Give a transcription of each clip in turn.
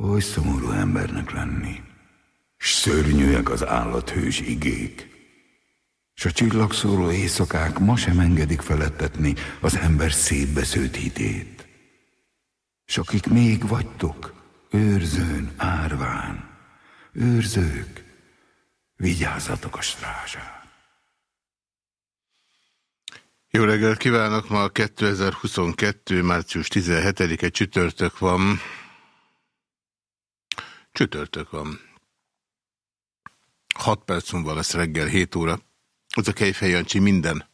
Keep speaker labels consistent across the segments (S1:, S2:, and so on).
S1: Oly szomorú embernek lenni, s szörnyűek az állathős igék, s a csillagszóró éjszakák ma sem engedik felettetni az ember szétbesződt hitét. S akik még vagytok, őrzőn, árván, őrzők, vigyázzatok a strázsán.
S2: Jó reggelt kívánok! Ma 2022. március 17-e csütörtök van. Csütörtök van. 6 perc múlva lesz reggel 7 óra. Az a Kejfej Jancsi minden,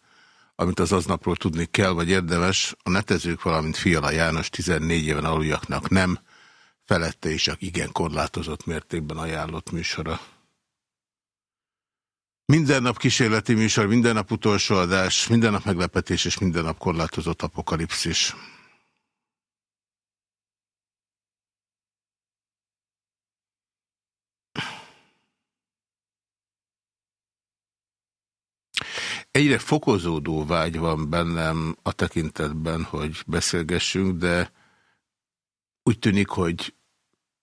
S2: amit az aznapról tudni kell, vagy érdemes, a netezők, valamint Fiala János 14 éven aluljaknak nem, felette is csak igen korlátozott mértékben ajánlott műsora. Minden nap kísérleti műsor, minden nap utolsó adás, minden nap meglepetés és minden nap korlátozott apokalipszis. Egyre fokozódó vágy van bennem a tekintetben, hogy beszélgessünk, de úgy tűnik, hogy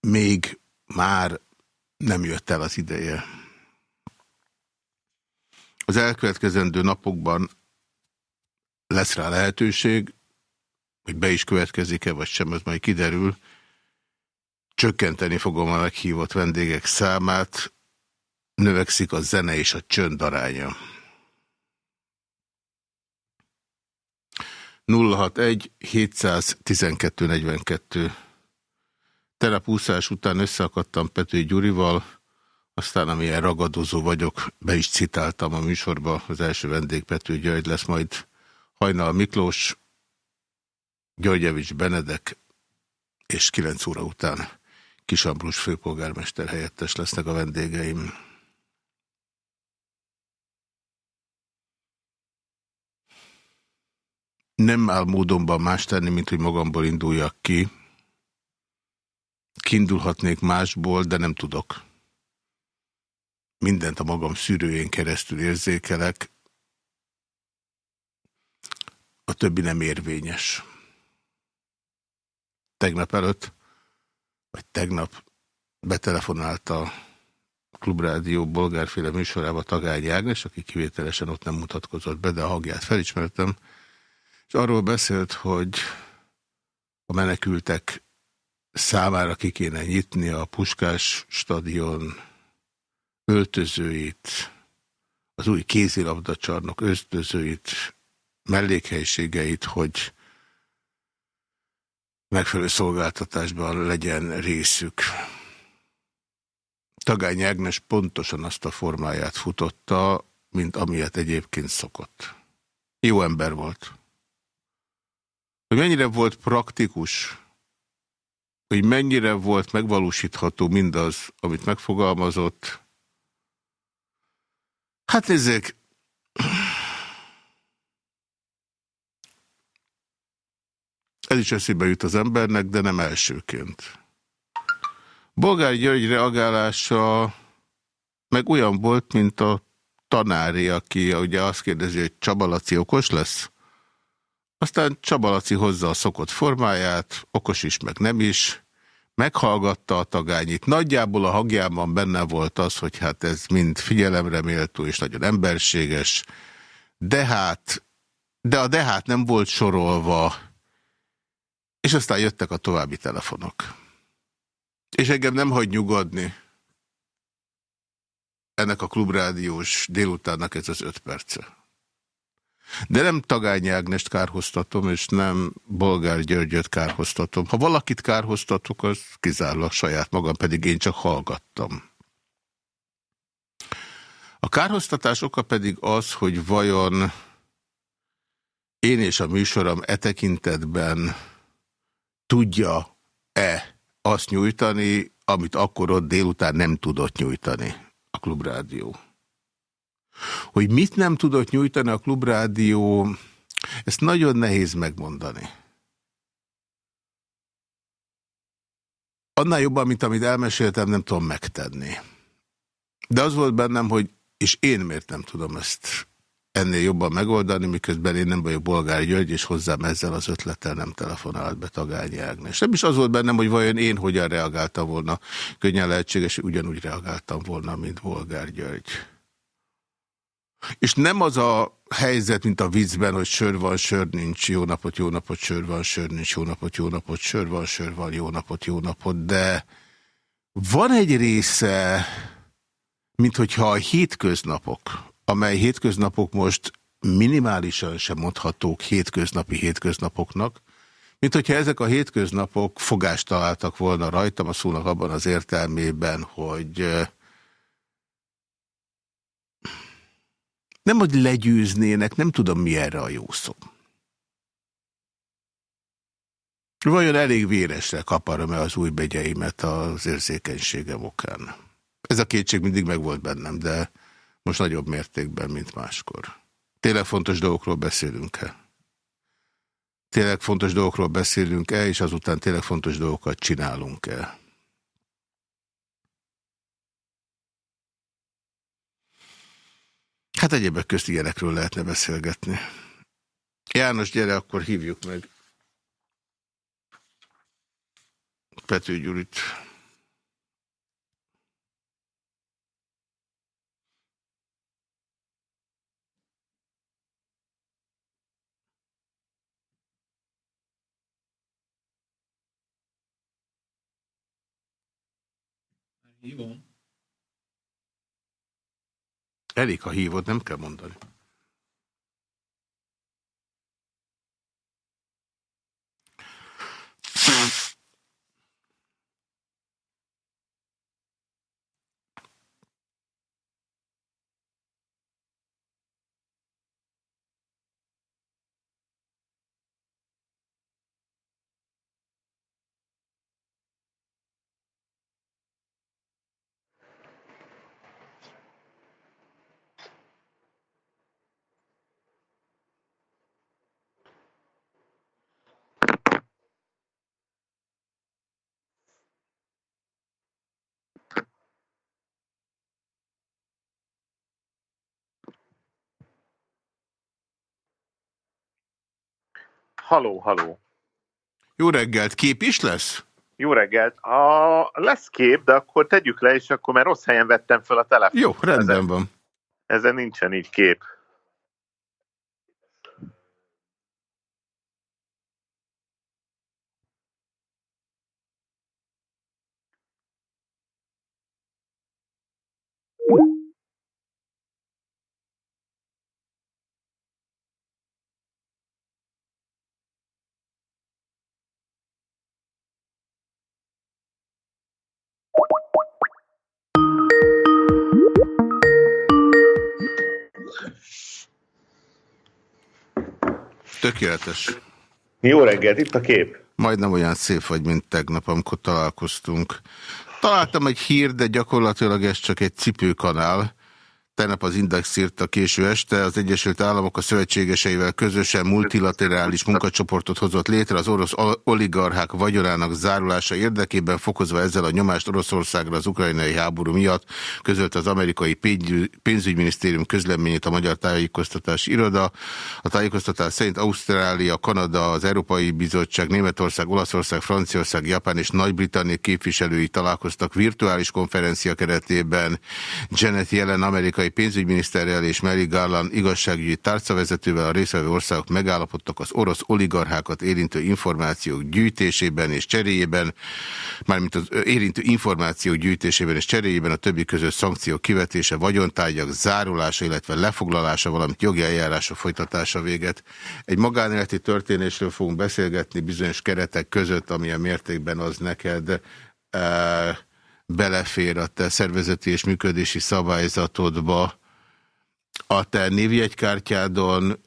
S2: még már nem jött el az ideje. Az elkövetkezendő napokban lesz rá lehetőség, hogy be is következik-e, vagy sem, ez majd kiderül. Csökkenteni fogom a meghívott vendégek számát, növekszik a zene és a csönd aránya. 061 712 42 Telepúszás után összeakadtam Pető Gyurival, aztán amilyen ragadozó vagyok, be is citáltam a műsorba, az első vendég Pető György lesz majd Hajnal Miklós, Györgyevics Benedek, és 9 óra után Kisambrus főpolgármester helyettes lesznek a vendégeim. Nem áll módonban más tenni, mint hogy magamból induljak ki. Kindulhatnék másból, de nem tudok mindent a magam szűrőjén keresztül érzékelek, a többi nem érvényes. Tegnap előtt, vagy tegnap betelefonált a Klubrádió bolgárféle műsorába Tagány Ágnes, aki kivételesen ott nem mutatkozott be, de a hagját felismertem, és arról beszélt, hogy a menekültek számára ki kéne nyitni a Puskás stadion öltözőit, az új kézilabdacsarnok öltözőit, mellékhelyiségeit, hogy megfelelő szolgáltatásban legyen részük. Tagány Ágnes pontosan azt a formáját futotta, mint amilyet egyébként szokott. Jó ember volt. Hogy mennyire volt praktikus, hogy mennyire volt megvalósítható mindaz, amit megfogalmazott, Hát ezek... Ez is eszébe jut az embernek, de nem elsőként. Bolgár György reagálása meg olyan volt, mint a tanári, aki ugye azt kérdezi, hogy Csabalaci okos lesz? Aztán Csabalaci hozza a szokott formáját, okos is, meg nem is, meghallgatta a tagányit. Nagyjából a hagjában benne volt az, hogy hát ez mind figyelemre méltó és nagyon emberséges, de hát, de a de hát nem volt sorolva, és aztán jöttek a további telefonok. És engem nem hagy nyugodni. Ennek a klubrádiós délutánnak ez az öt perce. De nem Tagányi Ágnest kárhoztatom, és nem Bolgár Györgyöt kárhoztatom. Ha valakit kárhoztatok, az kizárólag saját magam, pedig én csak hallgattam. A kárhoztatás oka pedig az, hogy vajon én és a műsorom e tekintetben tudja-e azt nyújtani, amit akkor ott délután nem tudott nyújtani a Klubrádió. Hogy mit nem tudott nyújtani a Klubrádió, ezt nagyon nehéz megmondani. Annál jobban, mint amit elmeséltem, nem tudom megtenni. De az volt bennem, hogy és én miért nem tudom ezt ennél jobban megoldani, miközben én nem vagyok Bolgár György, és hozzám ezzel az ötlettel nem telefonált be Tagányi Ágnes. Nem is az volt bennem, hogy vajon én hogyan reagáltam volna. Könnyen lehetséges, hogy ugyanúgy reagáltam volna, mint Bolgár György. És nem az a helyzet, mint a viccben, hogy sör van, sör nincs, jó napot, jó napot, sör van, sör nincs, jó napot, jó napot, sör van, sör van, jó napot, jó napot, de van egy része, mint hogyha a hétköznapok, amely hétköznapok most minimálisan sem mondhatók hétköznapi hétköznapoknak, mint hogyha ezek a hétköznapok fogást találtak volna rajtam, a szónak abban az értelmében, hogy nem, hogy legyőznének, nem tudom mi erre a jó szó. Vajon elég véresre kaparom-e az új begyeimet az érzékenységem okán? Ez a kétség mindig megvolt bennem, de most nagyobb mértékben, mint máskor. Tényleg fontos dolgokról beszélünk-e? Tényleg fontos dolgokról beszélünk-e, és azután tényleg fontos dolgokat csinálunk-e? Hát egyébek közt ilyenekről lehetne beszélgetni. János, gyere, akkor hívjuk meg Pető Gyurit. Hívom. Elég, ha hívod, nem kell mondani.
S3: Haló, haló.
S2: Jó reggelt, kép is lesz?
S3: Jó reggelt. A, lesz kép, de akkor tegyük le, és akkor már rossz helyen vettem fel a telefon.
S2: Jó, rendben ezen, van.
S3: Ezen nincsen így kép.
S2: Tökéletes.
S3: Jó reggelt, itt a kép.
S2: Majdnem olyan szép vagy, mint tegnap, amikor találkoztunk. Találtam egy hír, de gyakorlatilag ez csak egy cipőkanál. Tegnap az Index írta késő este, az Egyesült Államok a szövetségeseivel közösen multilaterális munkacsoportot hozott létre az orosz oligarchák vagyonának zárulása érdekében, fokozva ezzel a nyomást Oroszországra az ukrajnai háború miatt, közölt az amerikai pénzügyminisztérium közleményét a Magyar Tájékoztatási Iroda. A tájékoztatás szerint Ausztrália, Kanada, az Európai Bizottság, Németország, Olaszország, Franciaország, Japán és Nagy-Britannia képviselői találkoztak virtuális konferencia keretében. Janet Yellen amerikai pénzügyminiszterrel és Mary Garland igazságügyi tárcavezetővel a részvevő országok megállapodtak az orosz oligarchákat érintő információk gyűjtésében és cseréjében, mármint az érintő információk gyűjtésében és cseréjében a többi között szankciók kivetése, vagyontárgyak zárulása, illetve lefoglalása, valamint jogi eljárások folytatása véget. Egy magánéleti történésről fogunk beszélgetni bizonyos keretek között, amilyen mértékben az neked uh, belefér a te szervezeti és működési szabályzatodba, a te névjegykártyádon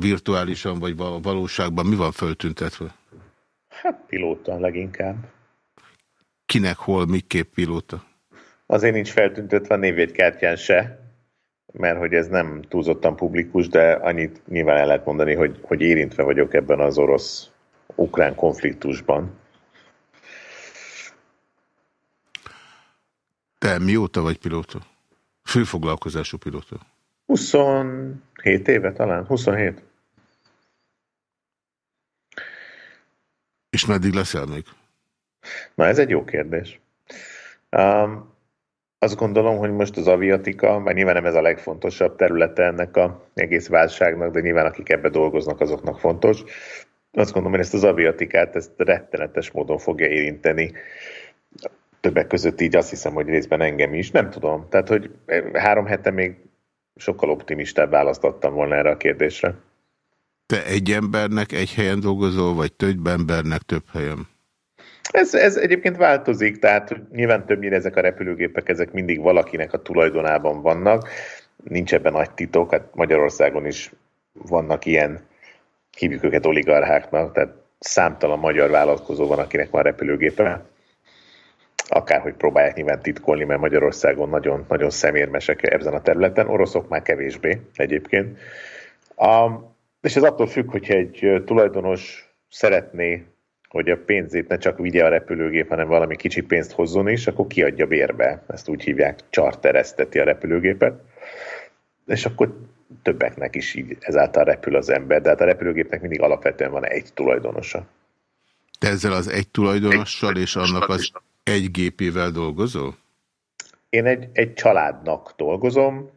S2: virtuálisan vagy valóságban mi van föltüntetve?
S3: Hát pilóta leginkább.
S2: Kinek hol, miképp pilóta?
S3: Azért nincs feltüntetve a névjegykártyán se, mert hogy ez nem túlzottan publikus, de annyit nyilván el lehet mondani, hogy, hogy érintve vagyok ebben az orosz-ukrán konfliktusban.
S2: Te mióta vagy pilóta? Főfoglalkozású pilóta?
S3: 27 éve talán, 27.
S2: És meddig leszel még?
S3: Na, ez egy jó kérdés. Um, azt gondolom, hogy most az aviatika, mert nyilván nem ez a legfontosabb területe ennek a egész válságnak, de nyilván akik ebbe dolgoznak, azoknak fontos. Azt gondolom, hogy ezt az aviatikát ezt rettenetes módon fogja érinteni többek között így azt hiszem, hogy részben engem is, nem tudom. Tehát, hogy három hete még sokkal optimistább választottam volna erre a kérdésre.
S2: Te egy embernek egy helyen dolgozol, vagy több embernek több helyen?
S3: Ez, ez egyébként változik, tehát nyilván többnyire ezek a repülőgépek, ezek mindig valakinek a tulajdonában vannak. Nincs ebben nagy titok, hát Magyarországon is vannak ilyen, hívjuk őket oligarcháknak, tehát számtalan magyar vállalkozó van, akinek van repülőgépe akárhogy próbálják nyilván titkolni, mert Magyarországon nagyon, nagyon szemérmesek ezen a területen, oroszok már kevésbé egyébként. A, és ez attól függ, hogyha egy tulajdonos szeretné, hogy a pénzét ne csak vigye a repülőgép, hanem valami kicsi pénzt hozzon is, akkor kiadja bérbe. Ezt úgy hívják, charterezteti a repülőgépet. És akkor többeknek is így ezáltal repül az ember, de hát a repülőgépnek mindig alapvetően van egy tulajdonosa.
S2: Te ezzel az egy tulajdonossal és annak az egy gépével dolgozol?
S3: Én egy, egy családnak dolgozom,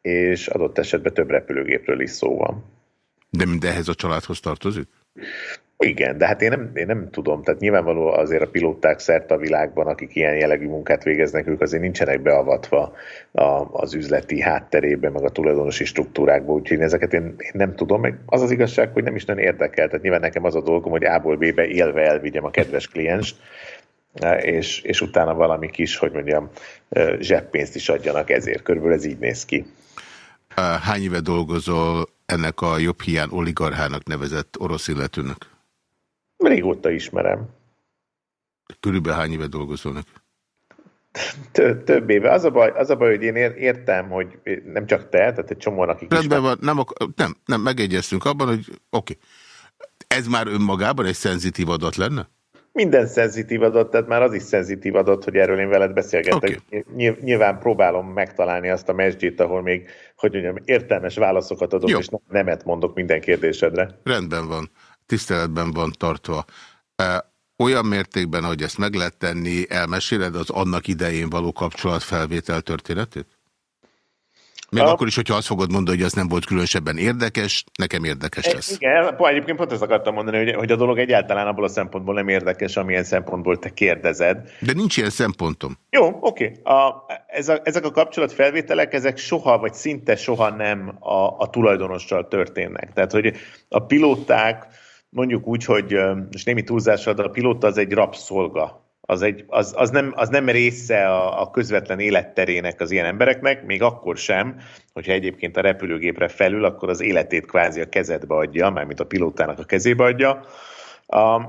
S3: és adott esetben több repülőgépről is szó van.
S2: De mind ehhez a családhoz tartozik?
S3: Igen, de hát én nem, én nem tudom. Tehát nyilvánvaló azért a pilóták szerte a világban, akik ilyen jellegű munkát végeznek, ők azért nincsenek beavatva a, az üzleti hátterébe, meg a tulajdonosi struktúrákba, úgyhogy ezeket én, én nem tudom. Meg az az igazság, hogy nem is nagyon érdekel. Tehát nyilván nekem az a dolgom, hogy A-ból B-be élve elvigyem a kedves kliens, és, és utána valami kis, hogy mondjam, zseppénzt is adjanak ezért. Körülbelül ez így néz ki.
S2: Hány éve dolgozol ennek a jobb hiány oligarchának nevezett orosz illetőnek?
S3: Régóta ismerem.
S2: Körülbelül hány éve dolgozol neki?
S3: Több éve. Az a, baj, az a baj, hogy én értem, hogy nem csak te, tehát egy csomó, akik
S2: Rendben van, nem, nem, nem, megegyeztünk abban, hogy oké. Okay. Ez már önmagában egy szenzitív adat lenne?
S3: Minden szenzitív adat, tehát már az is szenzitív adat, hogy erről én veled beszélgetek. Okay. Nyilván próbálom megtalálni azt a mesdjét, ahol még, hogy mondjam, értelmes válaszokat adok, Jó. és nemet mondok minden kérdésedre.
S2: Rendben van. Tiszteletben van tartva. Olyan mértékben, hogy ezt meg lehet tenni, elmeséled az annak idején való kapcsolatfelvétel történetét? Még a... akkor is, hogyha azt fogod mondani, hogy ez nem volt különösebben érdekes, nekem érdekes lesz.
S3: Igen, egyébként pont ezt akartam mondani, hogy, hogy a dolog egyáltalán abból a szempontból nem érdekes, amilyen szempontból te kérdezed.
S2: De nincs ilyen szempontom.
S3: Jó, oké. Okay. ez a, ezek a kapcsolatfelvételek, ezek soha, vagy szinte soha nem a, a tulajdonossal történnek. Tehát, hogy a pilóták, mondjuk úgy, hogy, és némi túlzással, de a pilóta az egy rabszolga az, egy, az, az, nem, az nem része a, a közvetlen életterének az ilyen embereknek, még akkor sem, hogyha egyébként a repülőgépre felül, akkor az életét kvázi a kezedbe adja, mármint a pilótának a kezébe adja. A,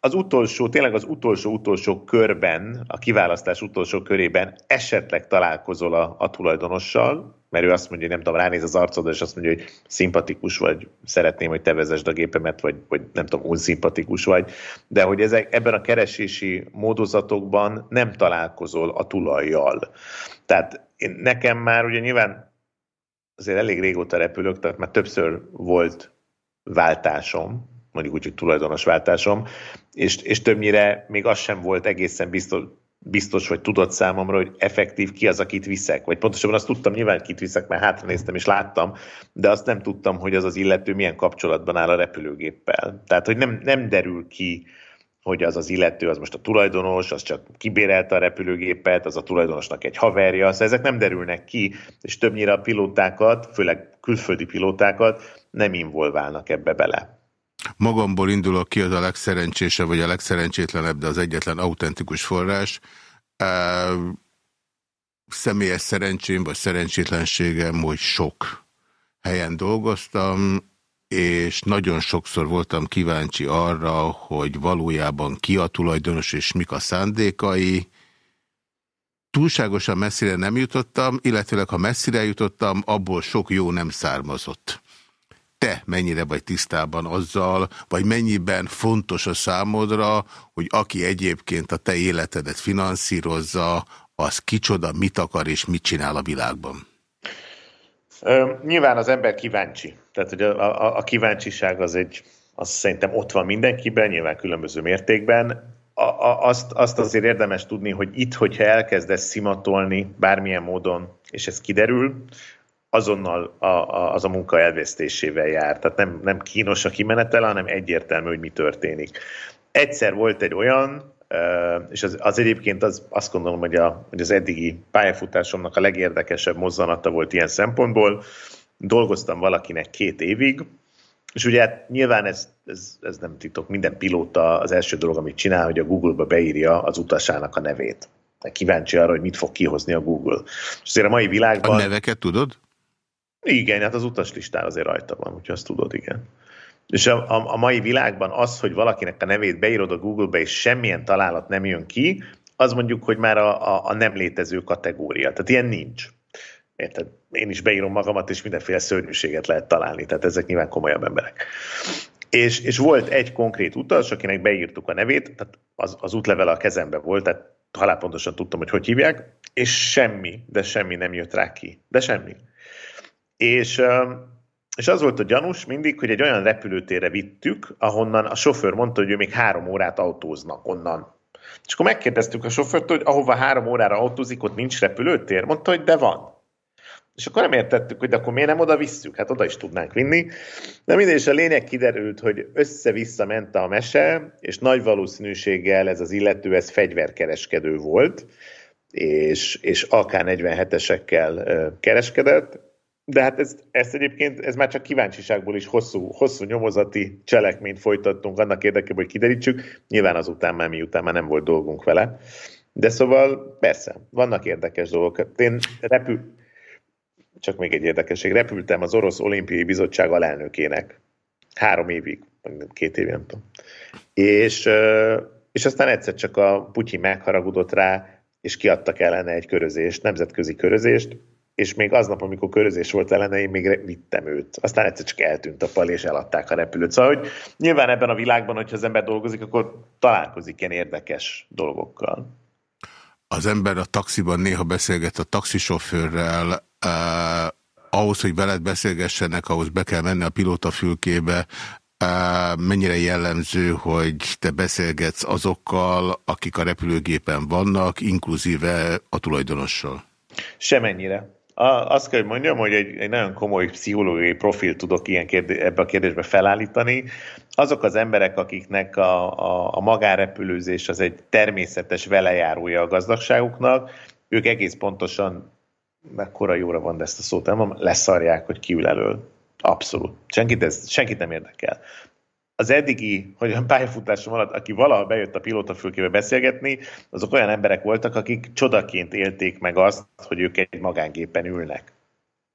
S3: az utolsó, tényleg az utolsó-utolsó körben, a kiválasztás utolsó körében esetleg találkozol a, a tulajdonossal, mert ő azt mondja, hogy nem tudom, ránéz az arcodra, és azt mondja, hogy szimpatikus vagy, szeretném, hogy te vezesd a gépemet, vagy, vagy nem tudom, unszimpatikus vagy, de hogy ezek, ebben a keresési módozatokban nem találkozol a tulajjal. Tehát én, nekem már ugye nyilván azért elég régóta repülök, tehát már többször volt váltásom, mondjuk úgy, hogy tulajdonos váltásom, és, és többnyire még az sem volt egészen biztos, biztos, hogy tudott számomra, hogy effektív ki az, akit viszek. Vagy pontosabban azt tudtam nyilván, kit viszek, mert hátra és láttam, de azt nem tudtam, hogy az az illető milyen kapcsolatban áll a repülőgéppel. Tehát, hogy nem, nem derül ki, hogy az az illető, az most a tulajdonos, az csak kibérelte a repülőgépet, az a tulajdonosnak egy haverja, szóval ezek nem derülnek ki, és többnyire a pilótákat, főleg külföldi pilótákat nem involválnak ebbe bele.
S2: Magamból indulok ki, az a legszerencsésebb, vagy a legszerencsétlenebb, de az egyetlen autentikus forrás. Uh, személyes szerencsém, vagy szerencsétlenségem, hogy sok helyen dolgoztam, és nagyon sokszor voltam kíváncsi arra, hogy valójában ki a tulajdonos és mik a szándékai. Túlságosan messzire nem jutottam, illetőleg ha messzire jutottam, abból sok jó nem származott. Te mennyire vagy tisztában azzal, vagy mennyiben fontos a számodra, hogy aki egyébként a te életedet finanszírozza, az kicsoda, mit akar és mit csinál a világban?
S3: Nyilván az ember kíváncsi. Tehát, hogy a, a, a kíváncsiság az egy, az szerintem ott van mindenkiben, nyilván különböző mértékben. A, a, azt, azt azért érdemes tudni, hogy itt, hogyha elkezdesz szimatolni bármilyen módon, és ez kiderül, azonnal a, a, az a munka elvesztésével jár. Tehát nem, nem kínos a kimenetele, hanem egyértelmű, hogy mi történik. Egyszer volt egy olyan, és az, az egyébként az, azt gondolom, hogy, a, hogy az eddigi pályafutásomnak a legérdekesebb mozzanata volt ilyen szempontból. Dolgoztam valakinek két évig, és ugye hát nyilván ez, ez, ez nem titok, minden pilóta az első dolog, amit csinál, hogy a Google-ba beírja az utasának a nevét. Kíváncsi arra, hogy mit fog kihozni a Google. És azért a mai világban...
S2: A neveket tudod?
S3: Igen, hát az utaslistán azért rajta van, úgyhogy azt tudod, igen. És a, a, a mai világban az, hogy valakinek a nevét beírod a Google-be, és semmilyen találat nem jön ki, az mondjuk, hogy már a, a, a nem létező kategória. Tehát ilyen nincs. Érted? Én is beírom magamat, és mindenféle szörnyűséget lehet találni, tehát ezek nyilván komolyabb emberek. És, és volt egy konkrét utas, akinek beírtuk a nevét, tehát az, az útlevele a kezembe volt, tehát halálpontosan tudtam, hogy hogy hívják, és semmi, de semmi nem jött rá ki. De semmi. És és az volt a gyanús mindig, hogy egy olyan repülőtérre vittük, ahonnan a sofőr mondta, hogy ő még három órát autóznak onnan. És akkor megkérdeztük a sofőrt, hogy ahova három órára autózik, ott nincs repülőtér? Mondta, hogy de van. És akkor nem értettük, hogy de akkor miért nem oda visszük? Hát oda is tudnánk vinni. De minden is a lényeg kiderült, hogy össze-vissza ment a mese, és nagy valószínűséggel ez az illető, ez fegyverkereskedő volt, és, és AK-47-esekkel kereskedett, de hát ez, ezt egyébként, ez már csak kíváncsiságból is hosszú, hosszú nyomozati cselekményt folytattunk annak érdekében, hogy kiderítsük. Nyilván azután már miután már nem volt dolgunk vele. De szóval persze, vannak érdekes dolgok. Én repül, csak még egy érdekesség, repültem az Orosz Olimpiai Bizottság alelnökének. Három évig, két évig, nem tudom. És, és aztán egyszer csak a Putyin megharagudott rá, és kiadtak ellene egy körözést, nemzetközi körözést, és még aznap, amikor körözés volt ellene, én még vittem őt. Aztán egyszer csak eltűnt a pal, és eladták a repülőt. Szóval, hogy nyilván ebben a világban, hogyha az ember dolgozik, akkor találkozik ilyen érdekes dolgokkal.
S2: Az ember a taxiban néha beszélget a taxisofőrrel, eh, ahhoz, hogy veled beszélgessenek, ahhoz be kell menni a pilótafülkébe, eh, mennyire jellemző, hogy te beszélgetsz azokkal, akik a repülőgépen vannak, inkluzíve a tulajdonossal?
S3: Semennyire azt kell, hogy mondjam, hogy egy, egy nagyon komoly pszichológiai profil tudok ilyen kérdé, ebbe a kérdésbe felállítani. Azok az emberek, akiknek a, a, a magánrepülőzés az egy természetes velejárója a gazdagságuknak, ők egész pontosan, mekkora jóra van de ezt a szót, nem leszarják, hogy kiül elől. Abszolút. Senkit, ez, senkit nem érdekel az eddigi, hogy a pályafutásom alatt, aki valaha bejött a pilótafülkébe beszélgetni, azok olyan emberek voltak, akik csodaként élték meg azt, hogy ők egy magángépen ülnek.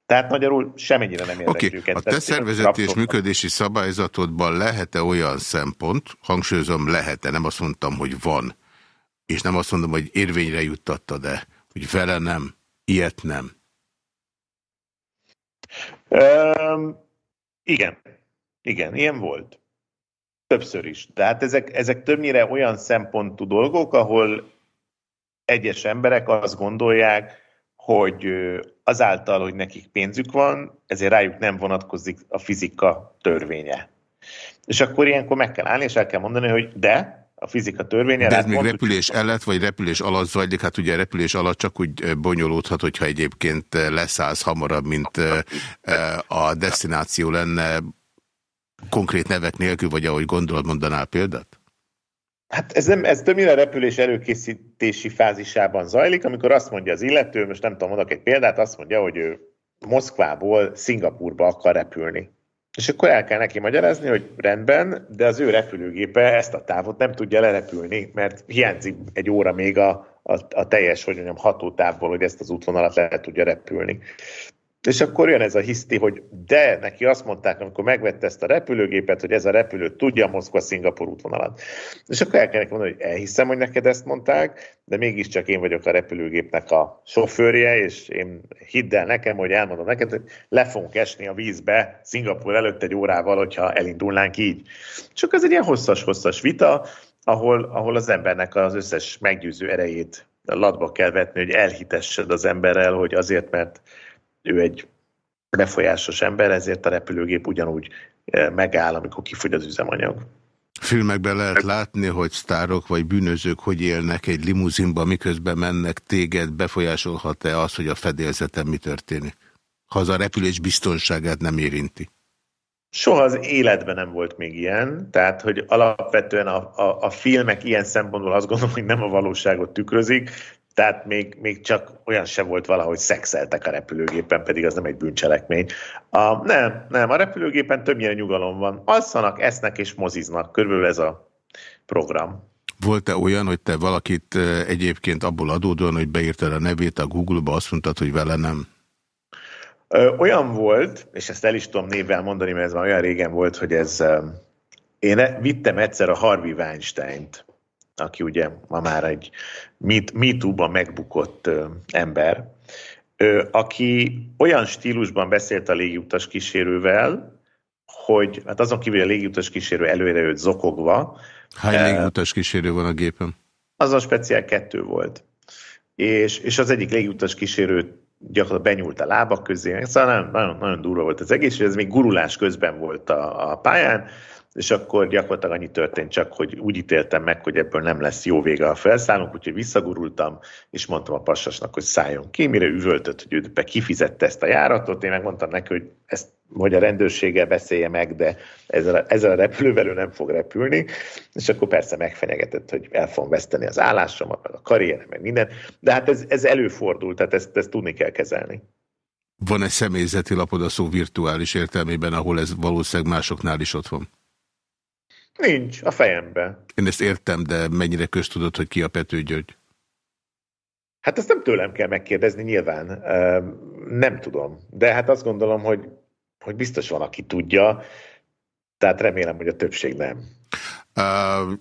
S3: Tehát magyarul semennyire nem érdekli okay. őket.
S2: A te szervezeti és működési szabályzatodban lehet-e olyan szempont, hangsúlyozom lehet-e, nem azt mondtam, hogy van, és nem azt mondom, hogy érvényre juttatta, de hogy vele nem, ilyet nem.
S3: Um, igen, igen, ilyen volt. Többször is. Tehát ezek, ezek többnyire olyan szempontú dolgok, ahol egyes emberek azt gondolják, hogy azáltal, hogy nekik pénzük van, ezért rájuk nem vonatkozik a fizika törvénye. És akkor ilyenkor meg kell állni, és el kell mondani, hogy de, a fizika törvénye.
S2: De ez még repülés úgy... előtt, vagy repülés alatt zajlik? Hát ugye repülés alatt csak úgy bonyolódhat, hogyha egyébként leszállsz hamarabb, mint a destináció lenne konkrét nevek nélkül, vagy ahogy gondolod, mondanál példát?
S3: Hát ez, nem, ez többnyire repülés előkészítési fázisában zajlik, amikor azt mondja az illető, most nem tudom, mondok egy példát, azt mondja, hogy ő Moszkvából Szingapurba akar repülni. És akkor el kell neki magyarázni, hogy rendben, de az ő repülőgépe ezt a távot nem tudja lerepülni, mert hiányzik egy óra még a, a, a teljes, hogy mondjam, hatótávból, hogy ezt az útvonalat le tudja repülni. És akkor jön ez a hiszti, hogy de, neki azt mondták, amikor megvette ezt a repülőgépet, hogy ez a repülő tudja Moszkva-Szingapur útvonalat. És akkor el kell neki mondani, hogy elhiszem, hogy neked ezt mondták, de mégiscsak én vagyok a repülőgépnek a sofőrje, és én hidd el nekem, hogy elmondom neked, hogy le fogunk esni a vízbe Szingapur előtt egy órával, hogyha elindulnánk így. Csak ez egy ilyen hosszas-hosszas vita, ahol, ahol az embernek az összes meggyőző erejét latba kell vetni, hogy elhitessed az emberrel, hogy azért, mert ő egy befolyásos ember, ezért a repülőgép ugyanúgy e, megáll, amikor kifogy az üzemanyag.
S2: Filmekben lehet látni, hogy sztárok vagy bűnözők hogy élnek egy limuzinba, miközben mennek téged, befolyásolhat-e az, hogy a fedélzeten mi történik? Ha az a repülés biztonságát nem érinti.
S3: Soha az életben nem volt még ilyen, tehát hogy alapvetően a, a, a filmek ilyen szempontból azt gondolom, hogy nem a valóságot tükrözik, tehát még, még csak olyan se volt valahogy szexeltek a repülőgépen, pedig az nem egy bűncselekmény. A, nem, nem, a repülőgépen többnyire nyugalom van. Alszanak, esznek és moziznak. Körülbelül ez a program.
S2: Volt-e olyan, hogy te valakit egyébként abból adódóan, hogy beírtad a nevét a Google-ba, azt mondtad, hogy vele nem?
S3: Olyan volt, és ezt el is tudom névvel mondani, mert ez már olyan régen volt, hogy ez... Én vittem egyszer a Harvey Weinstein-t aki ugye ma már egy MeToo-ban megbukott ember, aki olyan stílusban beszélt a légiutas kísérővel, hogy hát azon kívül a légiutas kísérő előre őt zokogva.
S2: Hány légiutas kísérő van a gépen?
S3: Azon speciál kettő volt. És, és az egyik légiutas kísérő gyakorlatilag benyúlt a lábak közé, szóval nagyon, nagyon, nagyon durva volt az egész, és ez még gurulás közben volt a, a pályán, és akkor gyakorlatilag annyi történt csak, hogy úgy ítéltem meg, hogy ebből nem lesz jó vége a felszállunk, úgyhogy visszagurultam, és mondtam a passasnak, hogy szálljon ki, mire üvöltött, hogy ő be kifizette ezt a járatot, én megmondtam neki, hogy ezt hogy a rendőrséggel beszélje meg, de ezzel a, ezzel a repülővel ő nem fog repülni, és akkor persze megfenyegetett, hogy el fogom veszteni az állásomat, meg a karrierem, meg minden, de hát ez, ez előfordul, tehát ezt, ezt tudni kell kezelni.
S2: Van egy személyzeti lapod a szó virtuális értelmében, ahol ez valószínűleg másoknál is ott van?
S3: Nincs, a fejemben.
S2: Én ezt értem, de mennyire köztudott, hogy ki a Pető György?
S3: Hát ezt nem tőlem kell megkérdezni nyilván. Nem tudom. De hát azt gondolom, hogy, hogy biztos van, aki tudja. Tehát remélem, hogy a többség nem.
S2: Uh,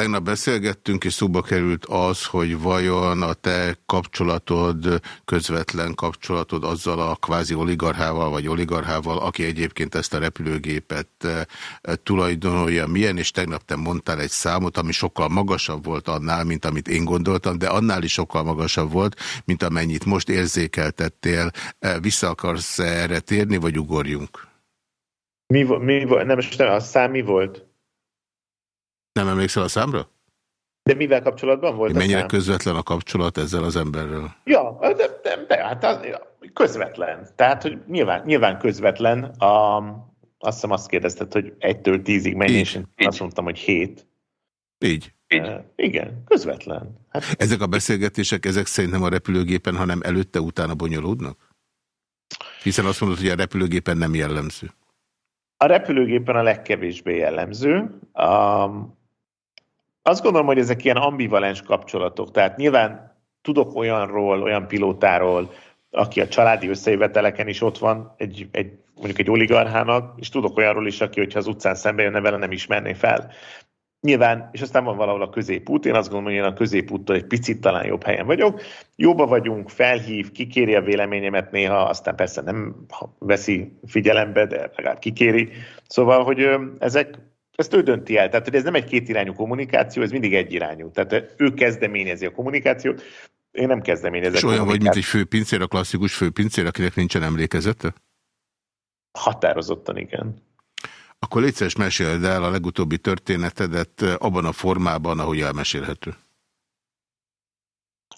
S2: Tegnap beszélgettünk, és szóba került az, hogy vajon a te kapcsolatod, közvetlen kapcsolatod azzal a kvázi oligarchával, vagy oligarchával, aki egyébként ezt a repülőgépet e, tulajdonolja, milyen, és tegnap te mondtál egy számot, ami sokkal magasabb volt annál, mint amit én gondoltam, de annál is sokkal magasabb volt, mint amennyit most érzékeltettél. E, vissza akarsz erre térni, vagy ugorjunk?
S3: Mi, mi, nem, nem, a szám mi volt?
S2: Nem emlékszel a számra?
S3: De mivel kapcsolatban volt
S2: Mennyire szám? közvetlen a kapcsolat ezzel az emberrel?
S3: Ja, de, de, de hát az, közvetlen. Tehát, hogy nyilván, nyilván közvetlen. A, azt hiszem azt kérdezted, hogy egytől tízig mennyi, és én azt mondtam, hogy hét.
S2: Így.
S3: Így. Uh, igen, közvetlen.
S2: Hát, ezek a beszélgetések ezek szerint nem a repülőgépen, hanem előtte-utána bonyolódnak? Hiszen azt mondod, hogy a repülőgépen nem jellemző.
S3: A repülőgépen a legkevésbé jellemző. Um, azt gondolom, hogy ezek ilyen ambivalens kapcsolatok. Tehát nyilván tudok olyanról, olyan pilótáról, aki a családi összejöveteleken is ott van, egy, egy, mondjuk egy oligarchának, és tudok olyanról is, aki, hogyha az utcán szembe jönne vele, nem ismerné fel. Nyilván, és aztán van valahol a középút, én azt gondolom, hogy én a középúttól egy picit talán jobb helyen vagyok. Jóba vagyunk, felhív, kikéri a véleményemet néha, aztán persze nem veszi figyelembe, de legalább kikéri. Szóval, hogy ezek ezt ő dönti el. Tehát, hogy ez nem egy kétirányú kommunikáció, ez mindig egyirányú. Tehát ő kezdeményezi a kommunikációt, én nem kezdeményezek. És
S2: olyan vagy, mint egy főpincér, a klasszikus főpincér, akinek nincsen emlékezete?
S3: Határozottan igen.
S2: Akkor légy meséld el a legutóbbi történetedet abban a formában, ahogy elmesélhető.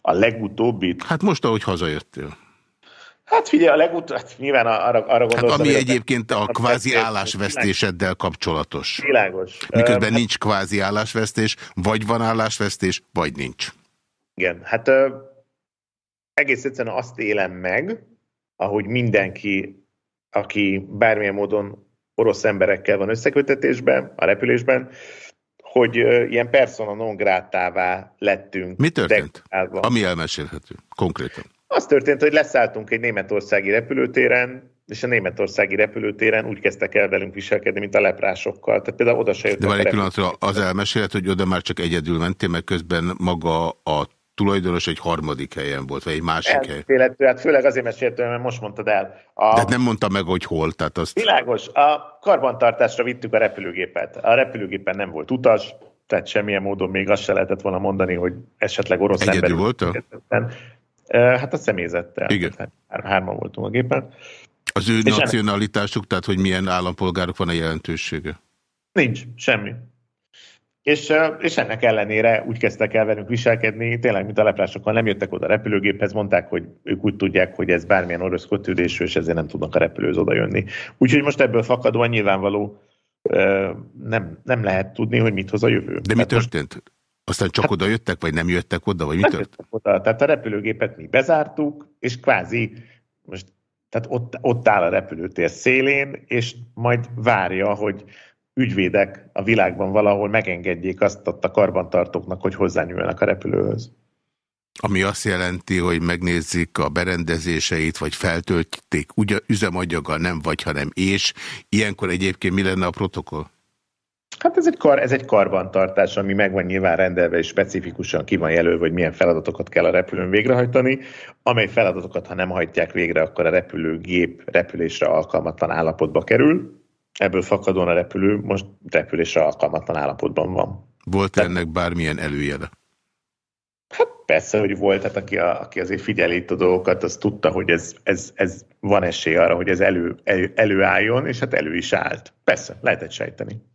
S3: A legutóbbit?
S2: Hát most, ahogy hazajöttél.
S3: Hát figyelj, a legutóbb, hát nyilván arra, arra
S2: gondoltam. Hát ami egyébként a, a kvázi állásvesztéseddel kapcsolatos.
S3: Világos.
S2: Miközben uh, nincs kvázi állásvesztés, vagy van állásvesztés, vagy nincs.
S3: Igen, hát uh, egész egyszerűen azt élem meg, ahogy mindenki, aki bármilyen módon orosz emberekkel van összekötetésben, a repülésben, hogy uh, ilyen persona non grátává lettünk.
S2: Mi történt? Ami elmesélhető, konkrétan.
S3: Az történt, hogy leszálltunk egy németországi repülőtéren, és a németországi repülőtéren úgy kezdtek el velünk viselkedni, mint a leprásokkal. Tehát például oda se
S2: De van egy pillanatra az elmesélet, hogy oda már csak egyedül mentél, mert közben maga a tulajdonos egy harmadik helyen volt, vagy egy másik hely.
S3: Véletlenül, hát főleg azért meséltem, mert most mondtad el.
S2: A... De nem mondta meg, hogy hol. Tehát azt...
S3: Világos. A karbantartásra vittük a repülőgépet. A repülőgépen nem volt utas, tehát semmilyen módon még azt se lehetett volna mondani, hogy esetleg orosz
S2: Egyedül ember... volt?
S3: Hát a személyzettel. Igen. Hát hárman voltunk a gépen.
S2: Az ő és nacionalitásuk, tehát hogy milyen állampolgárok van a jelentősége?
S3: Nincs, semmi. És, és ennek ellenére úgy kezdtek el velünk viselkedni, tényleg, mint a leprásokkal nem jöttek oda a repülőgéphez, mondták, hogy ők úgy tudják, hogy ez bármilyen orosz kötődésű, és ezért nem tudnak a repülőz oda jönni. Úgyhogy most ebből fakadóan nyilvánvaló nem, nem lehet tudni, hogy mit hoz a jövő.
S2: De mi történt? Most, aztán csak hát, oda jöttek, vagy nem jöttek oda, vagy mi?
S3: Oda. Tehát a repülőgépet mi bezártuk, és kvázi most tehát ott, ott áll a repülőtér szélén, és majd várja, hogy ügyvédek a világban valahol megengedjék azt a karbantartóknak, hogy hozzányúljanak a repülőhöz.
S2: Ami azt jelenti, hogy megnézik a berendezéseit, vagy feltöltik ugye üzemanyaggal nem vagy, hanem és. Ilyenkor egyébként mi lenne a protokoll?
S3: Hát ez egy, kar, ez egy karbantartás, ami meg van nyilván rendelve, és specifikusan ki van jelölve, hogy milyen feladatokat kell a repülőn végrehajtani, amely feladatokat, ha nem hajtják végre, akkor a repülőgép repülésre alkalmatlan állapotba kerül. Ebből fakadóan a repülő most repülésre alkalmatlan állapotban van.
S2: Volt -e ennek bármilyen előjele?
S3: Hát persze, hogy volt, hát aki, a, aki azért figyeli itt a dolgokat, az tudta, hogy ez, ez, ez van esély arra, hogy ez elő, elő, előálljon, és hát elő is állt. Persze, lehetett sejteni.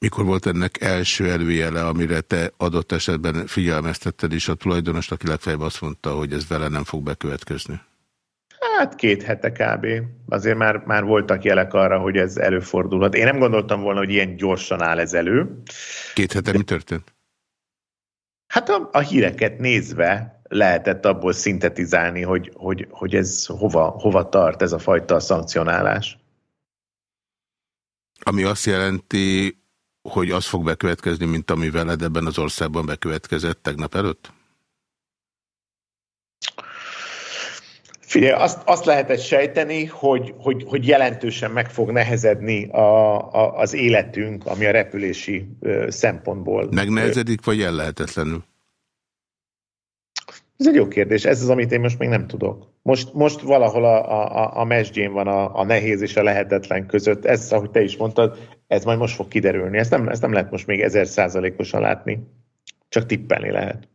S2: Mikor volt ennek első előjele, amire te adott esetben figyelmeztetted, és a tulajdonos, aki legfeljebb azt mondta, hogy ez vele nem fog bekövetkezni?
S3: Hát két hete kb. Azért már, már voltak jelek arra, hogy ez előfordulhat. Én nem gondoltam volna, hogy ilyen gyorsan áll ez elő.
S2: Két hete De... mi történt?
S3: Hát a, a híreket nézve lehetett abból szintetizálni, hogy, hogy, hogy ez hova, hova tart ez a fajta szankcionálás.
S2: Ami azt jelenti, hogy az fog bekövetkezni, mint ami veled ebben az országban bekövetkezett tegnap előtt?
S3: Figyelj, azt, azt lehetett sejteni, hogy, hogy, hogy jelentősen meg fog nehezedni a, a, az életünk, ami a repülési ö, szempontból.
S2: Megnehezedik, vagy el lehetetlenül?
S3: Ez egy jó kérdés, ez az, amit én most még nem tudok. Most, most valahol a, a, a mesdjén van a, a nehéz és a lehetetlen között. Ez, ahogy te is mondtad, ez majd most fog kiderülni. Ezt nem, ezt nem lehet most még ezer százalékosan látni. Csak tippelni lehet.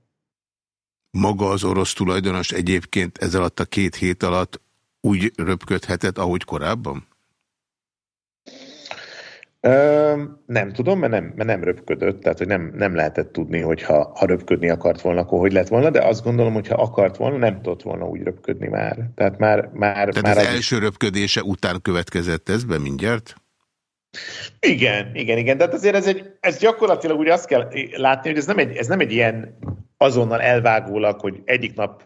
S2: Maga az orosz tulajdonos egyébként ez alatt a két hét alatt úgy röpködhetett, ahogy korábban?
S3: nem tudom, mert nem, mert nem röpködött, tehát hogy nem, nem lehetett tudni, hogy ha, ha röpködni akart volna, akkor hogy lett volna, de azt gondolom, hogy ha akart volna, nem tudott volna úgy röpködni már. Tehát már... már,
S2: tehát
S3: már
S2: az, az első röpködése után következett ez be mindjárt?
S3: Igen, igen, igen. Tehát azért ez, egy, ez gyakorlatilag úgy azt kell látni, hogy ez nem egy, ez nem egy ilyen azonnal elvágólag, hogy egyik nap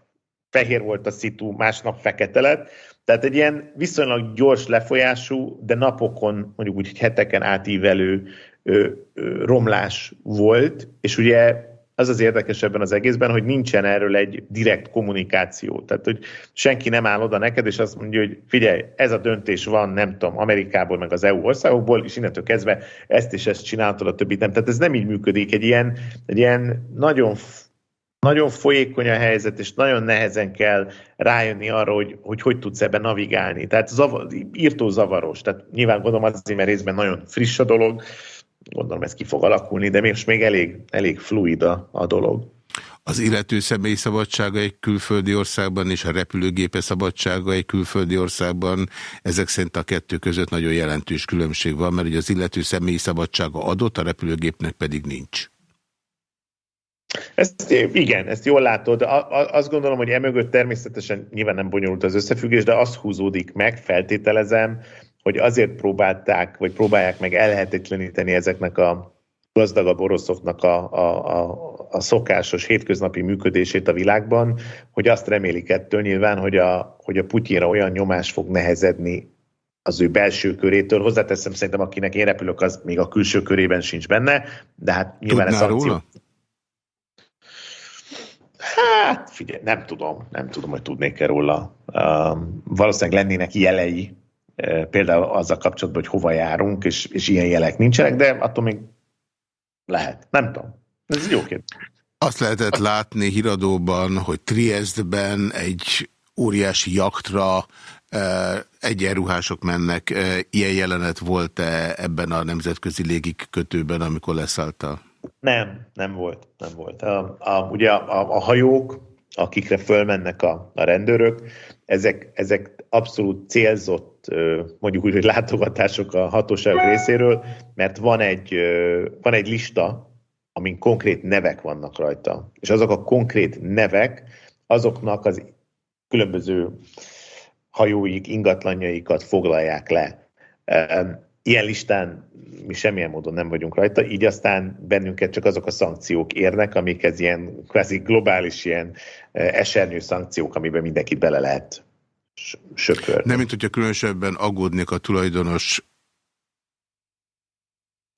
S3: fehér volt a szitu, másnap fekete lett, tehát egy ilyen viszonylag gyors lefolyású, de napokon, mondjuk úgy heteken átívelő ö, ö, romlás volt, és ugye az az érdekes ebben az egészben, hogy nincsen erről egy direkt kommunikáció. Tehát, hogy senki nem áll oda neked, és azt mondja, hogy figyelj, ez a döntés van, nem tudom, Amerikából, meg az EU országokból, és innentől kezdve ezt és ezt csináltad, a többit nem. Tehát ez nem így működik. Egy ilyen, egy ilyen nagyon nagyon folyékony a helyzet, és nagyon nehezen kell rájönni arra, hogy hogy, hogy tudsz ebben navigálni. Tehát zavar, írtó zavaros. Tehát nyilván gondolom azért, mert részben nagyon friss a dolog, gondolom ez ki fog alakulni, de most még elég, elég fluid a, a dolog.
S2: az illető személy szabadsága egy külföldi országban és a repülőgépe szabadsága egy külföldi országban, ezek szerint a kettő között nagyon jelentős különbség van, mert ugye az illető személy szabadsága adott, a repülőgépnek pedig nincs.
S3: Ezt, igen, ezt jól látod. Azt gondolom, hogy emögött természetesen nyilván nem bonyolult az összefüggés, de az húzódik meg, feltételezem, hogy azért próbálták, vagy próbálják meg ellehetetleníteni ezeknek a gazdagabb oroszoknak a, a, a, a szokásos hétköznapi működését a világban, hogy azt remélik ettől nyilván, hogy a, hogy a Putyinra olyan nyomás fog nehezedni az ő belső körétől. Hozzáteszem, szerintem akinek én repülök, az még a külső körében sincs benne, de hát nyilván
S2: ez szankció...
S3: Hát, figyelj, nem tudom, nem tudom, hogy tudnék-e róla. Um, valószínűleg lennének jelei, például azzal kapcsolatban, hogy hova járunk, és, és ilyen jelek nincsenek, de attól még lehet. Nem tudom. Ez jó kérdés.
S2: Azt lehetett látni híradóban, hogy Triestben egy óriási jaktra uh, egyenruhások mennek. Uh, ilyen jelenet volt-e ebben a nemzetközi légikötőben, amikor leszálltál?
S3: Nem, nem volt. Nem volt. A, a, ugye a, a hajók, akikre fölmennek a, a rendőrök, ezek, ezek abszolút célzott, mondjuk úgy, hogy látogatások a hatóságok részéről, mert van egy, van egy lista, amin konkrét nevek vannak rajta. És azok a konkrét nevek, azoknak az különböző hajóik, ingatlanjaikat foglalják le. Ilyen listán mi semmilyen módon nem vagyunk rajta, így aztán bennünket csak azok a szankciók érnek, amik ez ilyen kvázi globális ilyen esernyő szankciók, amiben mindenkit bele lehet söpörni.
S2: Nem, mint hogyha különösebben aggódnék a tulajdonos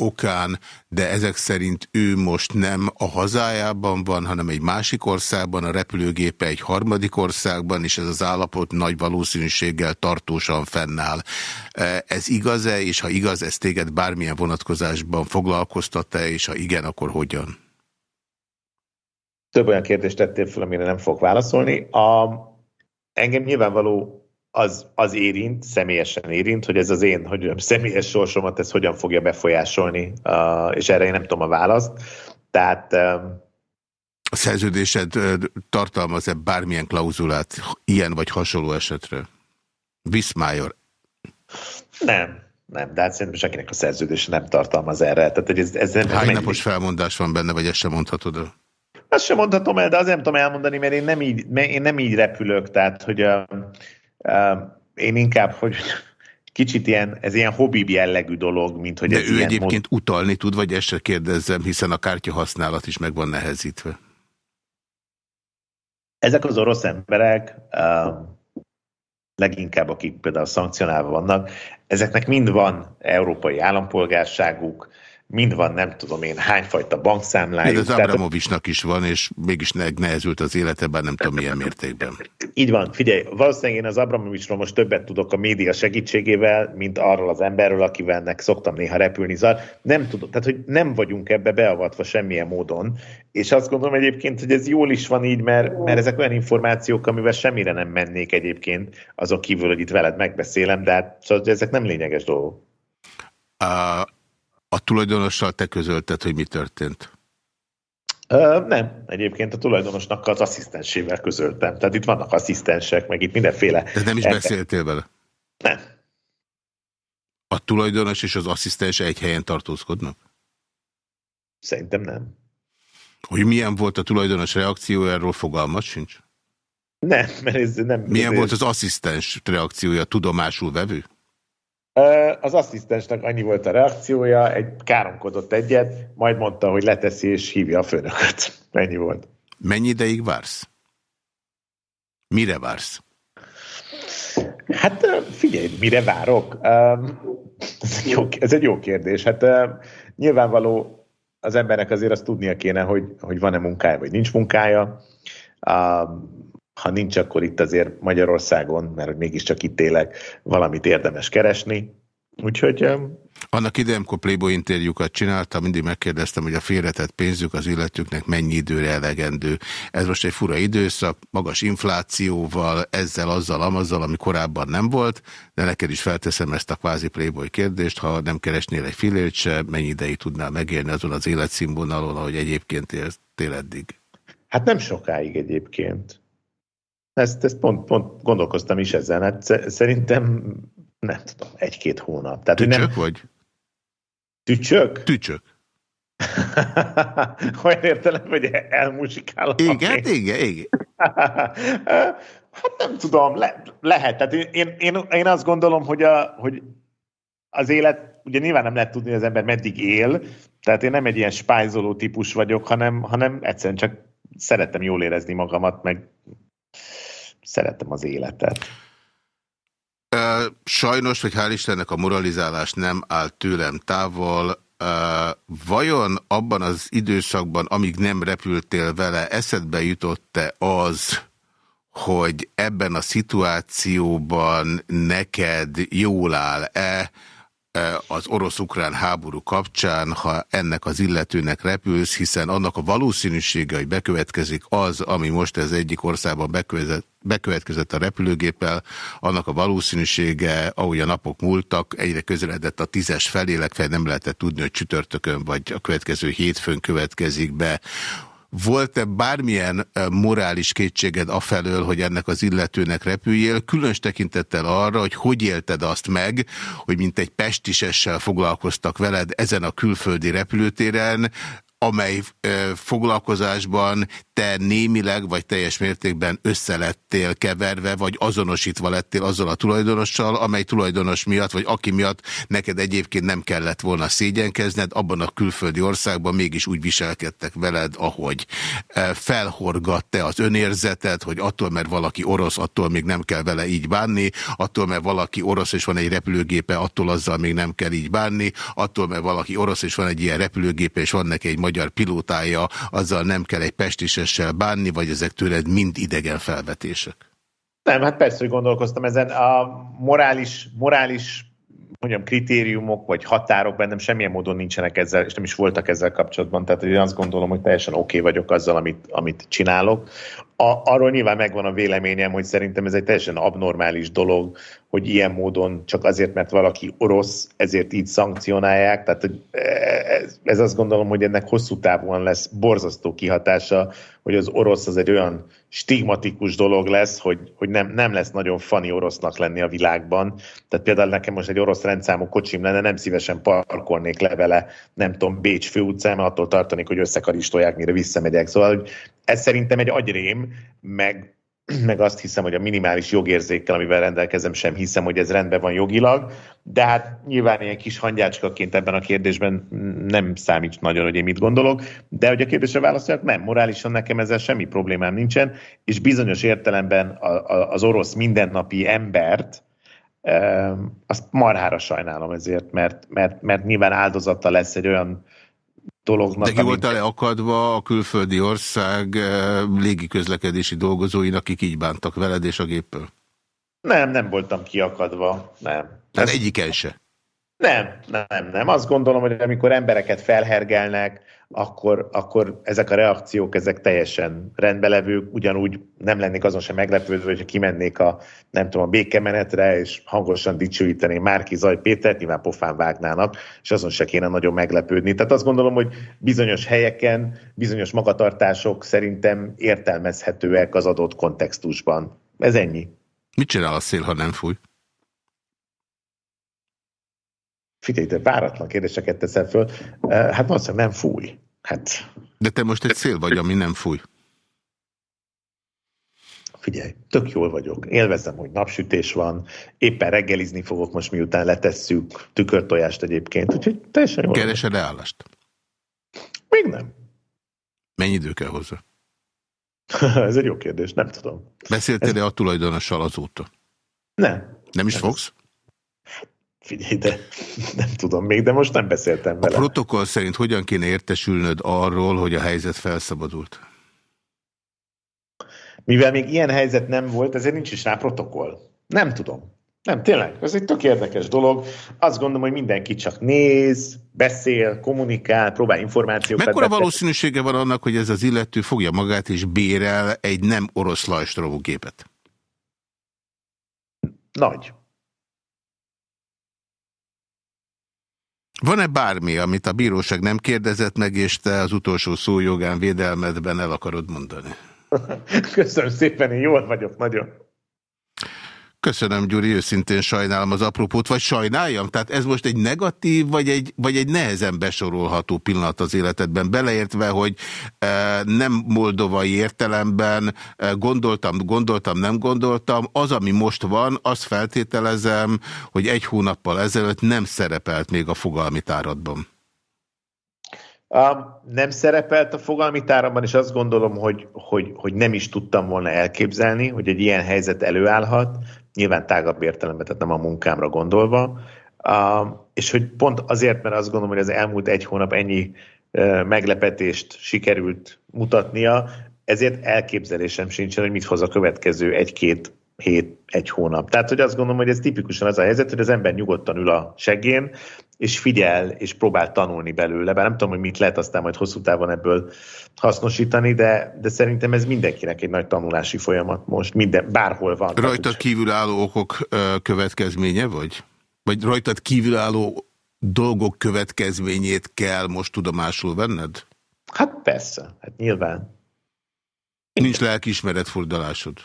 S2: okán, de ezek szerint ő most nem a hazájában van, hanem egy másik országban, a repülőgépe egy harmadik országban, és ez az állapot nagy valószínűséggel tartósan fennáll. E, ez igaz-e, és ha igaz, ez téged bármilyen vonatkozásban foglalkoztat-e, és ha igen, akkor hogyan?
S3: Több olyan kérdést tettél fel, amire nem fog válaszolni. A, engem nyilvánvaló az, az érint, személyesen érint, hogy ez az én, hogy személyes sorsomat ez hogyan fogja befolyásolni, uh, és erre én nem tudom a választ. Tehát... Um,
S2: a szerződésed tartalmaz-e bármilyen klauzulát ilyen vagy hasonló esetre? Viszmájor.
S3: Nem, nem, de hát szerintem senkinek a szerződése nem tartalmaz erre. Tehát, hogy ez, ez nem,
S2: Hány napos felmondás van benne, vagy ezt sem mondhatod el?
S3: Azt sem mondhatom el, de azért nem tudom elmondani, mert én nem így, én nem így repülök, tehát hogy uh, én inkább, hogy kicsit ilyen, ez ilyen hobbi jellegű dolog, mint hogy
S2: De
S3: ez
S2: ő ilyen egyébként mod... utalni tud, vagy ezt se kérdezzem, hiszen a kártya használat is meg van nehezítve.
S3: Ezek az orosz emberek, leginkább akik például szankcionálva vannak, ezeknek mind van európai állampolgárságuk, mind van, nem tudom én, hányfajta bankszámlájuk.
S2: Ez az Abramovicsnak is van, és mégis nehezült az élete, bár nem tudom milyen mértékben.
S3: Így van, figyelj, valószínűleg én az Abramovicsról most többet tudok a média segítségével, mint arról az emberről, akivel nek szoktam néha repülni. Szóval nem tudom, tehát hogy nem vagyunk ebbe beavatva semmilyen módon, és azt gondolom egyébként, hogy ez jól is van így, mert, mert ezek olyan információk, amivel semmire nem mennék egyébként, azon kívül, hogy itt veled megbeszélem, de hát szóval ezek nem lényeges dolgok.
S2: Uh a tulajdonossal te közölted, hogy mi történt?
S3: Ö, nem, egyébként a tulajdonosnak az asszisztensével közöltem. Tehát itt vannak asszisztensek, meg itt mindenféle...
S2: De nem is ember. beszéltél vele?
S3: Nem.
S2: A tulajdonos és az asszisztens egy helyen tartózkodnak?
S3: Szerintem nem.
S2: Hogy milyen volt a tulajdonos reakciója, erről fogalmat sincs?
S3: Nem, mert ez nem...
S2: Milyen ez volt az asszisztens reakciója, tudomásul vevő?
S3: Az asszisztensnek annyi volt a reakciója, egy káromkodott egyet, majd mondta, hogy leteszi és hívja a főnököt. Ennyi volt.
S2: Mennyi ideig vársz? Mire vársz?
S3: Hát figyelj, mire várok? Ez egy jó, ez egy jó kérdés. Hát nyilvánvaló az embernek azért azt tudnia kéne, hogy, hogy van-e munkája, vagy nincs munkája ha nincs, akkor itt azért Magyarországon, mert mégiscsak itt élek, valamit érdemes keresni. Úgyhogy...
S2: Annak idején, amikor Playboy interjúkat csináltam, mindig megkérdeztem, hogy a félretett pénzük az illetőknek mennyi időre elegendő. Ez most egy fura időszak, magas inflációval, ezzel, azzal, amazzal, ami korábban nem volt, de neked is felteszem ezt a kvázi Playboy kérdést, ha nem keresnél egy filért se, mennyi ideig tudnál megélni azon az életszínvonalon, ahogy egyébként éltél eddig?
S3: Hát nem sokáig egyébként. Ezt, ezt pont, pont gondolkoztam is ezen. Hát szerintem nem tudom, egy-két hónap.
S2: Tehát, Tücsök nem... vagy?
S3: Tücsök?
S2: Tücsök.
S3: Olyan értelem, hogy elmusikál.
S2: Igen, igen, igen.
S3: hát nem tudom, le, lehet. Tehát én, én, én azt gondolom, hogy, a, hogy az élet, ugye nyilván nem lehet tudni, hogy az ember meddig él, tehát én nem egy ilyen spájzoló típus vagyok, hanem, hanem egyszerűen csak szerettem jól érezni magamat, meg szerettem az életet.
S2: Sajnos, hogy hál' Istennek a moralizálás nem áll tőlem távol, vajon abban az időszakban, amíg nem repültél vele, eszedbe jutott-e az, hogy ebben a szituációban neked jól áll-e, az orosz-ukrán háború kapcsán, ha ennek az illetőnek repülsz, hiszen annak a valószínűsége, hogy bekövetkezik az, ami most ez egyik országban bekövetkezett, bekövetkezett a repülőgéppel, annak a valószínűsége, ahogy a napok múltak, egyre közeledett a tízes felé, legfeljebb nem lehetett tudni, hogy csütörtökön vagy a következő hétfőn következik be. Volt-e bármilyen morális kétséged afelől, hogy ennek az illetőnek repüljél, különös tekintettel arra, hogy hogy élted azt meg, hogy mint egy pestisessel foglalkoztak veled ezen a külföldi repülőtéren, amely foglalkozásban te némileg vagy teljes mértékben összelettél keverve, vagy azonosítva lettél azzal a tulajdonossal, amely tulajdonos miatt, vagy aki miatt neked egyébként nem kellett volna szégyenkezned, abban a külföldi országban mégis úgy viselkedtek veled, ahogy felhorgatte az önérzetet, hogy attól, mert valaki orosz, attól még nem kell vele így bánni, attól, mert valaki orosz és van egy repülőgépe, attól azzal még nem kell így bánni, attól, mert valaki orosz és van egy ilyen repülőgépe, és van neki egy magyar pilótája, azzal nem kell egy pestisessel bánni, vagy ezek tőled mind idegen felvetések?
S3: Nem, hát persze, hogy gondolkoztam ezen. A morális, morális mondjam, kritériumok vagy határok bennem semmilyen módon nincsenek ezzel, és nem is voltak ezzel kapcsolatban. Tehát én azt gondolom, hogy teljesen oké okay vagyok azzal, amit, amit csinálok. A, arról nyilván megvan a véleményem, hogy szerintem ez egy teljesen abnormális dolog, hogy ilyen módon csak azért, mert valaki orosz, ezért így szankcionálják. Tehát ez, ez azt gondolom, hogy ennek hosszú távon lesz borzasztó kihatása, hogy az orosz az egy olyan stigmatikus dolog lesz, hogy, hogy nem, nem lesz nagyon fani orosznak lenni a világban. Tehát például nekem most egy orosz rendszámú kocsim lenne, nem szívesen parkolnék le vele, nem tudom, Bécs főutcán, attól tartanék, hogy összekaristolják, mire visszamegyek. Szóval hogy ez szerintem egy agyrém, meg meg azt hiszem, hogy a minimális jogérzékkel, amivel rendelkezem, sem hiszem, hogy ez rendben van jogilag, de hát nyilván ilyen kis hangyácskaként ebben a kérdésben nem számít nagyon, hogy én mit gondolok, de hogy a kérdésre válaszoljak, nem, morálisan nekem ezzel semmi problémám nincsen, és bizonyos értelemben az orosz mindennapi embert, azt marhára sajnálom ezért, mert, mert, mert nyilván áldozata lesz egy olyan dolognak.
S2: De ki voltál-e akadva a külföldi ország eh, légiközlekedési dolgozóin, akik így bántak veled és a géppel?
S3: Nem, nem voltam kiakadva, nem.
S2: Tehát egyiken se?
S3: Nem, nem, nem. Azt gondolom, hogy amikor embereket felhergelnek, akkor, akkor ezek a reakciók, ezek teljesen rendbelevők, ugyanúgy nem lennék azon sem meglepődve, hogyha kimennék a, nem tudom, a békemenetre, és hangosan dicsőítenék Márki Zaj Pétert, nyilván pofán vágnának, és azon se kéne nagyon meglepődni. Tehát azt gondolom, hogy bizonyos helyeken, bizonyos magatartások szerintem értelmezhetőek az adott kontextusban. Ez ennyi.
S2: Mit csinál a szél, ha nem fúj?
S3: Figyelj, de váratlan kérdéseket teszel föl. Hát valószínűleg nem fúj. Hát...
S2: De te most egy szél vagy, ami nem fúj.
S3: Figyelj, tök jól vagyok. Élvezem, hogy napsütés van. Éppen reggelizni fogok most, miután letesszük tükörtojást egyébként. Úgyhogy teljesen jól
S2: Keresed állást?
S3: Még nem.
S2: Mennyi idő kell hozzá?
S3: Ez egy jó kérdés, nem tudom.
S2: Beszéltél-e Ez... a tulajdonossal azóta?
S3: Nem.
S2: Nem is fogsz?
S3: Figyelj, de nem tudom még, de most nem beszéltem vele.
S2: A protokoll szerint hogyan kéne értesülnöd arról, hogy a helyzet felszabadult?
S3: Mivel még ilyen helyzet nem volt, ezért nincs is rá protokoll. Nem tudom. Nem, tényleg, ez egy tök érdekes dolog. Azt gondolom, hogy mindenki csak néz, beszél, kommunikál, próbál információkat.
S2: Mekkora valószínűsége van annak, hogy ez az illető fogja magát és bérel egy nem orosz lajstrovó gépet?
S3: Nagy.
S2: Van-e bármi, amit a bíróság nem kérdezett meg, és te az utolsó szójogán védelmedben el akarod mondani?
S3: Köszönöm szépen, én jól vagyok, nagyon.
S2: Köszönöm, Gyuri, őszintén sajnálom az apropót, vagy sajnáljam? Tehát ez most egy negatív, vagy egy, vagy egy nehezen besorolható pillanat az életedben, beleértve, hogy e, nem moldovai értelemben e, gondoltam, gondoltam, nem gondoltam, az, ami most van, azt feltételezem, hogy egy hónappal ezelőtt nem szerepelt még a fogalmi táradban.
S3: Um, nem szerepelt a fogalmi táramban, és azt gondolom, hogy, hogy, hogy nem is tudtam volna elképzelni, hogy egy ilyen helyzet előállhat, nyilván tágabb értelemben, tehát nem a munkámra gondolva, um, és hogy pont azért, mert azt gondolom, hogy az elmúlt egy hónap ennyi uh, meglepetést sikerült mutatnia, ezért elképzelésem sincsen, hogy mit hoz a következő egy-két hét, egy hónap. Tehát, hogy azt gondolom, hogy ez tipikusan az a helyzet, hogy az ember nyugodtan ül a segén, és figyel, és próbál tanulni belőle. Bár nem tudom, hogy mit lehet aztán majd hosszú távon ebből hasznosítani, de, de szerintem ez mindenkinek egy nagy tanulási folyamat most, minden, bárhol van.
S2: Rajtad kívülálló okok következménye, vagy? Vagy rajtad kívülálló dolgok következményét kell most tudomásul venned?
S3: Hát persze, hát nyilván.
S2: Nincs lelkiismeret fordulásod.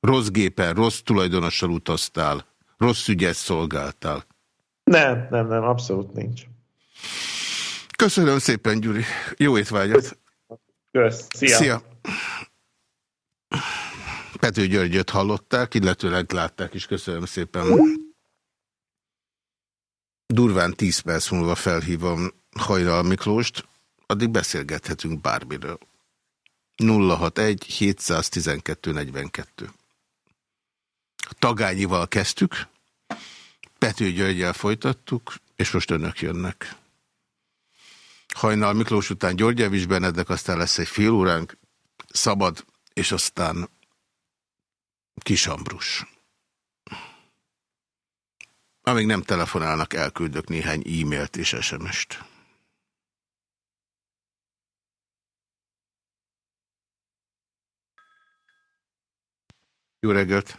S2: Rossz gépen, rossz tulajdonossal utaztál, rossz ügyet szolgáltál.
S3: Nem, nem, nem, abszolút nincs.
S2: Köszönöm szépen, Gyuri. Jó étvágyat.
S3: Kösz. Szia. Szia.
S2: Pető Györgyöt hallották, illetőleg látták is. Köszönöm szépen. Durván 10 perc múlva felhívom Hajral Miklóst, addig beszélgethetünk bármiről. 061 712 42. Tagányival kezdtük, Pető Györgyel folytattuk, és most önök jönnek. Hajnal Miklós után György Evis Benedek, aztán lesz egy fél óránk, szabad, és aztán Kisambrus. Amíg nem telefonálnak, elküldök néhány e-mailt és SMS-t. Jó reggelt!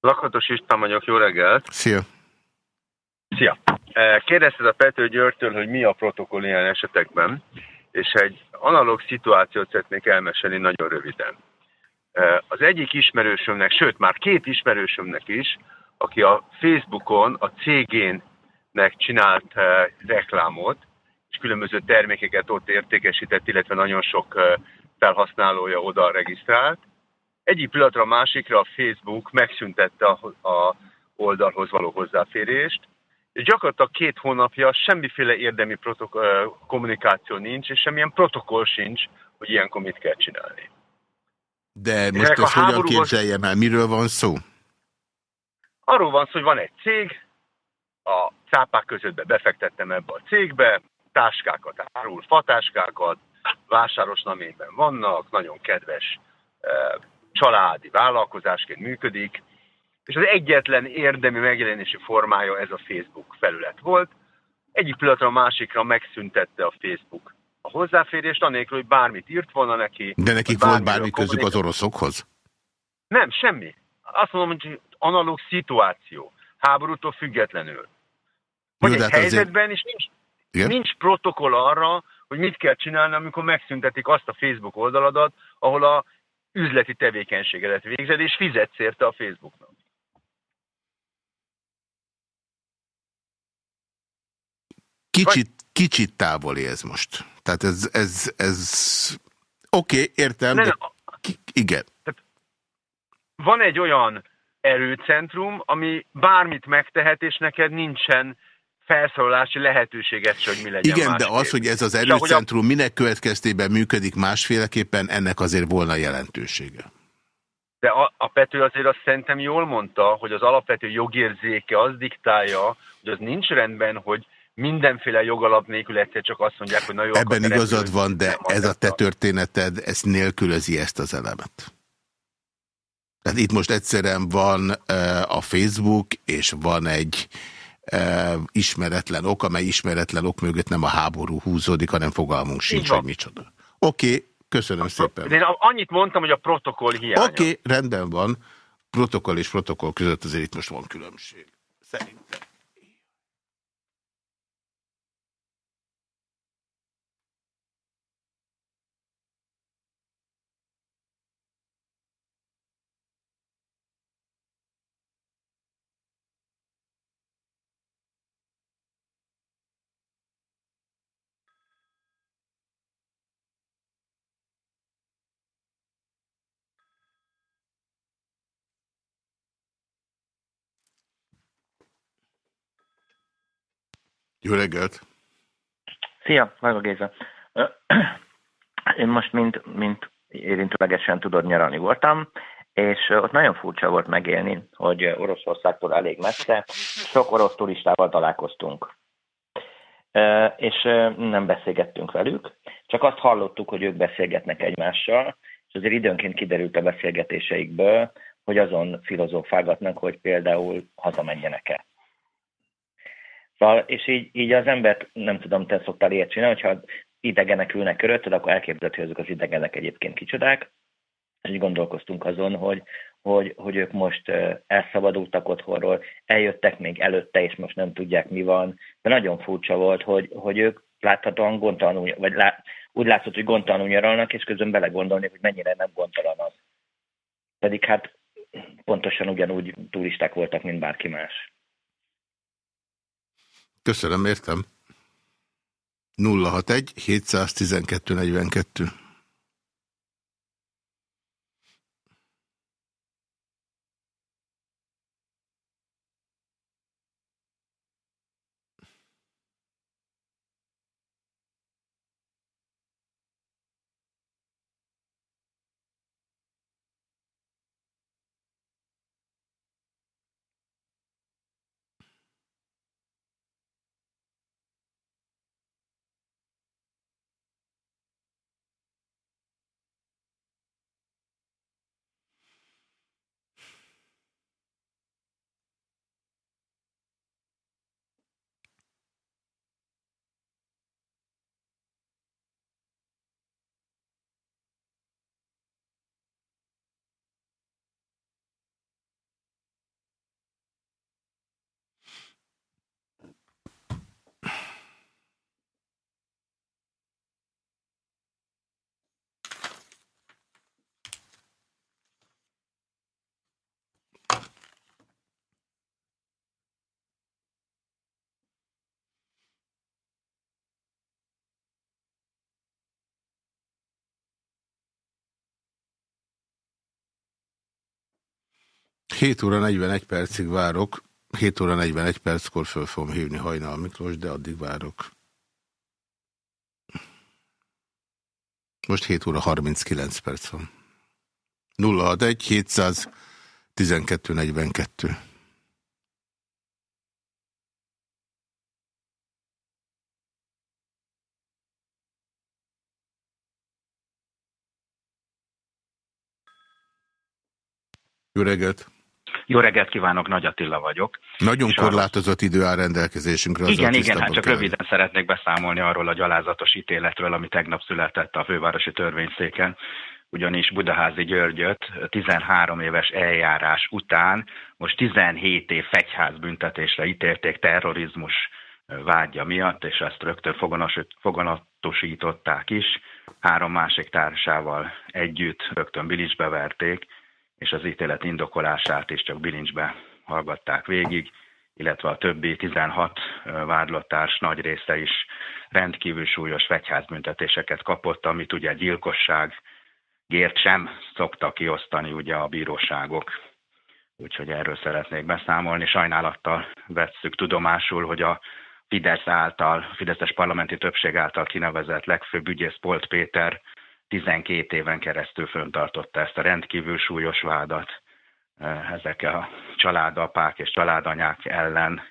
S4: Lakatos István vagyok, jó reggelt!
S2: Szia!
S4: Szia! E, kérdezted a Pető Györgytől, hogy mi a protokoll ilyen esetekben, és egy analóg szituációt szeretnék elmesélni nagyon röviden. E, az egyik ismerősömnek, sőt már két ismerősömnek is, aki a Facebookon a cégénnek csinált e, reklámot, és különböző termékeket ott értékesített, illetve nagyon sok felhasználója oda regisztrált, egyik pillanatra a másikra a Facebook megszüntette a, a oldalhoz való hozzáférést, és gyakorlatilag két hónapja semmiféle érdemi kommunikáció nincs, és semmilyen protokoll sincs, hogy ilyenkor mit kell csinálni.
S2: De most ezt hogyan háborúban... képzeljem el? Miről van szó?
S4: Arról van szó, hogy van egy cég, a cápák között befektettem ebbe a cégbe, táskákat árul, fatáskákat, vásáros naményben vannak, nagyon kedves családi vállalkozásként működik, és az egyetlen érdemi megjelenési formája ez a Facebook felület volt. Egyik pillanatra a másikra megszüntette a Facebook a hozzáférést, anélkül, hogy bármit írt volna neki.
S2: De neki volt bármi közük az oroszokhoz?
S4: Nem, semmi. Azt mondom, hogy analóg szituáció, háborútól függetlenül. Vagy egy hát helyzetben is nincs, nincs protokoll arra, hogy mit kell csinálni, amikor megszüntetik azt a Facebook oldaladat, ahol a üzleti tevékenységedet végzed, és fizetsz érte a Facebooknak.
S2: Kicsit, kicsit távoli ez most. Tehát ez, ez, ez oké, okay, értem, Nem, de ki, igen. Tehát
S4: van egy olyan erőcentrum, ami bármit megtehet, és neked nincsen felszólalási lehetőséget se, hogy mi legyen
S2: Igen, de az, hogy ez az erőcentrum a... minek következtében működik másféleképpen, ennek azért volna jelentősége.
S4: De a, a Pető azért azt szerintem jól mondta, hogy az alapvető jogérzéke az diktálja, hogy az nincs rendben, hogy mindenféle jogalap nélkül egyszer csak azt mondják, hogy na jó,
S2: Ebben igazad van, de ez a te történeted, ez nélkülözi ezt az elemet. Tehát itt most egyszerűen van uh, a Facebook, és van egy ismeretlen ok, amely ismeretlen ok mögött nem a háború húzódik, hanem fogalmunk sincs, hogy micsoda. Oké, okay, köszönöm a szépen.
S4: Én annyit mondtam, hogy a protokoll hiánya.
S2: Oké, okay, rendben van. Protokoll és protokoll között azért itt most van különbség. Szerintem. Jó reggelt!
S5: Szia, Vága Géza. Én most mint, mint érintőlegesen tudod nyaralni voltam, és ott nagyon furcsa volt megélni, hogy Oroszországtól elég messze sok orosz turistával találkoztunk. És nem beszélgettünk velük, csak azt hallottuk, hogy ők beszélgetnek egymással, és azért időnként kiderült a beszélgetéseikből, hogy azon filozófálgatnak, hogy például hazamenjenek-e. Szóval, és így, így az embert, nem tudom, te szoktál ilyet csinálni, hogyha idegenek ülnek körülötted, akkor elképzelhető, hogy azok az idegenek egyébként kicsodák, és így gondolkoztunk azon, hogy, hogy, hogy ők most elszabadultak otthonról, eljöttek még előtte, és most nem tudják, mi van. De nagyon furcsa volt, hogy, hogy ők láthatóan gondtalanul, vagy lá, úgy látszott, hogy gondtalanul nyaralnak, és közben belegondolni, hogy mennyire nem gondtalan az. Pedig hát pontosan ugyanúgy turisták voltak, mint bárki más.
S2: Köszönöm, értem. 061 712 42 7 óra 41 percig várok. 7 óra 41 perckor föl fogom hívni Hajnal Miklós, de addig várok. Most 7 óra 39 perc van. 061 712 42. Jó reggelt!
S6: Jó reggelt kívánok, Nagy Attila vagyok.
S2: Nagyon korlátozott idő áll rendelkezésünkre.
S6: Igen, igen, hát csak kell. röviden szeretnék beszámolni arról a gyalázatos ítéletről, ami tegnap született a fővárosi törvényszéken ugyanis Budaházi Györgyöt 13 éves eljárás után most 17 év fegyházbüntetésre ítélték terrorizmus vágya miatt, és ezt rögtön foganatosították is. Három másik társával együtt rögtön bilincsbe verték, és az ítélet indokolását is csak bilincsbe hallgatták végig, illetve a többi 16 vádlottárs nagy része is rendkívül súlyos fegyházbüntetéseket kapott, amit ugye gyilkosság gért sem szoktak kiosztani ugye a bíróságok. Úgyhogy erről szeretnék beszámolni. Sajnálattal vesszük tudomásul, hogy a Fidesz által, Fideszes parlamenti többség által kinevezett legfőbb ügyész Polt Péter 12 éven keresztül föntartotta ezt a rendkívül súlyos vádat eh, ezek a családapák és családanyák ellen.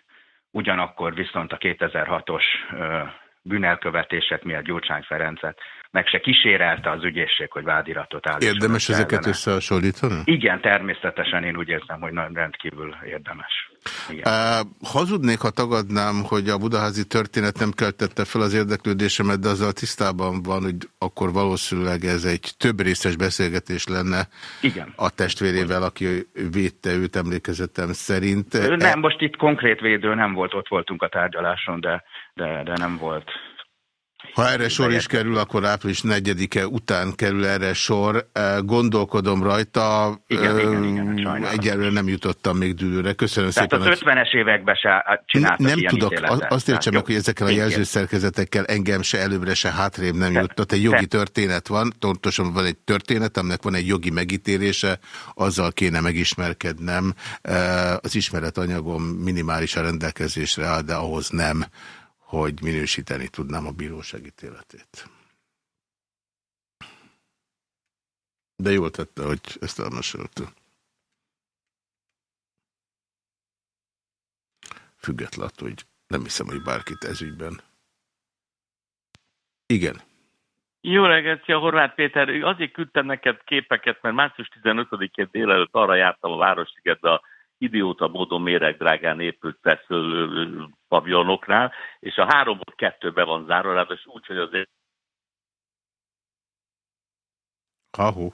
S6: Ugyanakkor viszont a 2006-os eh, bűnelkövetések miatt Gyurcsány Ferencet meg se kísérelte az ügyészség, hogy vádiratot állítson.
S2: Érdemes ezeket összehasonlítani?
S6: Igen, természetesen én úgy érzem, hogy nagyon rendkívül érdemes.
S2: Uh, hazudnék, ha tagadnám, hogy a budaházi történet nem keltette fel az érdeklődésemet, de azzal tisztában van, hogy akkor valószínűleg ez egy több részes beszélgetés lenne
S6: Igen.
S2: a testvérével, aki védte őt emlékezetem szerint.
S6: Nem, most itt konkrét védő nem volt, ott voltunk a tárgyaláson, de, de, de nem volt
S2: ha erre sor is kerül, akkor április 4-e után kerül erre sor. Gondolkodom rajta.
S6: Igen, igen, igen,
S2: Egyelőre nem jutottam még dűlőre. Köszönöm
S6: Tehát
S2: szépen.
S6: az 50-es években se csináltak
S2: Nem
S6: ilyen
S2: tudok,
S6: ítéletet.
S2: azt értsem meg, hogy ezekkel a jelzőszerkezetekkel engem se előbbre, se hátrébb nem Te, jutott. Egy jogi te. történet van, pontosan van egy történet, aminek van egy jogi megítélése, azzal kéne megismerkednem. Az ismeretanyagom minimális a rendelkezésre áll, de ahhoz nem hogy minősíteni tudnám a bíróság ítéletét. De jól tette, hogy ezt elmesélte. Függetlenül, hogy nem hiszem, hogy bárkit ezügyben. Igen.
S7: Jó reggelt, szia Horváth Péter. Azért küldtem neked képeket, mert március 15-én délelőtt arra jártam a Városligetbe a idióta módon méregdrágán épült feszülő pavilonoknál, és a háromból kettőbe van zárva, és úgy, hogy azért
S2: Ahó.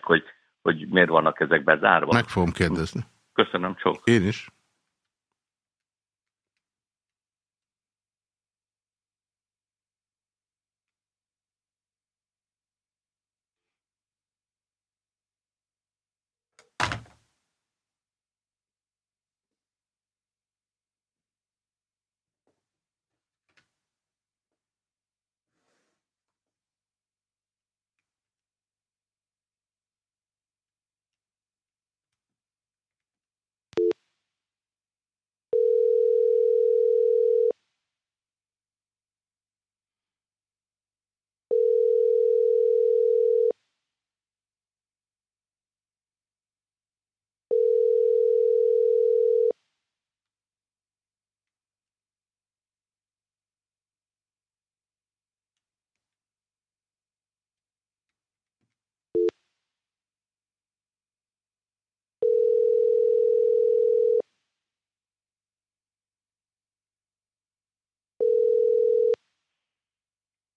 S7: Hogy, hogy miért vannak ezek bezárva.
S2: Meg fogom kérdezni.
S7: Köszönöm, csak.
S2: Én is.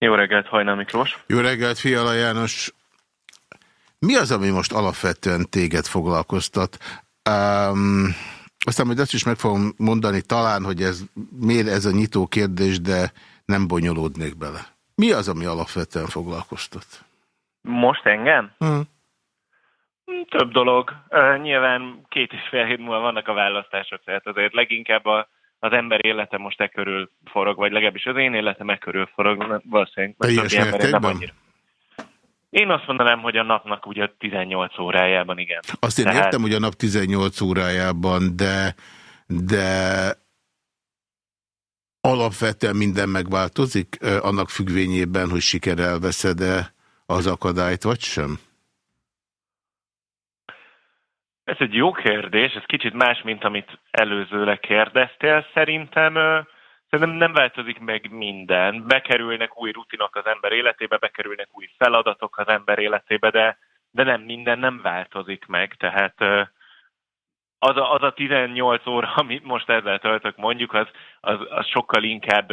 S7: Jó reggelt, Hajnal Miklós.
S2: Jó reggelt, Fiala János. Mi az, ami most alapvetően téged foglalkoztat? Um, aztán majd azt is meg fogom mondani talán, hogy ez miért ez a nyitó kérdés, de nem bonyolódnék bele. Mi az, ami alapvetően foglalkoztat?
S7: Most engem?
S2: Hmm.
S7: Több dolog. Uh, nyilván két és fél hét múlva vannak a választások, tehát azért leginkább a az ember élete most e körül forog, vagy legalábbis az én életem e körül forog, valószínűleg.
S2: Teljes mértékben?
S7: Én azt mondanám, hogy a napnak ugye 18 órájában, igen.
S2: Azt én Tehát... értem, hogy a nap 18 órájában, de, de alapvetően minden megváltozik annak függvényében, hogy sikerrel veszed-e az akadályt, vagy sem?
S7: Ez egy jó kérdés, ez kicsit más, mint amit előzőleg kérdeztél. Szerintem, szerintem nem változik meg minden. Bekerülnek új rutinok az ember életébe, bekerülnek új feladatok az ember életébe, de, de nem minden nem változik meg. Tehát az a, az a 18 óra, amit most ezzel töltök mondjuk, az, az, az sokkal inkább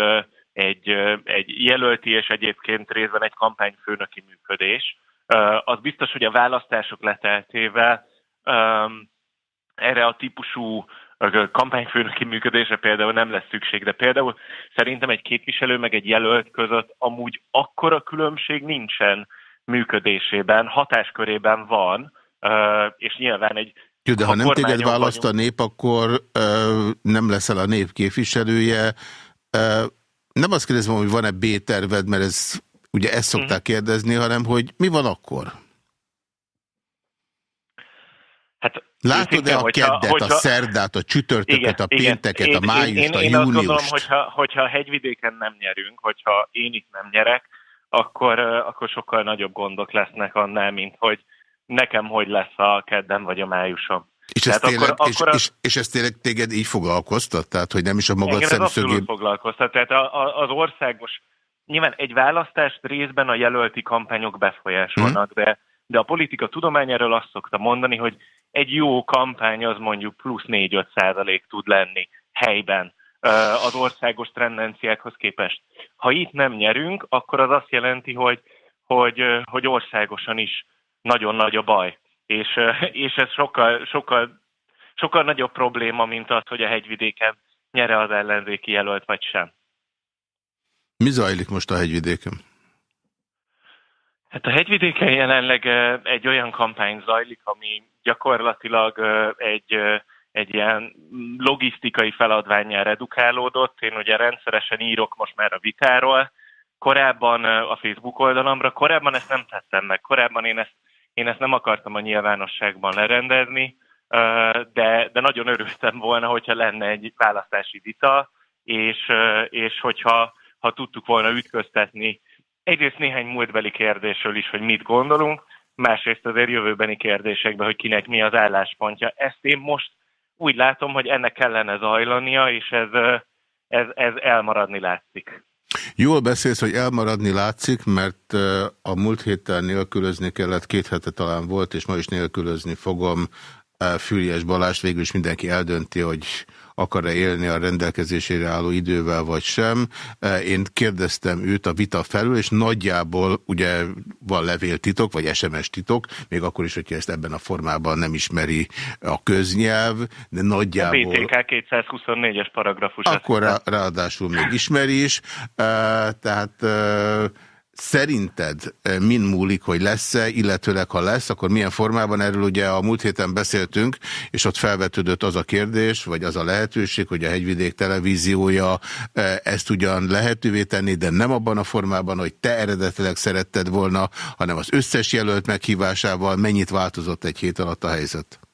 S7: egy, egy jelölti és egyébként részben egy kampányfőnöki működés. Az biztos, hogy a választások leteltével erre a típusú kampányfőnöki működésre például nem lesz szükség, de például szerintem egy képviselő meg egy jelölt között amúgy akkora különbség nincsen működésében, hatáskörében van, és nyilván egy
S2: jó, de ha, nem téged választ a nép, akkor ö, nem leszel a nép képviselője. Ö, nem azt kérdezem, hogy van-e B-terved, mert ez, ugye ezt szokták. -huh. kérdezni, hanem hogy mi van akkor?
S7: Hát
S2: Látod-e a hogyha, keddet, hogyha, a szerdát, a csütörtököt, igen, a pénteket, igen, a májust, én, én, a júniust? Én azt gondolom,
S7: hogyha, hogyha a hegyvidéken nem nyerünk, hogyha én itt nem nyerek, akkor, akkor sokkal nagyobb gondok lesznek annál, mint hogy nekem hogy lesz a kedden vagy a májusom.
S2: És ez, tényleg, akkor, és, akkor és, és ez tényleg téged így foglalkoztat? Tehát, hogy nem is a magad
S7: szemszögében... foglalkoztat. Tehát a, a, az országos... Nyilván egy választást részben a jelölti kampányok befolyásolnak, hmm. de, de a politika tudományáról azt szokta mondani, hogy egy jó kampány az mondjuk plusz 4-5 százalék tud lenni helyben az országos tendenciákhoz képest. Ha itt nem nyerünk, akkor az azt jelenti, hogy, hogy, hogy országosan is nagyon nagy a baj. És, és ez sokkal, sokkal, sokkal nagyobb probléma, mint az, hogy a hegyvidéken nyere az ellenzéki jelölt, vagy sem.
S2: Mi zajlik most a hegyvidéken?
S7: Hát a hegyvidéken jelenleg egy olyan kampány zajlik, ami gyakorlatilag egy, egy ilyen logisztikai feladványjá redukálódott. Én ugye rendszeresen írok most már a vitáról, korábban a Facebook oldalamra, korábban ezt nem tettem meg, korábban én ezt, én ezt nem akartam a nyilvánosságban lerendezni, de, de nagyon örültem volna, hogyha lenne egy választási vita, és, és hogyha ha tudtuk volna ütköztetni egyrészt néhány múltbeli kérdésről is, hogy mit gondolunk, másrészt azért jövőbeni kérdésekbe, hogy kinek mi az álláspontja. Ezt én most úgy látom, hogy ennek kellene zajlania, és ez, ez, ez elmaradni látszik.
S2: Jól beszélsz, hogy elmaradni látszik, mert a múlt héten nélkülözni kellett, két hete talán volt, és ma is nélkülözni fogom Füriyes Balást, végül is mindenki eldönti, hogy akar-e élni a rendelkezésére álló idővel, vagy sem. E, én kérdeztem őt a vita felül, és nagyjából ugye van levéltitok, vagy SMS titok, még akkor is, hogyha ezt ebben a formában nem ismeri a köznyelv, de nagyjából...
S7: A BTK 224-es paragrafus.
S2: Akkor rá, ráadásul még ismeri is, e, tehát e, Szerinted eh, min múlik, hogy lesz-e, illetőleg ha lesz, akkor milyen formában? Erről ugye a múlt héten beszéltünk, és ott felvetődött az a kérdés, vagy az a lehetőség, hogy a Hegyvidék televíziója eh, ezt ugyan lehetővé tenni, de nem abban a formában, hogy te eredetileg szeretted volna, hanem az összes jelölt meghívásával. Mennyit változott egy hét alatt a helyzet?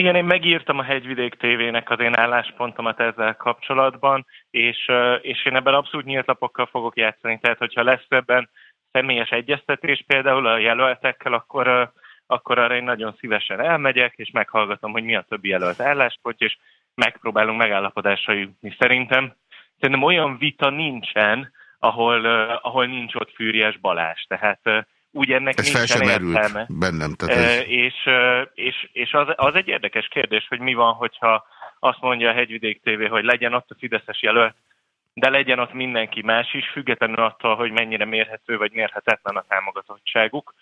S7: Igen, én megírtam a Hegyvidék TV-nek az én álláspontomat ezzel kapcsolatban, és, és én ebben abszolút nyílt lapokkal fogok játszani, tehát hogyha lesz ebben személyes egyeztetés például a jelöltekkel, akkor, akkor arra én nagyon szívesen elmegyek, és meghallgatom, hogy mi a többi jelölt álláspont, és megpróbálunk megállapodásra jutni. Szerintem, szerintem olyan vita nincsen, ahol, ahol nincs ott Fűries Balás. Tehát úgy ennek
S2: ez fel sem értelme. bennem. Tehát ez...
S7: És, és, és az, az egy érdekes kérdés, hogy mi van, hogyha azt mondja a Hegyvidék TV, hogy legyen ott a Fideszes jelölt, de legyen ott mindenki más is, függetlenül attól, hogy mennyire mérhető vagy mérhetetlen a támogatottságuk.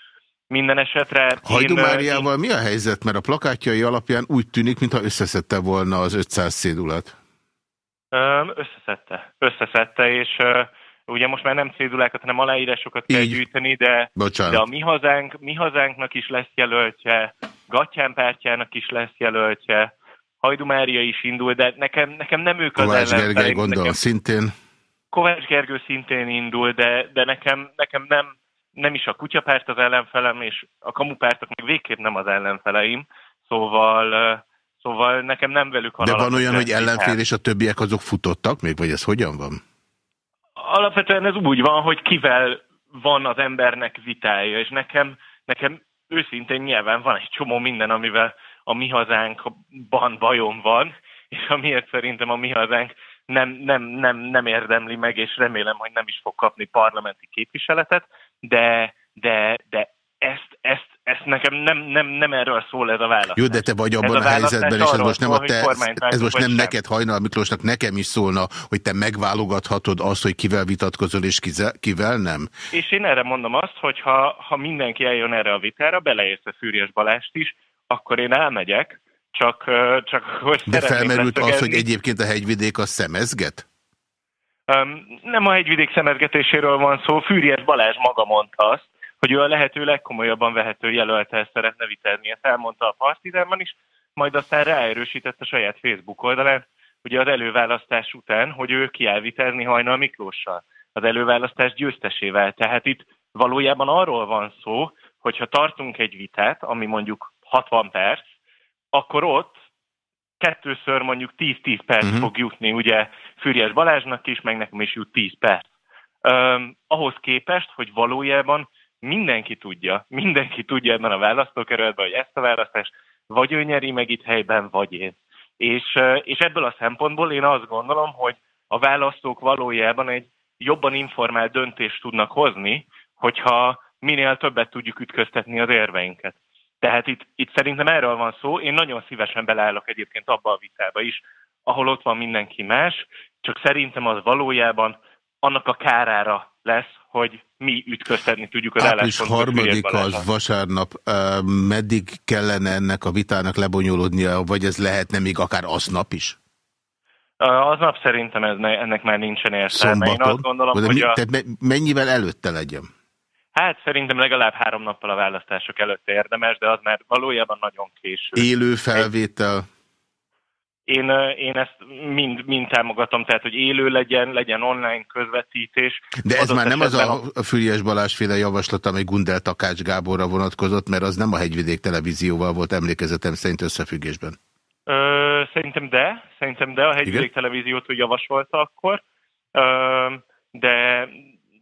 S7: Minden esetre...
S2: Hajdu Máriával én... mi a helyzet? Mert a plakátjai alapján úgy tűnik, mintha összeszedte volna az 500 szédulát.
S7: Összeszedte. Összeszedte, és ugye most már nem cédulákat, hanem aláírásokat kell Így. gyűjteni, de, de a mi, hazánk, mi hazánknak is lesz jelöltje, Gattyán pártjának is lesz jelöltje, Hajdu Mária is indul, de nekem, nekem nem ők
S2: Kovács az ellenfelek. Gergely gondolom nekem, szintén.
S7: Kovács Gergő szintén indul, de, de nekem, nekem nem, nem is a kutyapárt az ellenfelem, és a kamupártok még végképp nem az ellenfeleim, szóval, szóval nekem nem velük van
S2: De van olyan, hogy ellenfél és a többiek azok futottak még, vagy ez hogyan van?
S7: Alapvetően ez úgy van, hogy kivel van az embernek vitája, és nekem, nekem őszintén nyilván van egy csomó minden, amivel a mi hazánkban bajom van, és amiért szerintem a mi hazánk nem, nem, nem, nem érdemli meg, és remélem, hogy nem is fog kapni parlamenti képviseletet, de, de, de ezt, ezt, ezt nekem nem, nem, nem erről szól ez a válasz.
S2: Jó, de te vagy abban a, a helyzetben, és ez most nem, a te, ez most nem neked Hajnal Miklósnak, nekem is szólna, hogy te megválogathatod azt, hogy kivel vitatkozol, és kivel nem?
S7: És én erre mondom azt, hogy ha, ha mindenki eljön erre a vitára, beleértve Fűrjes Balást is, akkor én elmegyek, csak, csak hogy
S2: De felmerült az, hogy egyébként a hegyvidék a szemezget?
S7: Um, nem a hegyvidék szemezgetéséről van szó, Fűrjes Balázs maga mondta azt, hogy ő a lehető legkomolyabban vehető jelöltel szeretne vitezni. Ezt elmondta a Partizánban is, majd aztán ráerősített a saját Facebook oldalán, ugye az előválasztás után, hogy ő kiáll vitezni Hajnal Miklóssal, az előválasztás győztesével. Tehát itt valójában arról van szó, hogyha tartunk egy vitát, ami mondjuk 60 perc, akkor ott kettőször mondjuk 10-10 perc uh-huh. fog jutni, ugye Füriyes Balázsnak is, meg nekem is jut 10 perc. Um, ahhoz képest, hogy valójában mindenki tudja, mindenki tudja ebben a választókerületben, hogy ezt a választást vagy ő nyeri meg itt helyben, vagy én. És, és ebből a szempontból én azt gondolom, hogy a választók valójában egy jobban informált döntést tudnak hozni, hogyha minél többet tudjuk ütköztetni az érveinket. Tehát itt, itt szerintem erről van szó. Én nagyon szívesen beleállok egyébként abba a vitába is, ahol ott van mindenki más, csak szerintem az valójában annak a kárára lesz, hogy mi ütköztetni tudjuk az
S2: Április harmadik az vasárnap. Meddig kellene ennek a vitának lebonyolódnia, vagy ez lehetne még akár aznap is?
S7: Aznap szerintem ez, ennek már nincsen értelme. Szombaton? Én azt gondolom, hogy a...
S2: Tehát mennyivel előtte legyen?
S7: Hát szerintem legalább három nappal a választások előtt érdemes, de az már valójában nagyon késő.
S2: Élő felvétel?
S7: Én, én ezt mind, mind támogatom, tehát hogy élő legyen, legyen online közvetítés.
S2: De ez már nem az a, a Füriás Balázs féle javaslat, ami Gundel Takács Gáborra vonatkozott, mert az nem a Hegyvidék televízióval volt emlékezetem szerint összefüggésben.
S7: Ö, szerintem de, szerintem de, a hegyvidék televíziót ő javasolta akkor, ö, de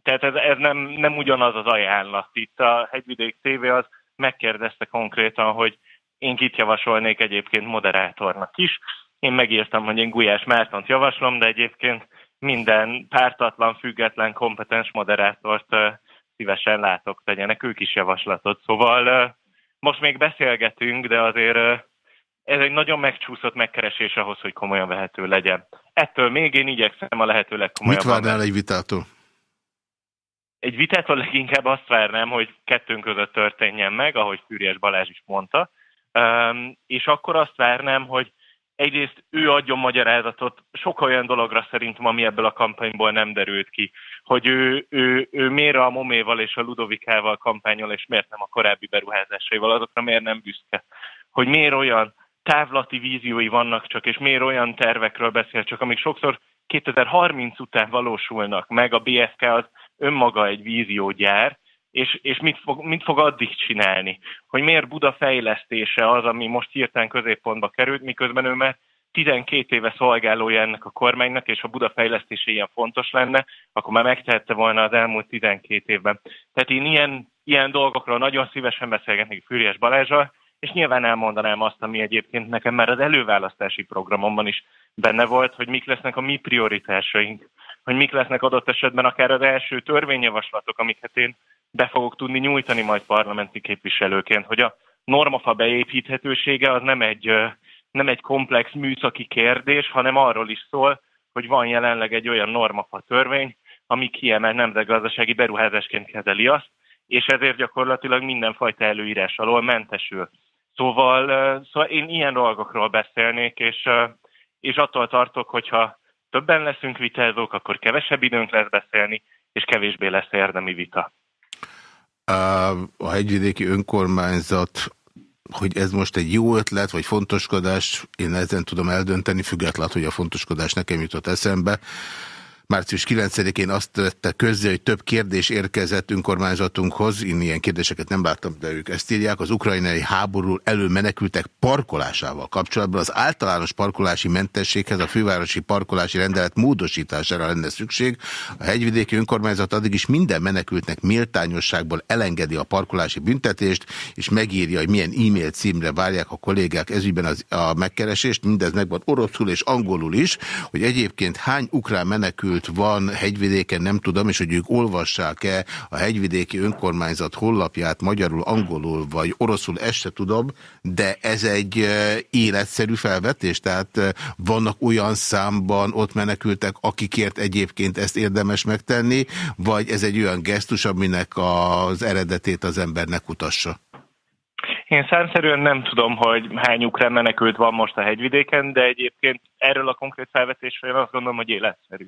S7: tehát ez, ez nem, nem ugyanaz az ajánlat. Itt a hegyvidék TV az megkérdezte konkrétan, hogy én kit javasolnék egyébként moderátornak is. Én megírtam, hogy én Gulyás Mártont javaslom, de egyébként minden pártatlan, független, kompetens moderátort szívesen látok, tegyenek ők is javaslatot. Szóval most még beszélgetünk, de azért ez egy nagyon megcsúszott megkeresés ahhoz, hogy komolyan vehető legyen. Ettől még én igyekszem a lehető legkomolyabban.
S2: Mit várnál egy vitától?
S7: Egy vitától leginkább azt várnám, hogy kettőnk között történjen meg, ahogy Fűries Balázs is mondta, és akkor azt várnám, hogy egyrészt ő adjon magyarázatot. Sok olyan dologra szerintem, ami ebből a kampányból nem derült ki, hogy ő, ő, ő miért a Moméval és a Ludovikával kampányol, és miért nem a korábbi beruházásaival, azokra miért nem büszke, hogy miért olyan távlati víziói vannak csak, és miért olyan tervekről beszél csak, amik sokszor 2030 után valósulnak meg, a BSK az önmaga egy víziógyár, és, és mit, fog, mit fog addig csinálni. Hogy miért Buda fejlesztése az, ami most hirtelen középpontba került, miközben ő már 12 éve szolgálója ennek a kormánynak, és ha Buda fejlesztése ilyen fontos lenne, akkor már megtehette volna az elmúlt 12 évben. Tehát én ilyen, ilyen dolgokról nagyon szívesen beszélgetnék Fűries Balázsral, és nyilván elmondanám azt, ami egyébként nekem már az előválasztási programomban is benne volt, hogy mik lesznek a mi prioritásaink, hogy mik lesznek adott esetben akár az első törvényjavaslatok, amiket én be fogok tudni nyújtani majd parlamenti képviselőként, hogy a normafa beépíthetősége az nem egy, nem egy komplex műszaki kérdés, hanem arról is szól, hogy van jelenleg egy olyan normafa törvény, ami kiemel nemzetgazdasági beruházásként kezeli azt, és ezért gyakorlatilag mindenfajta előírás alól mentesül. Szóval, szóval én ilyen dolgokról beszélnék, és, és attól tartok, hogyha többen leszünk vitázók, akkor kevesebb időnk lesz beszélni, és kevésbé lesz érdemi vita.
S2: A hegyvidéki önkormányzat, hogy ez most egy jó ötlet, vagy fontoskodás, én ezen tudom eldönteni, függetlenül, hogy a fontoskodás nekem jutott eszembe. Március 9-én azt tette közzé, hogy több kérdés érkezett önkormányzatunkhoz, én ilyen kérdéseket nem láttam, de ők ezt írják, az ukrajnai háború elő menekültek parkolásával kapcsolatban. Az általános parkolási mentességhez a fővárosi parkolási rendelet módosítására lenne szükség. A hegyvidéki önkormányzat addig is minden menekültnek méltányosságból elengedi a parkolási büntetést, és megírja, hogy milyen e-mail címre várják a kollégák ezügyben az, a megkeresést, mindez megvan oroszul és angolul is, hogy egyébként hány ukrán menekült menekült van hegyvidéken, nem tudom, és hogy ők olvassák-e a hegyvidéki önkormányzat hollapját magyarul, angolul vagy oroszul, ezt se tudom, de ez egy életszerű felvetés, tehát vannak olyan számban ott menekültek, akikért egyébként ezt érdemes megtenni, vagy ez egy olyan gesztus, aminek az eredetét az embernek utassa?
S7: Én számszerűen nem tudom, hogy hány ukrán menekült van most a hegyvidéken, de egyébként erről a konkrét felvetésről én azt gondolom, hogy életszerű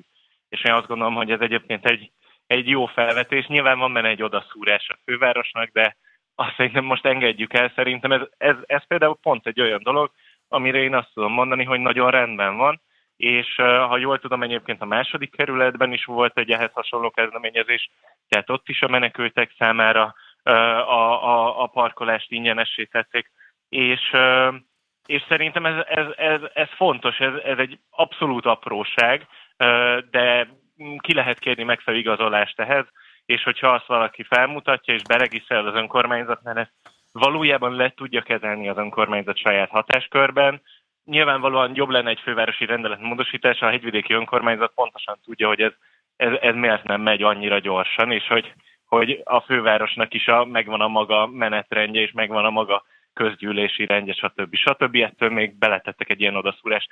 S7: és én azt gondolom, hogy ez egyébként egy, egy jó felvetés. Nyilván van benne egy odaszúrás a fővárosnak, de azt szerintem most engedjük el. Szerintem ez, ez, ez például pont egy olyan dolog, amire én azt tudom mondani, hogy nagyon rendben van, és ha jól tudom, egyébként a második kerületben is volt egy ehhez hasonló kezdeményezés, tehát ott is a menekültek számára a, a, a parkolást ingyenessé tették, és, és szerintem ez, ez, ez, ez fontos, ez, ez egy abszolút apróság, de ki lehet kérni megfelelő igazolást ehhez, és hogyha azt valaki felmutatja és beregiszel az önkormányzatnál, ezt valójában le tudja kezelni az önkormányzat saját hatáskörben. Nyilvánvalóan jobb lenne egy fővárosi rendelet módosítása, a hegyvidéki önkormányzat pontosan tudja, hogy ez, ez, ez miért nem megy annyira gyorsan, és hogy, hogy a fővárosnak is a, megvan a maga menetrendje, és megvan a maga közgyűlési rendje, stb. stb. Ettől még beletettek egy ilyen odaszúrást.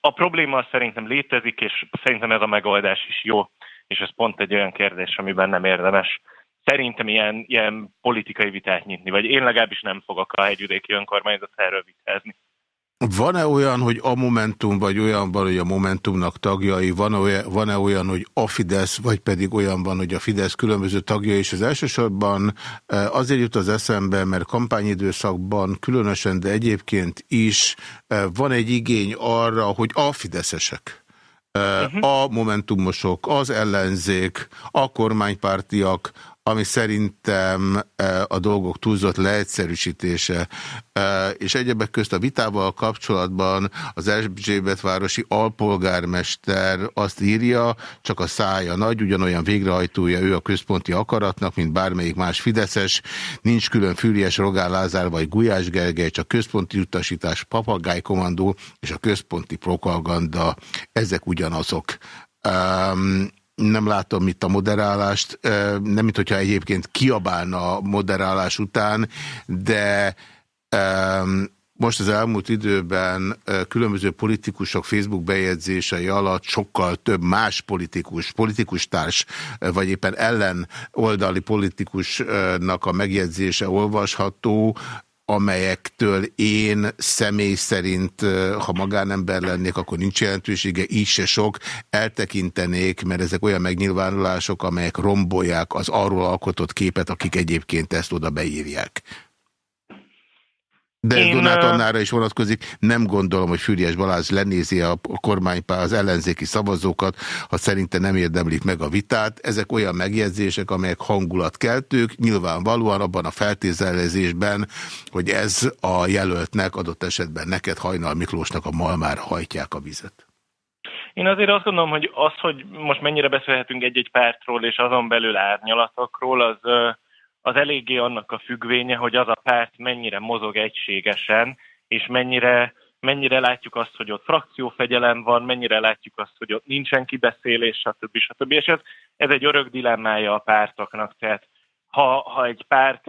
S7: A probléma szerintem létezik, és szerintem ez a megoldás is jó, és ez pont egy olyan kérdés, amiben nem érdemes szerintem ilyen, ilyen politikai vitát nyitni, vagy én legalábbis nem fogok a hegyvidéki önkormányzat erről vitázni.
S2: Van-e olyan, hogy a Momentum, vagy olyan van, hogy a Momentumnak tagjai, van-e olyan, van -e olyan, hogy a Fidesz, vagy pedig olyan van, hogy a Fidesz különböző tagjai, és az elsősorban e, azért jut az eszembe, mert kampányidőszakban különösen, de egyébként is e, van egy igény arra, hogy a Fideszesek, e, -huh. a Momentumosok, az ellenzék, a kormánypártiak, ami szerintem a dolgok túlzott leegyszerűsítése, és egyebek közt a vitával kapcsolatban az Erzsébetvárosi alpolgármester azt írja, csak a szája nagy, ugyanolyan végrehajtója ő a központi akaratnak, mint bármelyik más Fideszes, nincs külön Fűries Rogán Lázár vagy Gulyás Gergely, csak központi utasítás, papagájkommandó és a központi propaganda, ezek ugyanazok. Um, nem látom itt a moderálást, nem mint hogyha egyébként kiabálna a moderálás után, de most az elmúlt időben különböző politikusok Facebook bejegyzései alatt sokkal több más politikus, politikustárs, vagy éppen ellen oldali politikusnak a megjegyzése olvasható, amelyektől én személy szerint, ha magánember lennék, akkor nincs jelentősége, így se sok, eltekintenék, mert ezek olyan megnyilvánulások, amelyek rombolják az arról alkotott képet, akik egyébként ezt oda beírják. De Én... Donát Annára is vonatkozik. Nem gondolom, hogy Füriyes Balázs lenézi a kormánypár az ellenzéki szavazókat, ha szerinte nem érdemlik meg a vitát. Ezek olyan megjegyzések, amelyek hangulatkeltők, nyilvánvalóan abban a feltételezésben, hogy ez a jelöltnek adott esetben neked Hajnal Miklósnak a malmára hajtják a vizet.
S7: Én azért azt gondolom, hogy az, hogy most mennyire beszélhetünk egy-egy pártról és azon belül árnyalatokról, az az eléggé annak a függvénye, hogy az a párt mennyire mozog egységesen, és mennyire, mennyire látjuk azt, hogy ott frakciófegyelem van, mennyire látjuk azt, hogy ott nincsen kibeszélés, stb. stb. És ez, ez egy örök dilemmája a pártoknak. Tehát ha, ha egy párt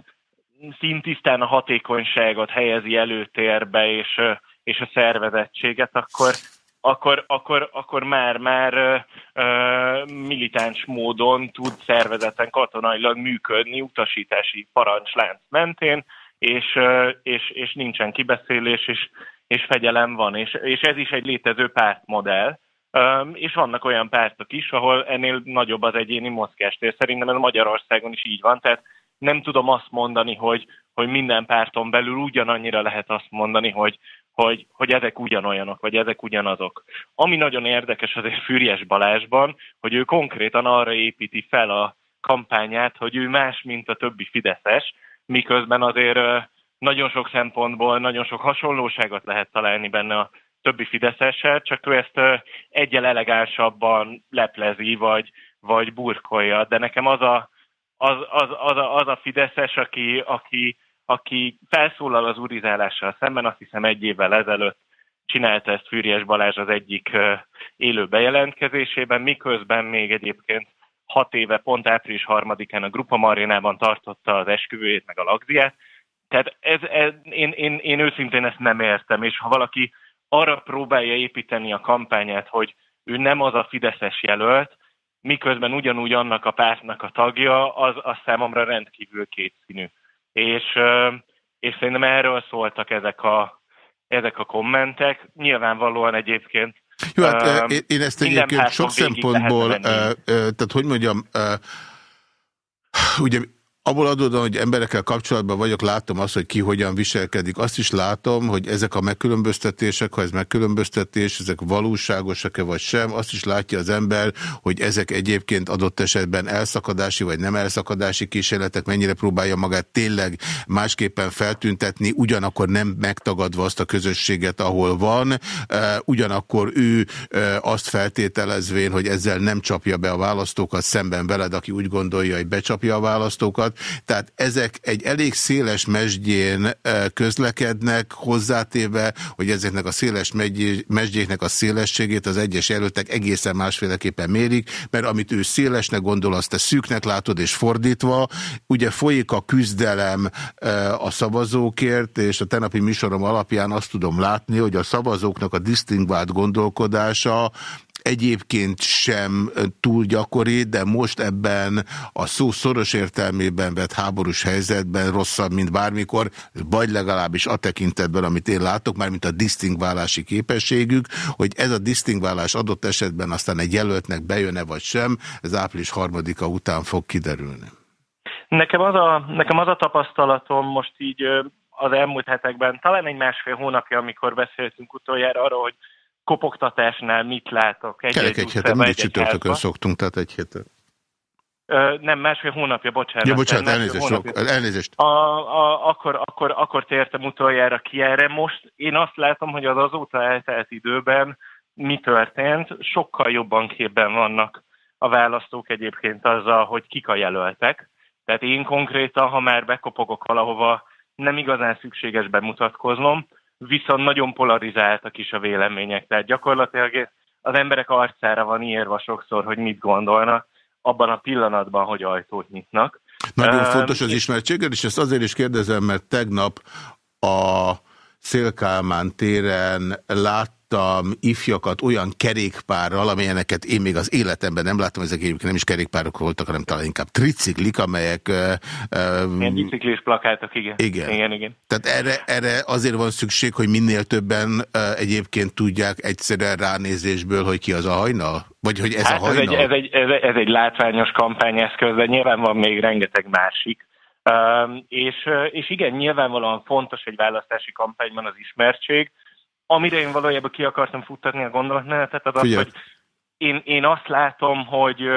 S7: szintisztán a hatékonyságot helyezi előtérbe, és, és a szervezettséget, akkor, akkor, akkor, akkor már, már uh, militáns módon tud szervezeten katonailag működni utasítási parancslánc mentén, és, uh, és, és nincsen kibeszélés, és, és fegyelem van, és, és ez is egy létező pártmodell, um, és vannak olyan pártok is, ahol ennél nagyobb az egyéni mozgástér. Szerintem ez Magyarországon is így van, tehát nem tudom azt mondani, hogy, hogy minden párton belül ugyanannyira lehet azt mondani, hogy, hogy, hogy ezek ugyanolyanok, vagy ezek ugyanazok. Ami nagyon érdekes azért Füriyes Balázsban, hogy ő konkrétan arra építi fel a kampányát, hogy ő más, mint a többi Fideszes, miközben azért nagyon sok szempontból nagyon sok hasonlóságot lehet találni benne a többi Fideszessel, csak ő ezt egyel elegánsabban leplezi, vagy, vagy burkolja. De nekem az a, az, az, az, a, az a Fideszes, aki, aki aki felszólal az urizálással szemben, azt hiszem egy évvel ezelőtt csinálta ezt Fűries Balázs az egyik élő bejelentkezésében, miközben még egyébként hat éve, pont április harmadikán a Grupa Marinában tartotta az esküvőjét, meg a lagziát. Tehát ez, ez, én, én, én őszintén ezt nem értem, és ha valaki arra próbálja építeni a kampányát, hogy ő nem az a Fideszes jelölt, miközben ugyanúgy annak a pártnak a tagja, az, az számomra rendkívül kétszínű és, és szerintem erről szóltak ezek a, ezek a kommentek. Nyilvánvalóan egyébként
S2: jó, hát én ezt egyébként sok szempontból, tehát hogy mondjam, ugye Abból adódóan, hogy emberekkel kapcsolatban vagyok, látom azt, hogy ki hogyan viselkedik. Azt is látom, hogy ezek a megkülönböztetések, ha ez megkülönböztetés, ezek valóságosak-e vagy sem, azt is látja az ember, hogy ezek egyébként adott esetben elszakadási vagy nem elszakadási kísérletek, mennyire próbálja magát tényleg másképpen feltüntetni, ugyanakkor nem megtagadva azt a közösséget, ahol van, ugyanakkor ő azt feltételezvén, hogy ezzel nem csapja be a választókat szemben veled, aki úgy gondolja, hogy becsapja a választókat, tehát ezek egy elég széles mesdjén közlekednek, hozzátéve, hogy ezeknek a széles mesdjéknek a szélességét az egyes jelöltek egészen másféleképpen mérik, mert amit ő szélesnek gondol, azt te szűknek látod, és fordítva. Ugye folyik a küzdelem a szavazókért, és a tenapi műsorom alapján azt tudom látni, hogy a szavazóknak a disztingvált gondolkodása egyébként sem túl gyakori, de most ebben a szó szoros értelmében vett háborús helyzetben rosszabb, mint bármikor, vagy legalábbis a tekintetben, amit én látok, már mint a disztingválási képességük, hogy ez a disztingválás adott esetben aztán egy jelöltnek bejön-e vagy sem, ez április harmadika után fog kiderülni.
S7: Nekem az, a, nekem az a tapasztalatom most így az elmúlt hetekben, talán egy másfél hónapja, amikor beszéltünk utoljára arról, hogy kopogtatásnál mit látok?
S2: Egy Kerek egy héten, mindig csütörtökön szoktunk, tehát egy héten.
S7: nem, másfél hónapja, bocsánat.
S2: Ja, bocsánat, elnézést, hónapja. elnézést. A,
S7: a, akkor, akkor, akkor tértem utoljára ki erre. Most én azt látom, hogy az azóta eltelt időben mi történt, sokkal jobban képben vannak a választók egyébként azzal, hogy kik a jelöltek. Tehát én konkrétan, ha már bekopogok valahova, nem igazán szükséges bemutatkoznom, viszont nagyon polarizáltak is a vélemények. Tehát gyakorlatilag az emberek arcára van írva sokszor, hogy mit gondolnak, abban a pillanatban, hogy ajtót nyitnak.
S2: Nagyon fontos az ismertséggel, és ezt azért is kérdezem, mert tegnap a Szélkálmán téren lát láttam ifjakat olyan kerékpárral, amilyeneket én még az életemben nem láttam, ezek egyébként nem is kerékpárok voltak, hanem talán inkább triciklik, amelyek...
S7: Ilyen biciklis plakátok, igen.
S2: Igen.
S7: igen, igen.
S2: Tehát erre, erre azért van szükség, hogy minél többen egyébként tudják egyszerűen ránézésből, hogy ki az a hajnal? Vagy hogy ez hát a hajnal?
S7: Ez egy, ez, egy, ez, egy, ez egy látványos kampányeszköz, de nyilván van még rengeteg másik. Um, és, és igen, nyilvánvalóan fontos egy választási kampányban az ismertség, amire én valójában ki akartam futtatni a gondolatmenetet, az az, hogy én, én azt látom, hogy,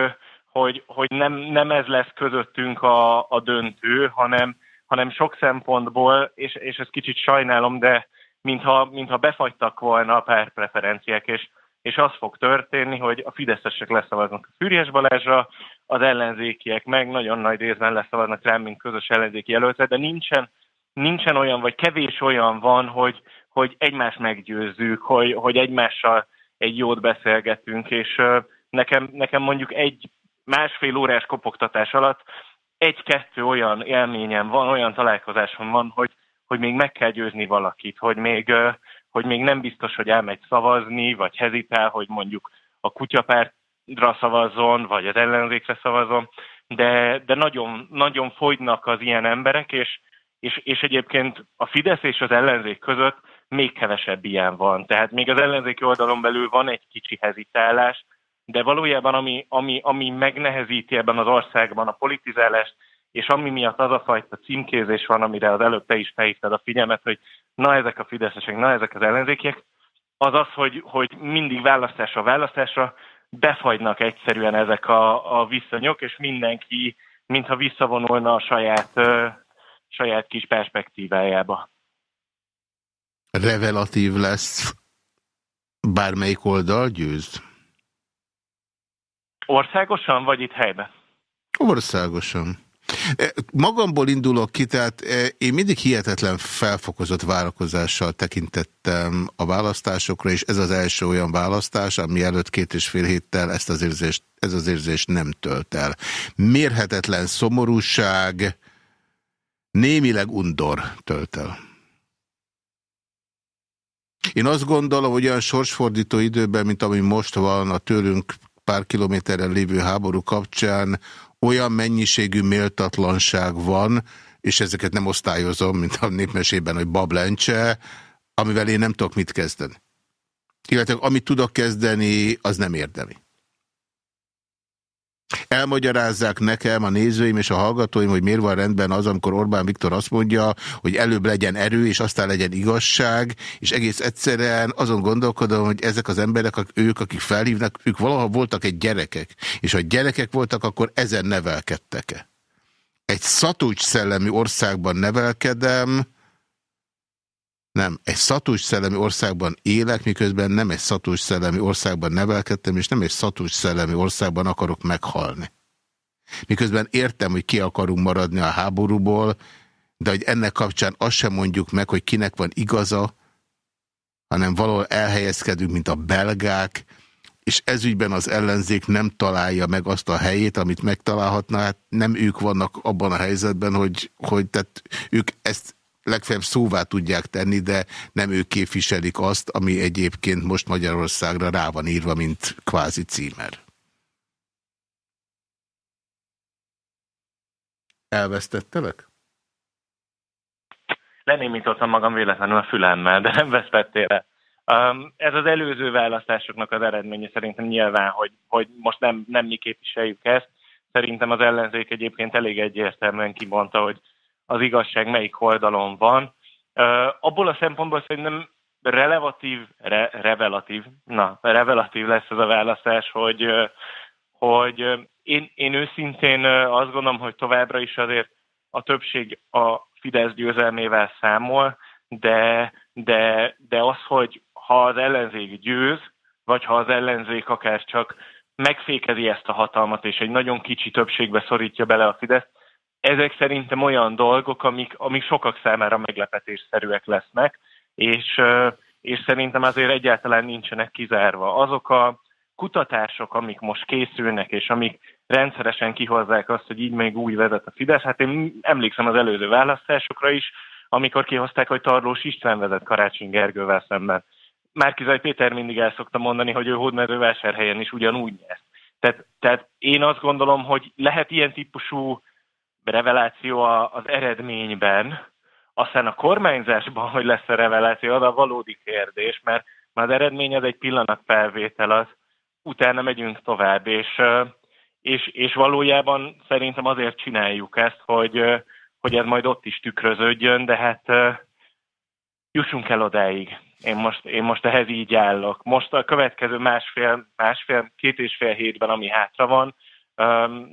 S7: hogy, hogy nem, nem ez lesz közöttünk a, a döntő, hanem, hanem sok szempontból, és, és ezt kicsit sajnálom, de mintha, mintha befagytak volna a pártpreferenciák, és, és az fog történni, hogy a fideszesek leszavaznak a Füriyes Balázsra, az ellenzékiek meg nagyon nagy részben leszavaznak rám, mint közös ellenzéki jelöltre, de nincsen, nincsen olyan, vagy kevés olyan van, hogy, hogy egymást meggyőzzük, hogy, hogy egymással egy jót beszélgetünk, és nekem, nekem mondjuk egy másfél órás kopogtatás alatt egy-kettő olyan élményem van, olyan találkozásom van, hogy, hogy még meg kell győzni valakit, hogy még, hogy még nem biztos, hogy elmegy szavazni, vagy hezitál, hogy mondjuk a kutyapártra szavazzon, vagy az ellenzékre szavazzon, de, de nagyon, nagyon fogynak az ilyen emberek, és, és, és egyébként a Fidesz és az ellenzék között még kevesebb ilyen van. Tehát még az ellenzéki oldalon belül van egy kicsi hezitálás, de valójában ami, ami, ami megnehezíti ebben az országban a politizálást, és ami miatt az a fajta címkézés van, amire az előbb te is felhívtad a figyelmet, hogy na ezek a fideszesek, na ezek az ellenzékiek, az az, hogy, hogy mindig választásra választásra befagynak egyszerűen ezek a, a viszonyok, és mindenki, mintha visszavonulna a saját, ö, saját kis perspektívájába
S2: revelatív lesz, bármelyik oldal győz?
S7: Országosan, vagy itt helyben?
S2: Országosan. E, magamból indulok ki, tehát e, én mindig hihetetlen felfokozott várakozással tekintettem a választásokra, és ez az első olyan választás, ami előtt két és fél héttel ezt az érzést, ez az érzés nem tölt el. Mérhetetlen szomorúság, némileg undor tölt el. Én azt gondolom, hogy olyan sorsfordító időben, mint ami most van a tőlünk pár kilométerrel lévő háború kapcsán, olyan mennyiségű méltatlanság van, és ezeket nem osztályozom, mint a népmesében, hogy bablencse, amivel én nem tudok mit kezdeni. Illetve amit tudok kezdeni, az nem érdemi. Elmagyarázzák nekem a nézőim és a hallgatóim, hogy miért van rendben az, amikor Orbán Viktor azt mondja, hogy előbb legyen erő, és aztán legyen igazság, és egész egyszerűen azon gondolkodom, hogy ezek az emberek, ők, akik felhívnak, ők valaha voltak egy gyerekek, és ha gyerekek voltak, akkor ezen nevelkedtek-e? Egy szatúcs szellemi országban nevelkedem, nem, egy szatús szellemi országban élek, miközben nem egy szatús szellemi országban nevelkedtem, és nem egy szatús szellemi országban akarok meghalni. Miközben értem, hogy ki akarunk maradni a háborúból, de hogy ennek kapcsán azt sem mondjuk meg, hogy kinek van igaza, hanem valahol elhelyezkedünk, mint a belgák, és ezügyben az ellenzék nem találja meg azt a helyét, amit megtalálhatna, hát nem ők vannak abban a helyzetben, hogy, hogy tehát ők ezt legfeljebb szóvá tudják tenni, de nem ők képviselik azt, ami egyébként most Magyarországra rá van írva, mint kvázi címer. Elvesztettelek?
S7: Lenémítottam magam véletlenül a fülemmel, de nem vesztettél le. Um, ez az előző választásoknak az eredménye szerintem nyilván, hogy, hogy most nem, nem mi képviseljük ezt. Szerintem az ellenzék egyébként elég egyértelműen kimondta, hogy az igazság melyik oldalon van. Abból a szempontból szerintem relevatív, re, revelatív, na, revelatív lesz ez a választás, hogy, hogy én, én őszintén azt gondolom, hogy továbbra is azért a többség a Fidesz győzelmével számol, de, de, de az, hogy ha az ellenzék győz, vagy ha az ellenzék akár csak megfékezi ezt a hatalmat, és egy nagyon kicsi többségbe szorítja bele a Fidesz, ezek szerintem olyan dolgok, amik, amik sokak számára meglepetésszerűek lesznek, és, és szerintem azért egyáltalán nincsenek kizárva. Azok a kutatások, amik most készülnek, és amik rendszeresen kihozzák azt, hogy így még új vezet a Fidesz, hát én emlékszem az előző választásokra is, amikor kihozták, hogy Tarlós István vezet Karácsony Gergővel szemben. Márkizaj Péter mindig el szokta mondani, hogy ő hódmezővásárhelyen is ugyanúgy nyert. Tehát, tehát én azt gondolom, hogy lehet ilyen típusú reveláció az eredményben, aztán a kormányzásban, hogy lesz a reveláció, az a valódi kérdés, mert az eredmény az egy pillanat felvétel, az utána megyünk tovább, és, és, és valójában szerintem azért csináljuk ezt, hogy, hogy ez majd ott is tükröződjön, de hát jussunk el odáig. Én most, én most ehhez így állok. Most a következő másfél, másfél, két és fél hétben, ami hátra van,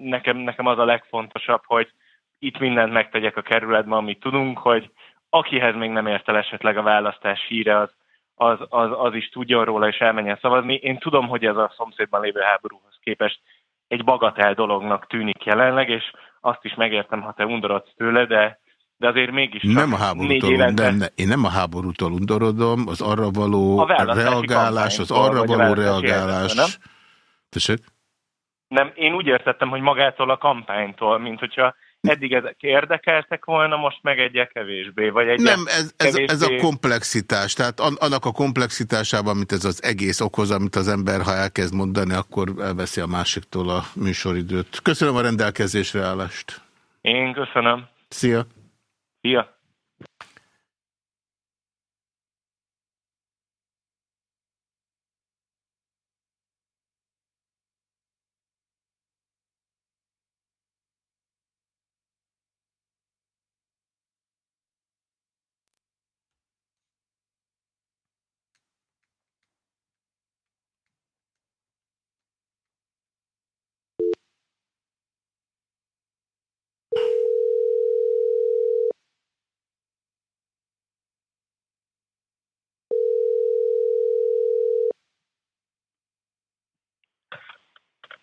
S7: nekem, nekem az a legfontosabb, hogy itt mindent megtegyek a kerületben, amit tudunk, hogy akihez még nem ért el esetleg a választás híre, az, az, az, az is tudjon róla és elmenjen szavazni. Én tudom, hogy ez a szomszédban lévő háborúhoz képest egy bagatel dolognak tűnik jelenleg, és azt is megértem, ha te undorodsz tőle, de, de azért mégis
S2: nem a háborútól, évente... nem, nem, én nem a háborútól undorodom, az arra való reagálás, az arra való reagálás. Nem? Tessék?
S7: Nem, én úgy értettem, hogy magától a kampánytól, mint hogyha eddig ezek érdekeltek volna, most meg egyre kevésbé, vagy egy
S2: Nem, ez, ez, kevésbé... ez a komplexitás, tehát annak a komplexitásában, amit ez az egész okoz, amit az ember, ha elkezd mondani, akkor elveszi a másiktól a műsoridőt. Köszönöm a rendelkezésre állást.
S7: Én köszönöm.
S2: Szia.
S7: Szia.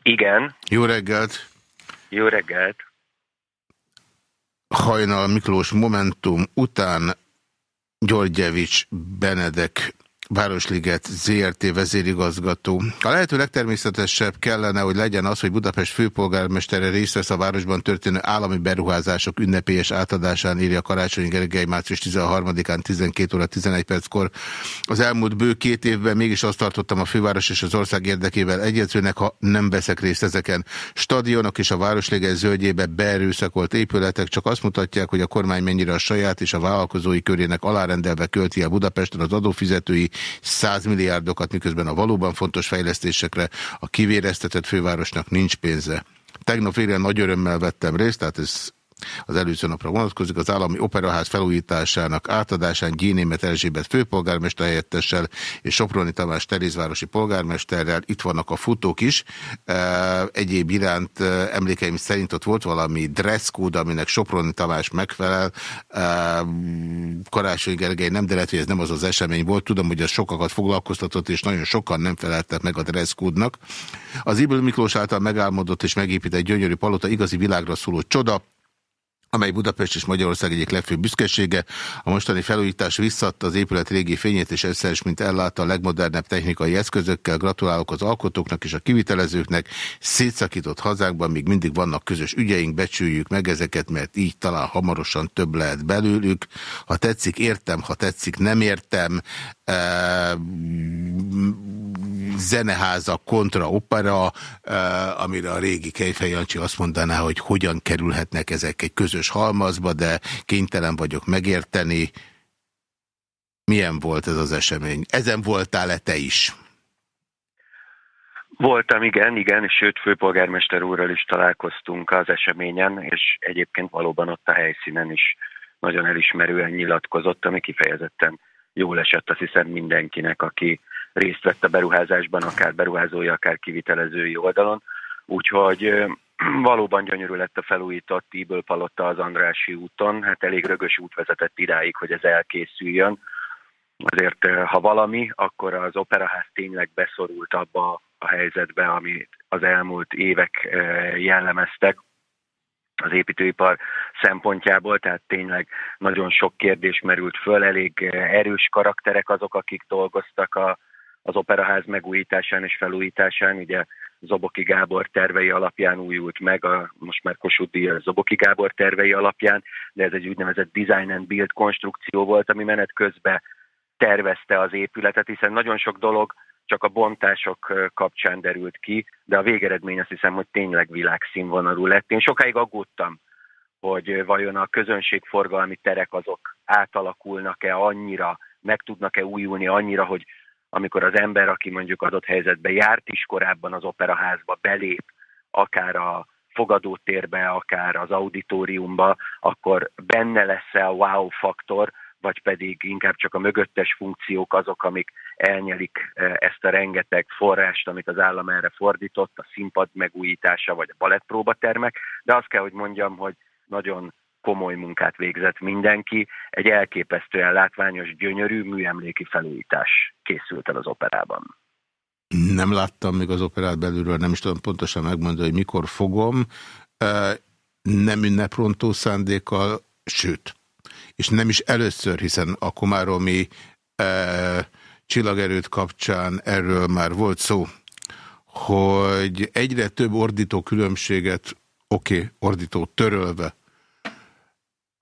S8: Igen.
S2: Jó reggelt.
S8: Jó reggelt.
S2: Hajnal Miklós Momentum után Györgyevics Benedek Városliget ZRT vezérigazgató. A lehető legtermészetesebb kellene, hogy legyen az, hogy Budapest főpolgármestere részt vesz a városban történő állami beruházások ünnepélyes átadásán, írja Karácsony Gergely március 13-án 12 óra 11 perckor. Az elmúlt bő két évben mégis azt tartottam a főváros és az ország érdekével egyezőnek, ha nem veszek részt ezeken. Stadionok és a Városliget zöldjébe beerőszakolt épületek csak azt mutatják, hogy a kormány mennyire a saját és a vállalkozói körének alárendelve költi a Budapesten az adófizetői százmilliárdokat, miközben a valóban fontos fejlesztésekre a kivéreztetett fővárosnak nincs pénze. Tegnap végre nagy örömmel vettem részt, tehát ez az előző napra vonatkozik, az állami operaház felújításának átadásán Gyénémet Erzsébet főpolgármester helyettessel és Soproni Tamás Terézvárosi polgármesterrel. Itt vannak a futók is. Egyéb iránt emlékeim szerint ott volt valami dresszkód, aminek Soproni Tamás megfelel. Karácsony Gergely nem, de lehet, hogy ez nem az az esemény volt. Tudom, hogy ez sokakat foglalkoztatott, és nagyon sokan nem feleltek meg a dresszkódnak. Az Ibl Miklós által megálmodott és megépített gyönyörű palota igazi világra szóló csoda, amely Budapest és Magyarország egyik legfőbb büszkesége. A mostani felújítás visszadta az épület régi fényét, és is, mint ellátta a legmodernebb technikai eszközökkel. Gratulálok az alkotóknak és a kivitelezőknek. Szétszakított hazákban még mindig vannak közös ügyeink, becsüljük meg ezeket, mert így talán hamarosan több lehet belőlük. Ha tetszik, értem, ha tetszik, nem értem. Zeneháza kontra opera, amire a régi Kejfej Jancsi azt mondaná, hogy hogyan kerülhetnek ezek egy közös halmazba, de kénytelen vagyok megérteni. Milyen volt ez az esemény? Ezen voltál-e te is?
S8: Voltam, igen, igen, sőt, főpolgármester úrral is találkoztunk az eseményen, és egyébként valóban ott a helyszínen is nagyon elismerően nyilatkozott, ami kifejezetten jól esett, azt hiszem mindenkinek, aki részt vett a beruházásban, akár beruházója, akár kivitelezői oldalon. Úgyhogy valóban gyönyörű lett a felújított Tíből Palotta az Andrási úton, hát elég rögös út vezetett idáig, hogy ez elkészüljön. Azért, ha valami, akkor az operaház tényleg beszorult abba a helyzetbe, amit az elmúlt évek jellemeztek az építőipar szempontjából, tehát tényleg nagyon sok kérdés merült föl, elég erős karakterek azok, akik dolgoztak a, az operaház megújításán és felújításán, ugye Zoboki Gábor tervei alapján újult meg, a, most már Kossuth Díj Zoboki Gábor tervei alapján, de ez egy úgynevezett design and build konstrukció volt, ami menet közben tervezte az épületet, hiszen nagyon sok dolog csak a bontások kapcsán derült ki, de a végeredmény azt hiszem, hogy tényleg világszínvonalú lett. Én sokáig aggódtam, hogy vajon a közönségforgalmi terek azok átalakulnak-e annyira, meg tudnak-e újulni annyira, hogy amikor az ember, aki mondjuk adott helyzetben járt is korábban az operaházba, belép, akár a fogadótérbe, akár az auditoriumba, akkor benne lesz-e a wow faktor, vagy pedig inkább csak a mögöttes funkciók azok, amik elnyelik eh, ezt a rengeteg forrást, amit az állam erre fordított, a színpad megújítása, vagy a balettpróbatermek, de azt kell, hogy mondjam, hogy nagyon komoly munkát végzett mindenki. Egy elképesztően látványos, gyönyörű műemléki felújítás készült el az operában.
S2: Nem láttam még az operát belülről, nem is tudom pontosan megmondani, hogy mikor fogom. Nem ünneprontó szándékkal, sőt, és nem is először, hiszen a Komáromi csillagerőt kapcsán erről már volt szó, hogy egyre több ordító különbséget, oké, okay, ordító törölve,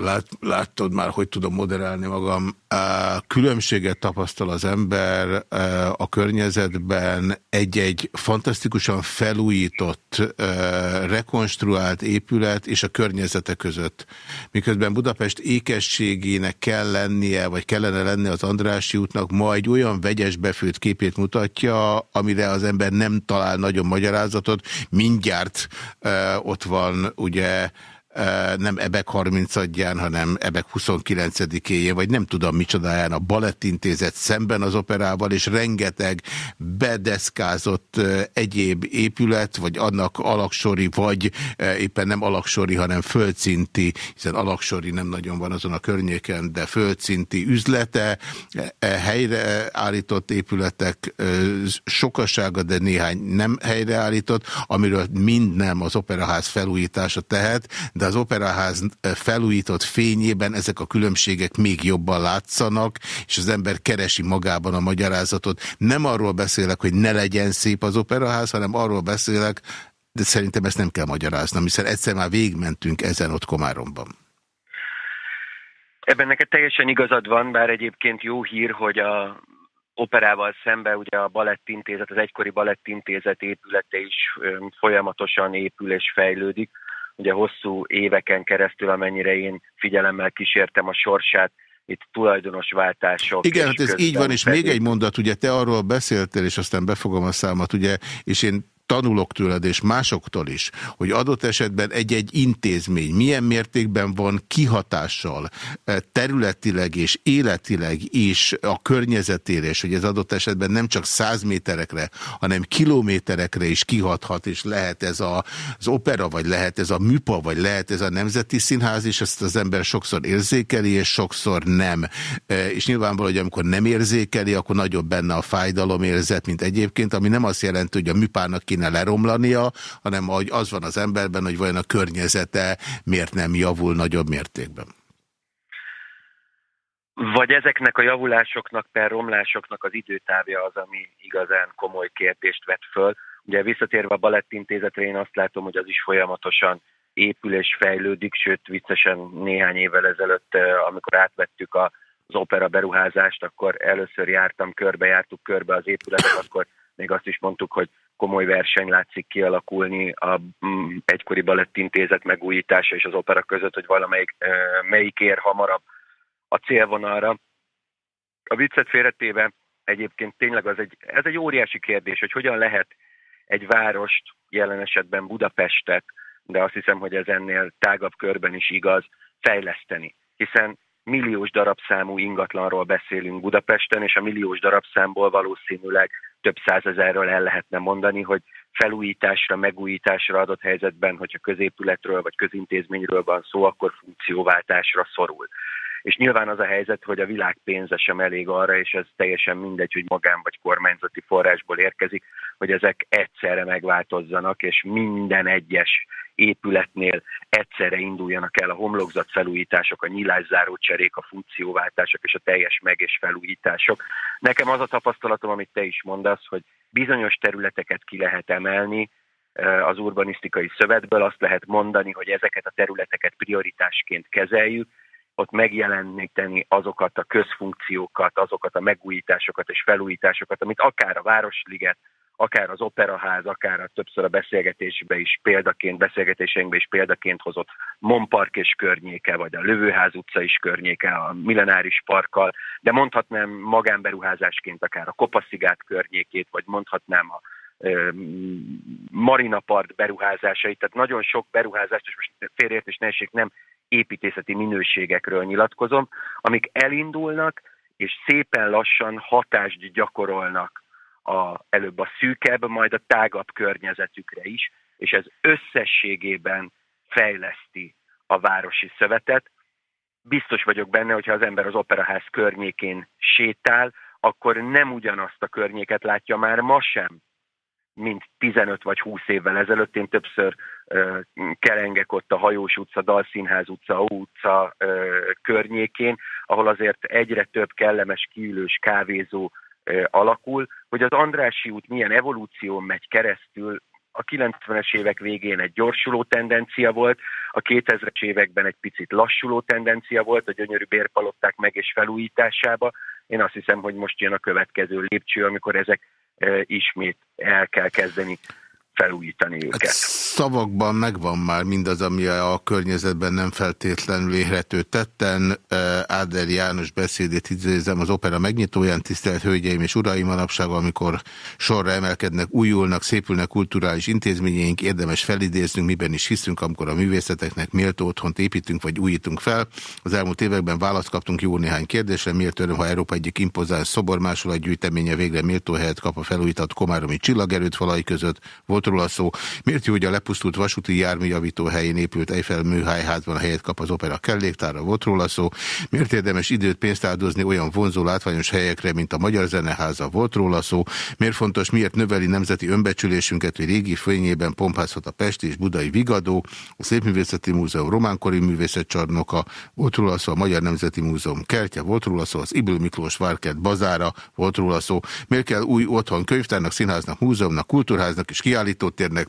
S2: Lát, látod már, hogy tudom moderálni magam. Különbséget tapasztal az ember a környezetben egy-egy fantasztikusan felújított, rekonstruált épület és a környezete között. Miközben Budapest ékességének kell lennie, vagy kellene lennie az Andrási útnak, ma egy olyan vegyes befőtt képét mutatja, amire az ember nem talál nagyon magyarázatot. Mindjárt ott van ugye nem Ebek 30 adján, hanem Ebek 29-éjén, vagy nem tudom micsodáján a balettintézet szemben az operával, és rengeteg bedeszkázott egyéb épület, vagy annak alaksori, vagy éppen nem alaksori, hanem földszinti, hiszen alaksori nem nagyon van azon a környéken, de földszinti üzlete, helyreállított épületek sokasága, de néhány nem helyreállított, amiről mind nem az operaház felújítása tehet, de de az operaház felújított fényében ezek a különbségek még jobban látszanak, és az ember keresi magában a magyarázatot. Nem arról beszélek, hogy ne legyen szép az operaház, hanem arról beszélek, de szerintem ezt nem kell magyaráznom, hiszen egyszer már végmentünk ezen ott Komáromban.
S8: Ebben neked teljesen igazad van, bár egyébként jó hír, hogy a operával szembe ugye a balettintézet, az egykori balettintézet épülete is folyamatosan épül és fejlődik ugye hosszú éveken keresztül, amennyire én figyelemmel kísértem a sorsát, itt tulajdonosváltások.
S2: Igen, hát ez így van, és pedig... még egy mondat, ugye te arról beszéltél, és aztán befogom a számat, ugye, és én tanulok tőled és másoktól is, hogy adott esetben egy-egy intézmény milyen mértékben van kihatással eh, területileg és életileg is a környezetére, és hogy ez adott esetben nem csak száz méterekre, hanem kilométerekre is kihathat, és lehet ez a, az opera, vagy lehet ez a műpa, vagy lehet ez a nemzeti színház, és ezt az ember sokszor érzékeli, és sokszor nem. Eh, és nyilvánvaló, hogy amikor nem érzékeli, akkor nagyobb benne a fájdalom érzet, mint egyébként, ami nem azt jelenti, hogy a műpának kéne leromlania, hanem az van az emberben, hogy vajon a környezete miért nem javul nagyobb mértékben.
S8: Vagy ezeknek a javulásoknak per romlásoknak az időtávja az, ami igazán komoly kérdést vet föl. Ugye visszatérve a balettintézetre, én azt látom, hogy az is folyamatosan épül és fejlődik, sőt viccesen néhány évvel ezelőtt, eh, amikor átvettük a, az opera beruházást, akkor először jártam körbe, jártuk körbe az épületet, akkor még azt is mondtuk, hogy komoly verseny látszik kialakulni a mm, egykori balettintézet megújítása és az opera között, hogy valamelyik melyik ér hamarabb a célvonalra. A viccet félretéve egyébként tényleg az egy, ez egy óriási kérdés, hogy hogyan lehet egy várost, jelen esetben Budapestet, de azt hiszem, hogy ez ennél tágabb körben is igaz, fejleszteni. Hiszen milliós darabszámú ingatlanról beszélünk Budapesten, és a milliós darabszámból valószínűleg több százezerről el lehetne mondani, hogy felújításra, megújításra adott helyzetben, hogyha középületről vagy közintézményről van szó, akkor funkcióváltásra szorul. És nyilván az a helyzet, hogy a világ pénze sem elég arra, és ez teljesen mindegy, hogy magán vagy kormányzati forrásból érkezik, hogy ezek egyszerre megváltozzanak, és minden egyes épületnél egyszerre induljanak el a homlokzat felújítások, a nyilászáró cserék, a funkcióváltások és a teljes meg- és felújítások. Nekem az a tapasztalatom, amit te is mondasz, hogy bizonyos területeket ki lehet emelni, az urbanisztikai szövetből azt lehet mondani, hogy ezeket a területeket prioritásként kezeljük, ott megjeleníteni azokat a közfunkciókat, azokat a megújításokat és felújításokat, amit akár a Városliget, akár az Operaház, akár a többször a beszélgetésbe is példaként, beszélgetéseinkben is példaként hozott Monpark és környéke, vagy a Lövőház utca is környéke, a Millenáris Parkkal, de mondhatnám magánberuházásként akár a Kopaszigát környékét, vagy mondhatnám a Marina Part beruházásait, tehát nagyon sok beruházást, és most félreértés nehézség nem építészeti minőségekről nyilatkozom, amik elindulnak, és szépen lassan hatást gyakorolnak a, előbb a szűkebb, majd a tágabb környezetükre is, és ez összességében fejleszti a városi szövetet. Biztos vagyok benne, hogyha az ember az operaház környékén sétál, akkor nem ugyanazt a környéket látja már ma sem, mint 15 vagy 20 évvel ezelőtt. Én többször uh, kerengek ott a Hajós utca, Dalszínház utca, Ó utca uh, környékén, ahol azért egyre több kellemes kiülős kávézó uh, alakul, hogy az Andrási út milyen evolúción megy keresztül, a 90-es évek végén egy gyorsuló tendencia volt, a 2000-es években egy picit lassuló tendencia volt a gyönyörű bérpalották meg és felújításába. Én azt hiszem, hogy most jön a következő lépcső, amikor ezek ismét el kell kezdeni felújítani hát őket.
S2: Szavakban megvan már mindaz, ami a környezetben nem feltétlenül érhető tetten. Áder János beszédét idézem az opera megnyitóján, tisztelt hölgyeim és uraim, manapság, amikor sorra emelkednek, újulnak, szépülnek kulturális intézményeink, érdemes felidéznünk, miben is hiszünk, amikor a művészeteknek méltó otthont építünk vagy újítunk fel. Az elmúlt években választ kaptunk jó néhány kérdésre, miért öröm, ha Európa egyik impozáns szobormásolat gyűjteménye végre méltó helyet kap a felújított Komáromi csillagerőt falai között. Volt róla szó. Miért jó, hogy a lepusztult vasúti járműjavító helyén épült Eiffel műhelyházban helyet kap az opera kelléktára, volt róla szó. Miért érdemes időt pénzt áldozni olyan vonzó látványos helyekre, mint a Magyar Zeneháza, volt róla szó. Miért fontos, miért növeli nemzeti önbecsülésünket, hogy régi fényében pompázhat a Pesti és Budai Vigadó, a Szépművészeti Múzeum románkori művészetcsarnoka, volt róla szó a Magyar Nemzeti Múzeum kertje, volt róla szó az Ibül Miklós Várkert bazára, volt róla szó. Miért kell új otthon könyvtárnak, színháznak, múzeumnak, kultúrháznak és kiállítani szállítótérnek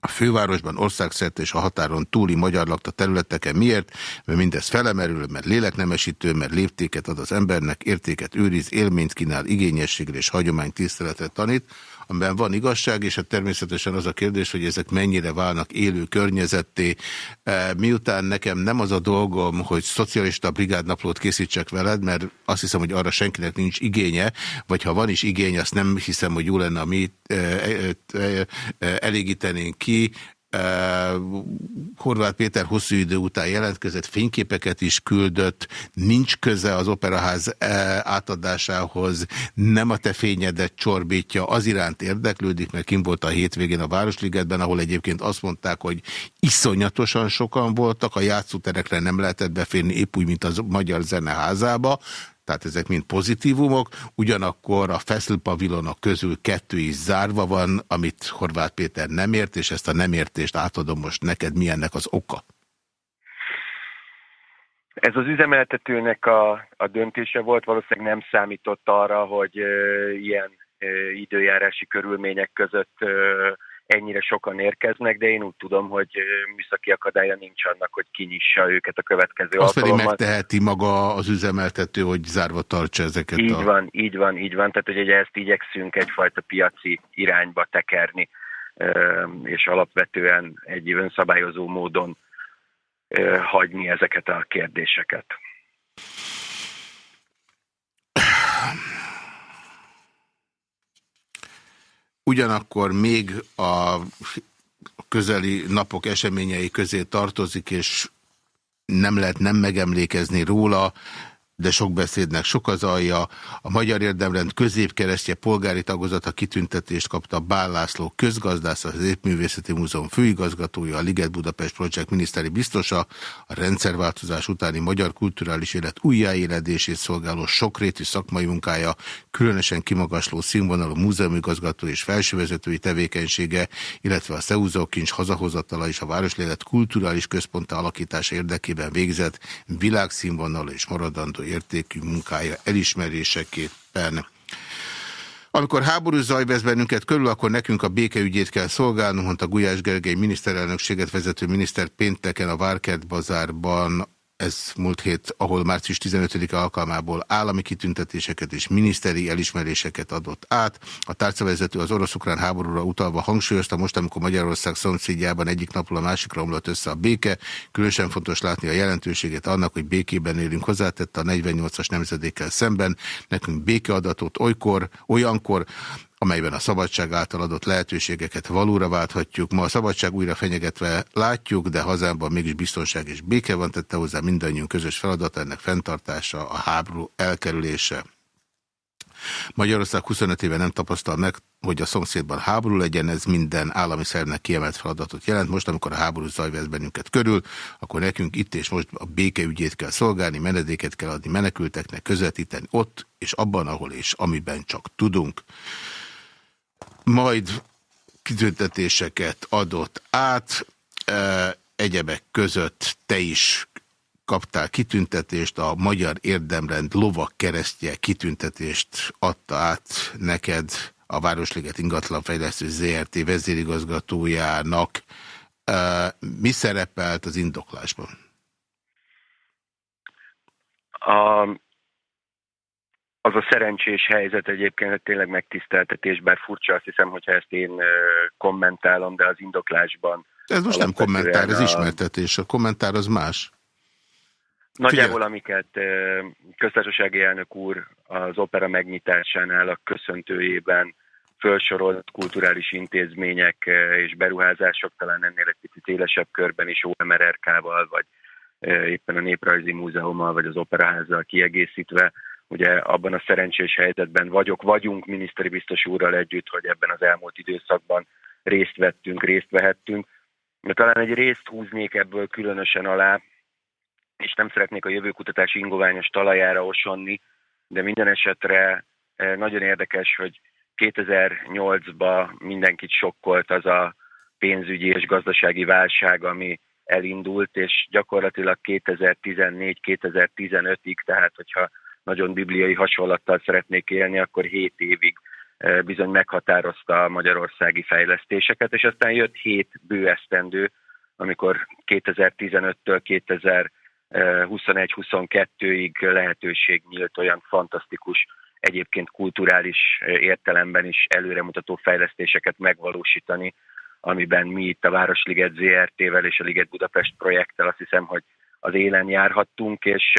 S2: a fővárosban, országszerte és a határon túli magyar lakta területeken. Miért? Mert mindez felemerül, mert léleknemesítő, mert léptéket ad az embernek, értéket őriz, élményt kínál, igényességre és hagyomány tiszteletet tanít amiben van igazság, és hát természetesen az a kérdés, hogy ezek mennyire válnak élő környezetté. E, miután nekem nem az a dolgom, hogy szocialista brigádnaplót készítsek veled, mert azt hiszem, hogy arra senkinek nincs igénye, vagy ha van is igény, azt nem hiszem, hogy jó lenne, mi e, e, elégítenénk ki. Horváth Péter hosszú idő után jelentkezett, fényképeket is küldött, nincs köze az operaház átadásához, nem a te fényedet csorbítja, az iránt érdeklődik, mert kim volt a hétvégén a Városligetben, ahol egyébként azt mondták, hogy iszonyatosan sokan voltak, a játszóterekre nem lehetett beférni, épp úgy, mint az Magyar Zeneházába, tehát ezek mind pozitívumok, ugyanakkor a feszülpavilonok közül kettő is zárva van, amit Horváth Péter nem ért, és ezt a nem értést átadom most neked, mi ennek az oka?
S8: Ez az üzemeltetőnek a, a döntése volt, valószínűleg nem számított arra, hogy uh, ilyen uh, időjárási körülmények között uh, ennyire sokan érkeznek, de én úgy tudom, hogy műszaki akadálya nincs annak, hogy kinyissa őket a következő
S2: Azt alkalommal. Pedig megteheti maga az üzemeltető, hogy zárva tartsa ezeket
S8: Így
S2: a...
S8: van, így van, így van. Tehát, hogy ezt igyekszünk egyfajta piaci irányba tekerni, és alapvetően egy önszabályozó módon hagyni ezeket a kérdéseket.
S2: Ugyanakkor még a közeli napok eseményei közé tartozik, és nem lehet nem megemlékezni róla, de sok beszédnek sok az alja. A Magyar Érdemrend középkeresztje polgári tagozata kitüntetést kapta Bál László közgazdász, az Épművészeti Múzeum főigazgatója, a Liget Budapest Project miniszteri biztosa, a rendszerváltozás utáni magyar kulturális élet újjáéledését szolgáló sokrétű szakmai munkája, különösen kimagasló színvonalú múzeumigazgató és felsővezetői tevékenysége, illetve a Szeúzó kincs hazahozatala és a Városlélet kulturális központa alakítása érdekében végzett világszínvonalú és maradandó értékű munkája elismeréseképpen. Amikor háború zaj vesz bennünket körül, akkor nekünk a békeügyét kell szolgálnunk, mondta Gulyás Gergely miniszterelnökséget vezető miniszter pénteken a Várkert bazárban ez múlt hét, ahol március 15 alkalmából állami kitüntetéseket és miniszteri elismeréseket adott át. A tárcavezető az orosz-ukrán háborúra utalva hangsúlyozta, most amikor Magyarország szomszédjában egyik napról a másikra omlott össze a béke, különösen fontos látni a jelentőségét annak, hogy békében élünk hozzátette a 48-as nemzedékkel szemben. Nekünk békeadatot olykor, olyankor, amelyben a szabadság által adott lehetőségeket valóra válthatjuk. Ma a szabadság újra fenyegetve látjuk, de hazámban mégis biztonság és béke van, tette hozzá mindannyiunk közös feladata, ennek fenntartása, a háború elkerülése. Magyarország 25 éve nem tapasztal meg, hogy a szomszédban háború legyen, ez minden állami szervnek kiemelt feladatot jelent. Most, amikor a háború zajvesz bennünket körül, akkor nekünk itt és most a békeügyét kell szolgálni, menedéket kell adni menekülteknek, közvetíteni ott és abban, ahol és amiben csak tudunk majd kitüntetéseket adott át, egyebek között te is kaptál kitüntetést, a Magyar Érdemrend lovak keresztje kitüntetést adta át neked a Városliget ingatlanfejlesztő ZRT vezérigazgatójának. Mi szerepelt az indoklásban?
S8: A az a szerencsés helyzet egyébként, hogy tényleg megtiszteltetés, bár furcsa, azt hiszem, hogyha ezt én kommentálom, de az indoklásban...
S2: Ez most nem kommentár, ez a... ismertetés. A kommentár az más.
S8: Nagyjából, amiket köztársasági elnök úr az opera megnyitásánál a köszöntőjében felsorolt kulturális intézmények és beruházások, talán ennél egy picit élesebb körben is OMRRK-val, vagy éppen a Néprajzi Múzeummal, vagy az Operaházzal kiegészítve, ugye abban a szerencsés helyzetben vagyok, vagyunk miniszteri biztos úrral együtt, hogy ebben az elmúlt időszakban részt vettünk, részt vehettünk. De talán egy részt húznék ebből különösen alá, és nem szeretnék a jövőkutatási ingoványos talajára osonni, de minden esetre eh, nagyon érdekes, hogy 2008-ban mindenkit sokkolt az a pénzügyi és gazdasági válság, ami elindult, és gyakorlatilag 2014-2015-ig, tehát hogyha nagyon bibliai hasonlattal szeretnék élni, akkor 7 évig eh, bizony meghatározta a magyarországi fejlesztéseket, és aztán jött 7 bő esztendő, amikor 2015-től 2021-22-ig lehetőség nyílt olyan fantasztikus, egyébként kulturális eh, értelemben is előremutató fejlesztéseket megvalósítani, amiben mi itt a Városliget ZRT-vel és a Liget Budapest projekttel azt hiszem, hogy az élen járhattunk, és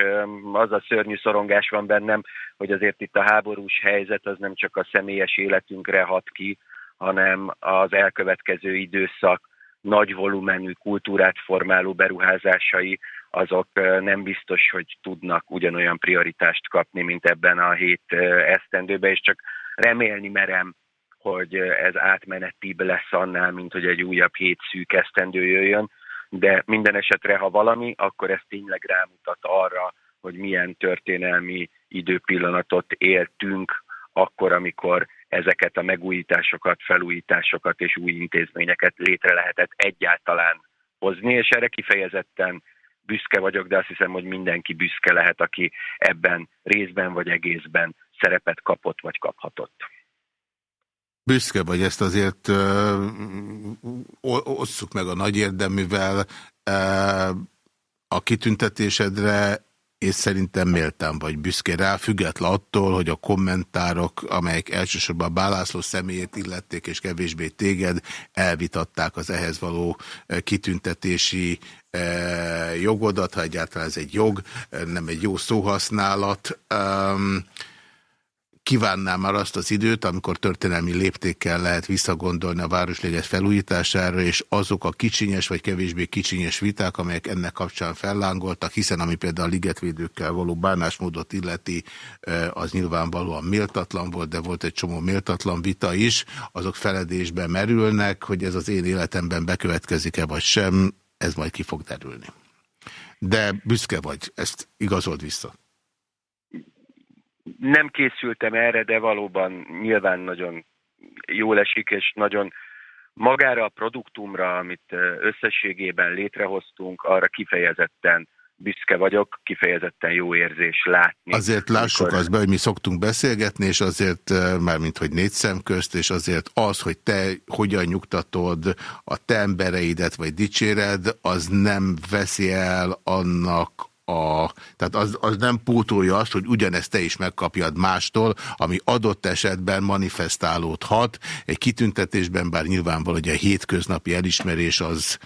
S8: az a szörnyű szorongás van bennem, hogy azért itt a háborús helyzet az nem csak a személyes életünkre hat ki, hanem az elkövetkező időszak nagy volumenű kultúrát formáló beruházásai, azok nem biztos, hogy tudnak ugyanolyan prioritást kapni, mint ebben a hét esztendőben, és csak remélni merem, hogy ez átmenetibb lesz annál, mint hogy egy újabb hét szűk esztendő jöjjön, de minden esetre, ha valami, akkor ez tényleg rámutat arra, hogy milyen történelmi időpillanatot éltünk akkor, amikor ezeket a megújításokat, felújításokat és új intézményeket létre lehetett egyáltalán hozni, és erre kifejezetten büszke vagyok, de azt hiszem, hogy mindenki büszke lehet, aki ebben részben vagy egészben szerepet kapott vagy kaphatott.
S2: Büszke vagy ezt azért ö, osszuk meg a nagy érdeművel ö, a kitüntetésedre, és szerintem méltán vagy büszke rá, független attól, hogy a kommentárok, amelyek elsősorban Bálászló személyét illették, és kevésbé téged, elvitatták az ehhez való kitüntetési jogodat, ha egyáltalán ez egy jog, nem egy jó szóhasználat. Kívánnám már azt az időt, amikor történelmi léptékkel lehet visszagondolni a Városliget felújítására, és azok a kicsinyes vagy kevésbé kicsinyes viták, amelyek ennek kapcsán fellángoltak, hiszen ami például a ligetvédőkkel való bánásmódot illeti, az nyilvánvalóan méltatlan volt, de volt egy csomó méltatlan vita is, azok feledésbe merülnek, hogy ez az én életemben bekövetkezik-e vagy sem, ez majd ki fog derülni. De büszke vagy, ezt igazold vissza
S8: nem készültem erre, de valóban nyilván nagyon jól esik, és nagyon magára a produktumra, amit összességében létrehoztunk, arra kifejezetten büszke vagyok, kifejezetten jó érzés látni.
S2: Azért lássuk amikor... azt be, hogy mi szoktunk beszélgetni, és azért, mármint hogy négy szem közt, és azért az, hogy te hogyan nyugtatod a te embereidet, vagy dicséred, az nem veszi el annak a, tehát az, az nem pótolja azt, hogy ugyanezt te is megkapjad mástól, ami adott esetben manifestálódhat. Egy kitüntetésben, bár nyilvánvaló, hogy a hétköznapi elismerés az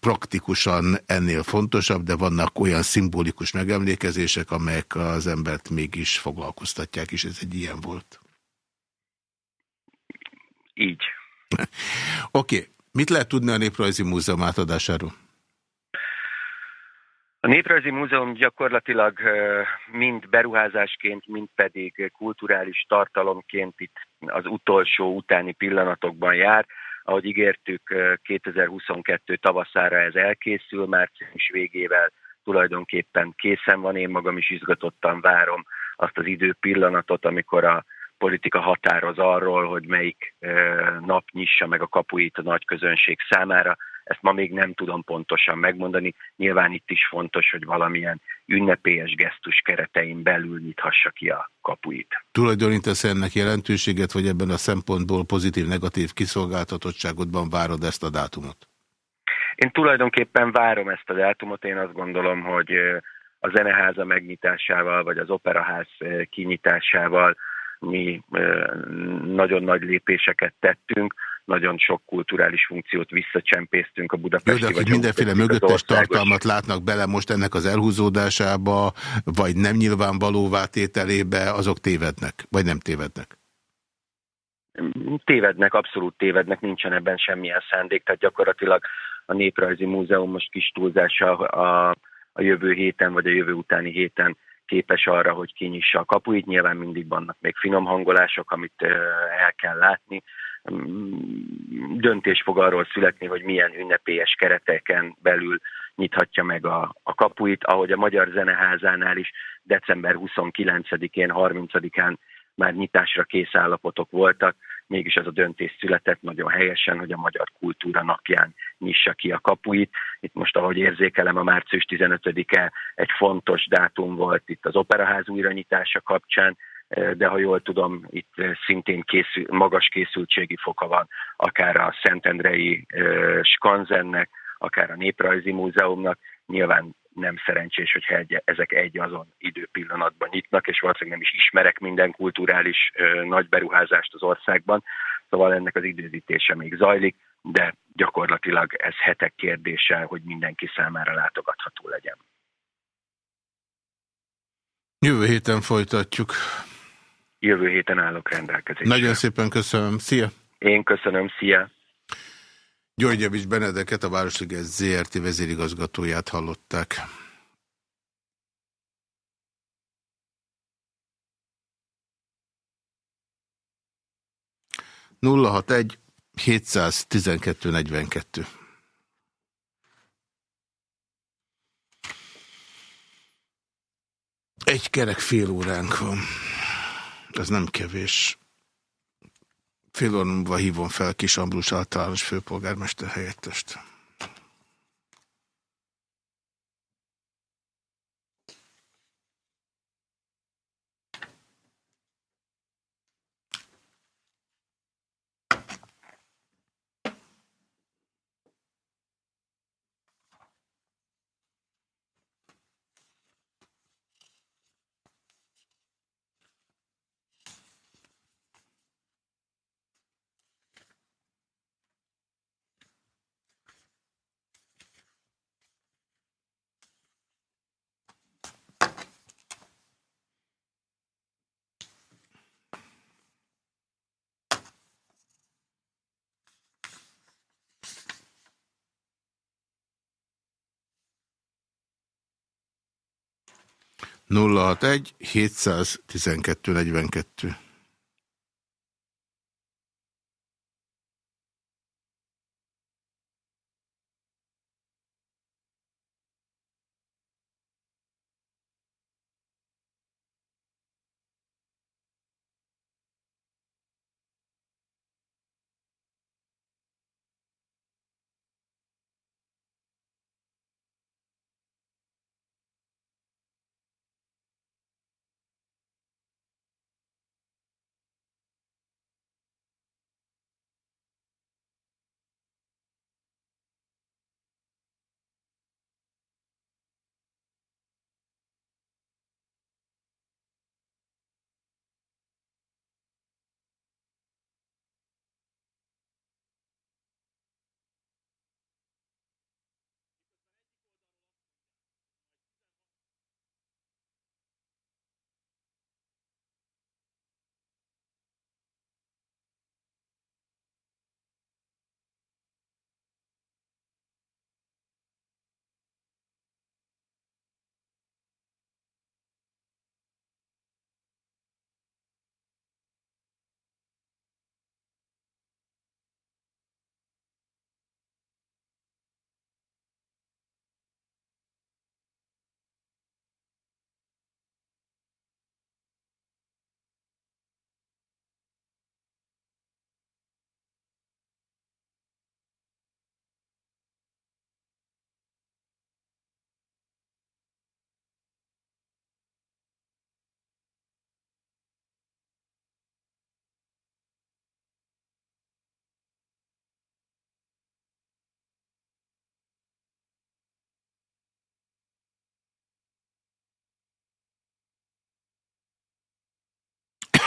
S2: praktikusan ennél fontosabb, de vannak olyan szimbolikus megemlékezések, amelyek az embert mégis foglalkoztatják, és ez egy ilyen volt.
S8: Így.
S2: Oké. Okay. Mit lehet tudni a Néprajzi Múzeum átadásáról?
S8: A Néprajzi Múzeum gyakorlatilag mind beruházásként, mind pedig kulturális tartalomként itt az utolsó utáni pillanatokban jár. Ahogy ígértük, 2022 tavaszára ez elkészül, március végével tulajdonképpen készen van, én magam is izgatottan várom azt az idő pillanatot, amikor a politika határoz arról, hogy melyik nap nyissa meg a kapuit a nagy közönség számára. Ezt ma még nem tudom pontosan megmondani. Nyilván itt is fontos, hogy valamilyen ünnepélyes gesztus keretein belül nyithassa ki a kapuit.
S2: Tulajdonítasz ennek jelentőséget, vagy ebben a szempontból pozitív-negatív kiszolgáltatottságodban várod ezt a dátumot?
S8: Én tulajdonképpen várom ezt a dátumot. Én azt gondolom, hogy a zeneháza megnyitásával, vagy az operaház kinyitásával mi nagyon nagy lépéseket tettünk, nagyon sok kulturális funkciót visszacsempésztünk a budapesti...
S2: Jó, de akik mindenféle mögöttes tartalmat látnak bele most ennek az elhúzódásába, vagy nem nyilvánvalóvá tételébe, azok tévednek, vagy nem tévednek?
S8: Tévednek, abszolút tévednek, nincsen ebben semmilyen szándék, tehát gyakorlatilag a Néprajzi Múzeum most kis túlzása a, a jövő héten, vagy a jövő utáni héten képes arra, hogy kinyissa a kapuit. Nyilván mindig vannak még finom hangolások, amit el kell látni. Mm, döntés fog arról születni, hogy milyen ünnepélyes kereteken belül nyithatja meg a, a kapuit, ahogy a Magyar Zeneházánál is december 29-én, 30-án már nyitásra kész állapotok voltak, mégis az a döntés született nagyon helyesen, hogy a Magyar Kultúra napján nyissa ki a kapuit. Itt most, ahogy érzékelem, a március 15-e egy fontos dátum volt itt az Operaház újranyitása kapcsán, de ha jól tudom, itt szintén készül, magas készültségi foka van, akár a Szentendrei Skanzennek, akár a Néprajzi Múzeumnak. Nyilván nem szerencsés, hogyha egy, ezek egy azon időpillanatban nyitnak, és valószínűleg nem is ismerek minden kulturális ö, nagy beruházást az országban, szóval ennek az időzítése még zajlik, de gyakorlatilag ez hetek kérdése, hogy mindenki számára látogatható legyen.
S2: Jövő héten folytatjuk.
S8: Jövő héten állok rendelkezésre.
S2: Nagyon szépen köszönöm. Szia!
S8: Én köszönöm. Szia!
S2: Györgyevics Benedeket, a Városliges ZRT vezérigazgatóját hallották. Nulla hat egy 712 42. Egy kerek fél óránk van. Ez nem kevés. Fél hívom fel Kis Ambrus általános főpolgármester helyettest. 061 712 42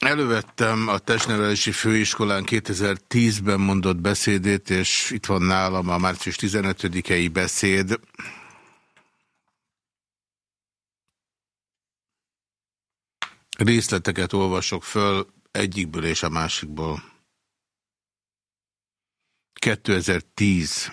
S2: Elővettem a testnevelési főiskolán 2010-ben mondott beszédét, és itt van nálam a március 15-i beszéd. Részleteket olvasok föl egyikből és a másikból. 2010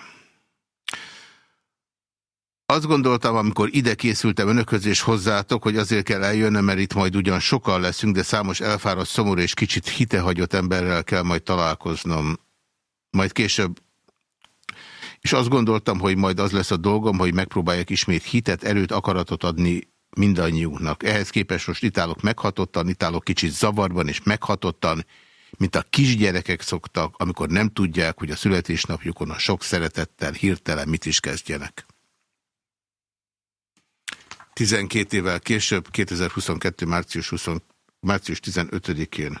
S2: azt gondoltam, amikor ide készültem önökhöz és hozzátok, hogy azért kell eljönnöm, mert itt majd ugyan sokan leszünk, de számos elfáradt, szomorú és kicsit hitehagyott emberrel kell majd találkoznom. Majd később és azt gondoltam, hogy majd az lesz a dolgom, hogy megpróbáljak ismét hitet, erőt, akaratot adni mindannyiunknak. Ehhez képest most itálok meghatottan, itálok kicsit zavarban és meghatottan, mint a kisgyerekek szoktak, amikor nem tudják, hogy a születésnapjukon a sok szeretettel hirtelen mit is kezdjenek. 12 évvel később, 2022. március, 20, március 15-én.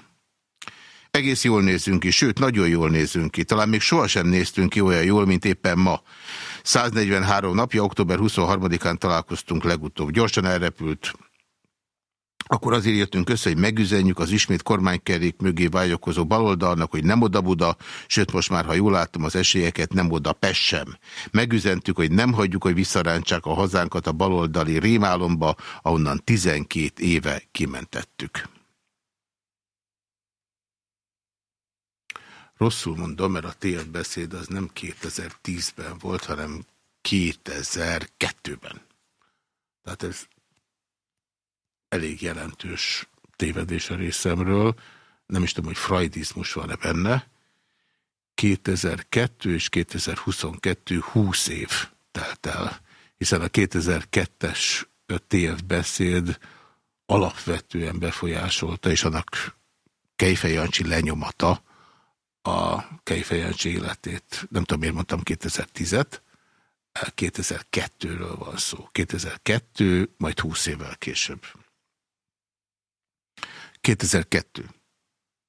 S2: Egész jól nézünk ki, sőt, nagyon jól nézünk ki. Talán még sohasem néztünk ki olyan jól, mint éppen ma. 143 napja, október 23-án találkoztunk legutóbb. Gyorsan elrepült akkor azért jöttünk össze, hogy megüzenjük az ismét kormánykerék mögé vágyakozó baloldalnak, hogy nem oda-buda, sőt most már, ha jól látom az esélyeket, nem oda Pest sem. Megüzentük, hogy nem hagyjuk, hogy visszarántsák a hazánkat a baloldali rémálomba, ahonnan 12 éve kimentettük. Rosszul mondom, mert a tél beszéd az nem 2010-ben volt, hanem 2002-ben. Tehát ez elég jelentős tévedés a részemről. Nem is tudom, hogy freudizmus van-e benne. 2002 és 2022 20 év telt el, hiszen a 2002-es TF beszéd alapvetően befolyásolta, és annak Kejfej Jancsi lenyomata a Kejfej Jancsi életét. Nem tudom, miért mondtam 2010-et, 2002-ről van szó. 2002, majd 20 évvel később. 2002.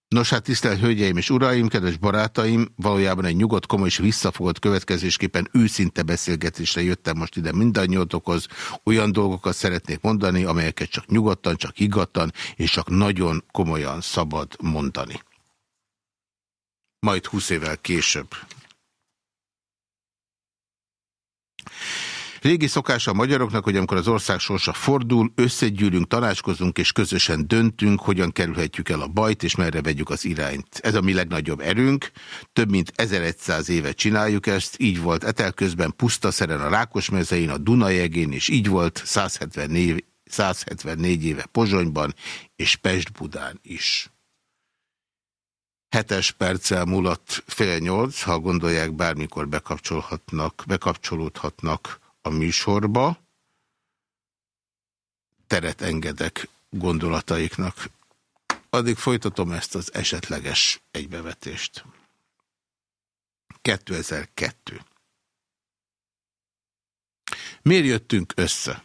S2: Nos hát tisztelt Hölgyeim és Uraim, kedves barátaim, valójában egy nyugodt, komoly és visszafogott következésképpen őszinte beszélgetésre jöttem most ide mindannyiatokhoz. Olyan dolgokat szeretnék mondani, amelyeket csak nyugodtan, csak higgadtan és csak nagyon komolyan szabad mondani. Majd 20 évvel később. Régi szokás a magyaroknak, hogy amikor az ország sorsa fordul, összegyűlünk, tanácskozunk és közösen döntünk, hogyan kerülhetjük el a bajt és merre vegyük az irányt. Ez a mi legnagyobb erőnk. Több mint 1100 éve csináljuk ezt. Így volt etelközben Pusztaszeren a Rákosmezein, a Dunajegén, és így volt 174, 174 éve Pozsonyban és Pest-Budán is. Hetes perccel múlott fél nyolc, ha gondolják, bármikor bekapcsolhatnak, bekapcsolódhatnak a műsorba. Teret engedek gondolataiknak. Addig folytatom ezt az esetleges egybevetést. 2002. Miért jöttünk össze?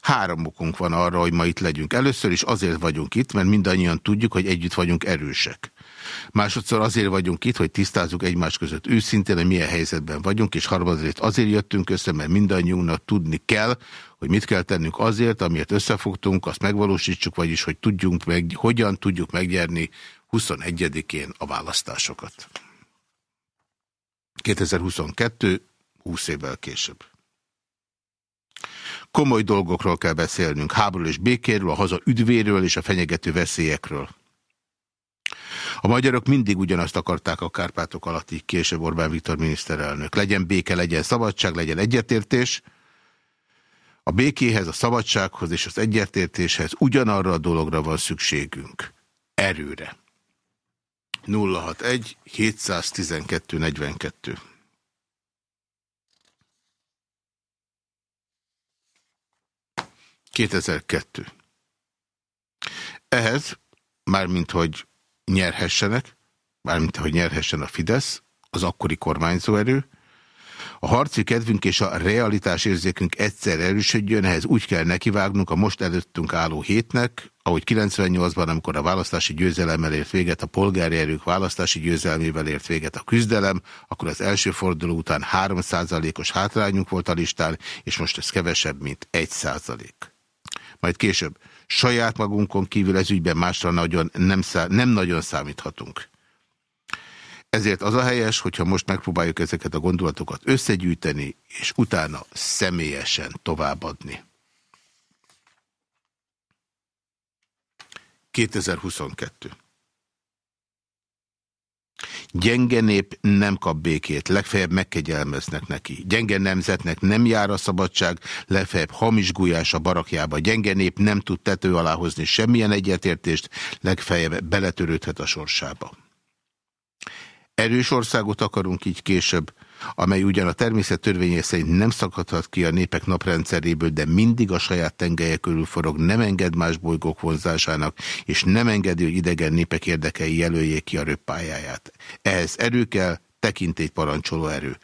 S2: Három okunk van arra, hogy ma itt legyünk. Először is azért vagyunk itt, mert mindannyian tudjuk, hogy együtt vagyunk erősek. Másodszor azért vagyunk itt, hogy tisztázzuk egymás között őszintén, hogy milyen helyzetben vagyunk, és harmadrészt azért jöttünk össze, mert mindannyiunknak tudni kell, hogy mit kell tennünk azért, amiért összefogtunk, azt megvalósítsuk, vagyis hogy tudjunk meg, hogyan tudjuk megnyerni 21-én a választásokat. 2022, 20 évvel később. Komoly dolgokról kell beszélnünk, háború és békéről, a haza üdvéről és a fenyegető veszélyekről. A magyarok mindig ugyanazt akarták a Kárpátok alatt, így később Orbán Viktor miniszterelnök. Legyen béke, legyen szabadság, legyen egyetértés. A békéhez, a szabadsághoz és az egyetértéshez ugyanarra a dologra van szükségünk. Erőre. 061 712 42 2002. Ehhez, mármint hogy nyerhessenek, mármint hogy nyerhessen a Fidesz, az akkori kormányzóerő, a harci kedvünk és a realitás érzékünk egyszer erősödjön, ehhez úgy kell nekivágnunk a most előttünk álló hétnek, ahogy 98-ban, amikor a választási győzelemmel ért véget, a polgári erők választási győzelmével ért véget a küzdelem, akkor az első forduló után 3%-os hátrányunk volt a listán, és most ez kevesebb, mint 1% majd később. Saját magunkon kívül ez ügyben másra nagyon nem, nem nagyon számíthatunk. Ezért az a helyes, hogyha most megpróbáljuk ezeket a gondolatokat összegyűjteni, és utána személyesen továbbadni. 2022 Gyenge nép nem kap békét, legfeljebb megkegyelmeznek neki. Gyenge nemzetnek nem jár a szabadság, legfeljebb hamis gulyás a barakjába. Gyenge nép nem tud tető alá hozni semmilyen egyetértést, legfeljebb beletörődhet a sorsába. Erős országot akarunk így később, amely ugyan a természet törvénye szerint nem szakadhat ki a népek naprendszeréből, de mindig a saját tengelye körül forog, nem enged más bolygók vonzásának, és nem engedi, hogy idegen népek érdekei jelöljék ki a röppájáját. Ehhez erő kell, tekintélyt parancsoló erő.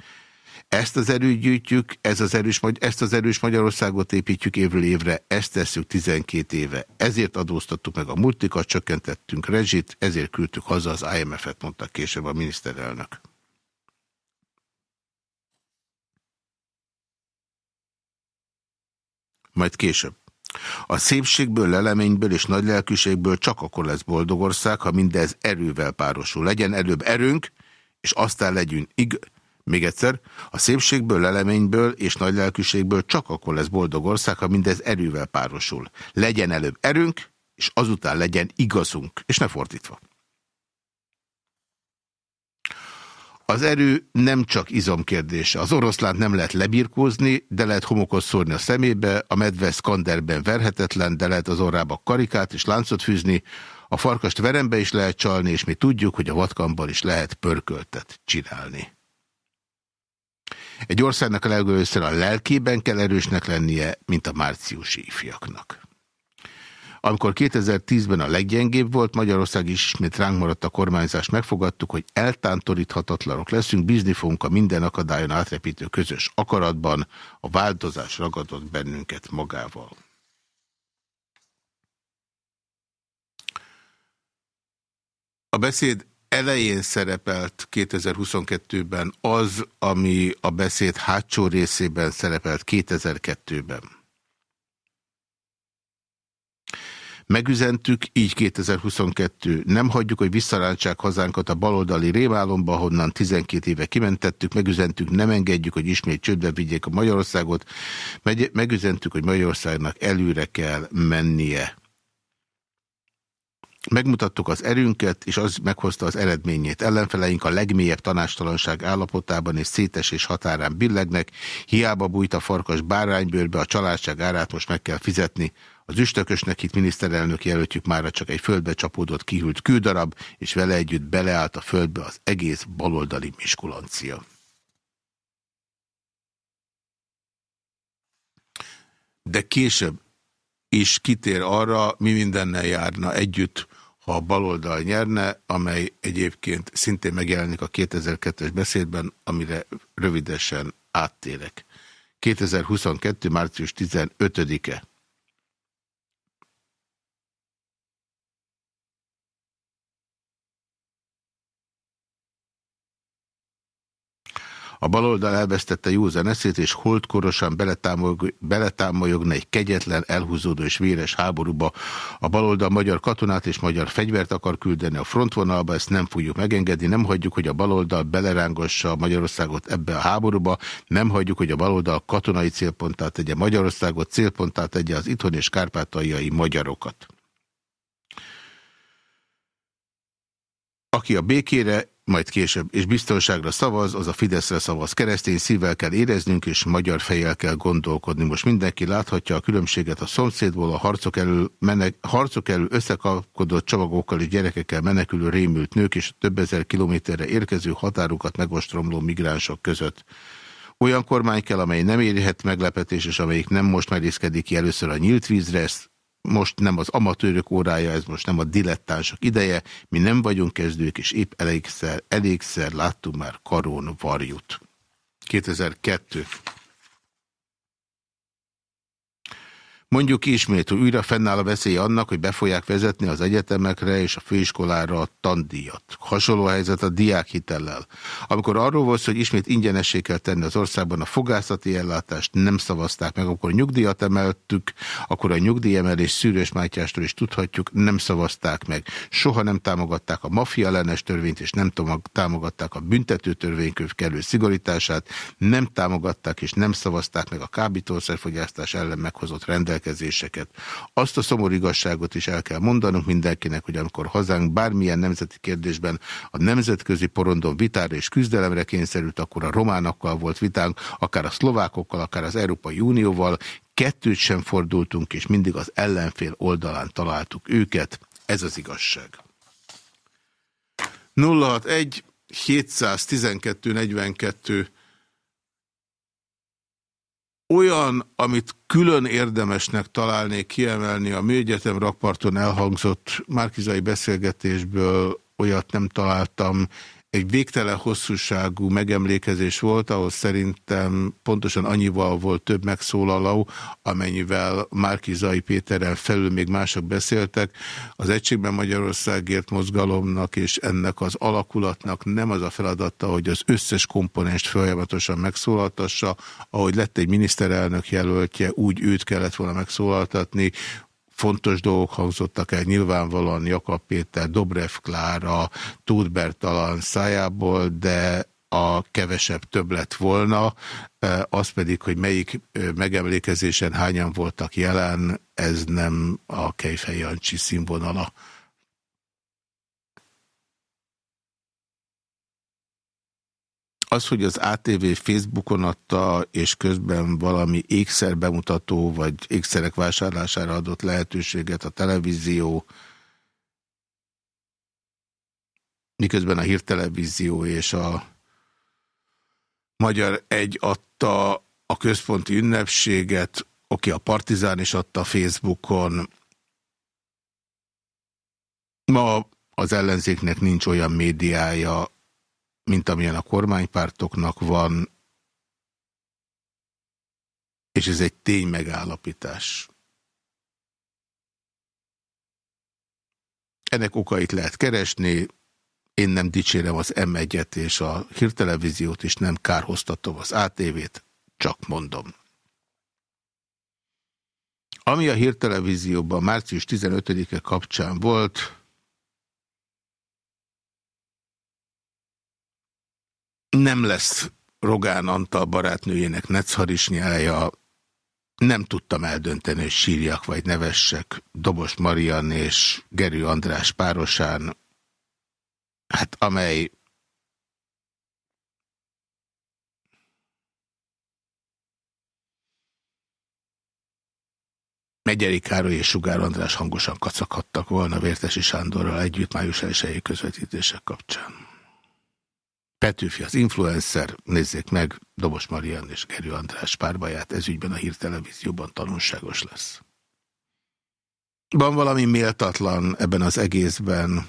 S2: Ezt az erőt gyűjtjük, ez az erős, ezt az erős Magyarországot építjük évről évre, ezt tesszük 12 éve. Ezért adóztattuk meg a multikat, csökkentettünk rezsit, ezért küldtük haza az IMF-et, mondta később a miniszterelnök. Majd később. A szépségből, leleményből és nagy lelkűségből csak akkor lesz boldog ország, ha mindez erővel párosul. Legyen előbb erőnk, és aztán legyünk ig még egyszer, a szépségből, leleményből és nagy lelkűségből csak akkor lesz boldog ország, ha mindez erővel párosul. Legyen előbb erőnk, és azután legyen igazunk, és ne fordítva. Az erő nem csak izomkérdése. Az oroszlánt nem lehet lebirkózni, de lehet homokot szórni a szemébe, a medve skanderben verhetetlen, de lehet az orrába karikát és láncot fűzni, a farkast verembe is lehet csalni, és mi tudjuk, hogy a vatkamban is lehet pörköltet csinálni. Egy országnak a legelőször a lelkében kell erősnek lennie, mint a márciusi ifjaknak. Amikor 2010-ben a leggyengébb volt, Magyarország is ismét ránk maradt a kormányzás, megfogadtuk, hogy eltántoríthatatlanok leszünk, bízni fogunk a minden akadályon átrepítő közös akaratban, a változás ragadott bennünket magával. A beszéd elején szerepelt 2022-ben az, ami a beszéd hátsó részében szerepelt 2002-ben. Megüzentük, így 2022. Nem hagyjuk, hogy visszarántsák hazánkat a baloldali rémálomba, honnan 12 éve kimentettük. Megüzentük, nem engedjük, hogy ismét csődbe vigyék a Magyarországot. Megüzentük, hogy Magyarországnak előre kell mennie. Megmutattuk az erőnket, és az meghozta az eredményét. Ellenfeleink a legmélyebb tanástalanság állapotában és szétesés határán billegnek, hiába bújt a farkas báránybőrbe, a családság árát most meg kell fizetni. Az üstökösnek itt miniszterelnök jelöltjük már csak egy földbe csapódott kihűlt kődarab, és vele együtt beleállt a földbe az egész baloldali miskulancia. De később is kitér arra, mi mindennel járna együtt, ha a baloldal nyerne, amely egyébként szintén megjelenik a 2002-es beszédben, amire rövidesen áttérek. 2022. március 15-e. A baloldal elvesztette józan eszét, és holdkorosan beletámolyogna egy kegyetlen, elhúzódó és véres háborúba. A baloldal magyar katonát és magyar fegyvert akar küldeni a frontvonalba, ezt nem fogjuk megengedni, nem hagyjuk, hogy a baloldal belerángassa Magyarországot ebbe a háborúba, nem hagyjuk, hogy a baloldal katonai célpontát tegye Magyarországot, célpontát tegye az itthon és kárpátaljai magyarokat. Aki a békére majd később, és biztonságra szavaz, az a Fideszre szavaz. Keresztény szívvel kell éreznünk, és magyar fejjel kell gondolkodni. Most mindenki láthatja a különbséget a szomszédból, a harcok elől, menek, harcok elől összekapkodott csomagokkal és gyerekekkel menekülő rémült nők, és több ezer kilométerre érkező határukat megostromló migránsok között. Olyan kormány kell, amely nem érhet meglepetés, és amelyik nem most merészkedik ki először a nyílt vízre, ezt most nem az amatőrök órája, ez most nem a dilettánsok ideje, mi nem vagyunk kezdők, és épp elégszer, elégszer láttunk már karon varjut. 2002 Mondjuk ismét, hogy újra fennáll a veszély annak, hogy be fogják vezetni az egyetemekre és a főiskolára a tandíjat. Hasonló helyzet a diákhitellel. Amikor arról volt, hogy ismét ingyenessé kell tenni az országban a fogászati ellátást, nem szavazták meg. Akkor nyugdíjat emeltük, akkor a nyugdíjemelés Szűrős Mátyástól is tudhatjuk, nem szavazták meg. Soha nem támogatták a maffia ellenes törvényt, és nem támogatták a büntető törvénykönyv kellő szigorítását, nem támogatták és nem szavazták meg a kábítószerfogyasztás ellen meghozott rendelkezést rendelkezéseket. Azt a szomorú igazságot is el kell mondanunk mindenkinek, hogy amikor hazánk bármilyen nemzeti kérdésben a nemzetközi porondon vitára és küzdelemre kényszerült, akkor a románokkal volt vitánk, akár a szlovákokkal, akár az Európai Unióval, kettőt sem fordultunk, és mindig az ellenfél oldalán találtuk őket. Ez az igazság. 061 712 42 olyan, amit külön érdemesnek találnék kiemelni a Műegyetem rakparton elhangzott márkizai beszélgetésből, olyat nem találtam, egy végtelen hosszúságú megemlékezés volt, ahol szerintem pontosan annyival volt több megszólaló, amennyivel Márkizai Péterrel felül még mások beszéltek. Az Egységben Magyarországért mozgalomnak és ennek az alakulatnak nem az a feladata, hogy az összes komponenst folyamatosan megszólaltassa, ahogy lett egy miniszterelnök jelöltje, úgy őt kellett volna megszólaltatni, fontos dolgok hangzottak el nyilvánvalóan Jakab Péter, Dobrev Klára, Tóth Bertalan szájából, de a kevesebb több lett volna, az pedig, hogy melyik megemlékezésen hányan voltak jelen, ez nem a Kejfej Jancsi színvonala. Az, hogy az ATV Facebookon adta, és közben valami ékszer bemutató, vagy ékszerek vásárlására adott lehetőséget a televízió, miközben a hírtelevízió és a Magyar Egy adta a központi ünnepséget, oké, a Partizán is adta Facebookon, Ma az ellenzéknek nincs olyan médiája, mint amilyen a kormánypártoknak van, és ez egy tény megállapítás. Ennek okait lehet keresni, én nem dicsérem az M1-et és a hírtelevíziót, és nem kárhoztatom az ATV-t, csak mondom. Ami a hírtelevízióban március 15-e kapcsán volt, nem lesz Rogán Antal barátnőjének netszharisnyája, nem tudtam eldönteni, hogy sírjak vagy nevessek. Dobos Marian és Gerő András párosán, hát amely Megyeri Károly és Sugár András hangosan kacaghattak volna Vértesi Sándorral együtt május 1 közvetítések kapcsán. Petőfi az influencer, nézzék meg Dobos Marian és Gerő András párbaját, ez ügyben a hírtelevízióban tanulságos lesz. Van valami méltatlan ebben az egészben,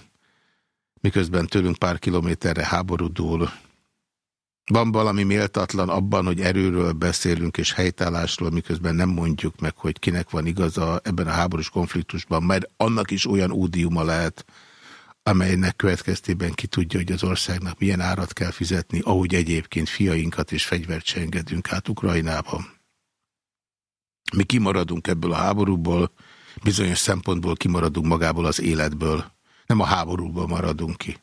S2: miközben tőlünk pár kilométerre háború dúl, van valami méltatlan abban, hogy erőről beszélünk és helytállásról, miközben nem mondjuk meg, hogy kinek van igaza ebben a háborús konfliktusban, mert annak is olyan údiuma lehet, amelynek következtében ki tudja, hogy az országnak milyen árat kell fizetni, ahogy egyébként fiainkat és fegyvert se engedünk át Ukrajnában. Mi kimaradunk ebből a háborúból, bizonyos szempontból kimaradunk magából az életből. Nem a háborúból maradunk ki.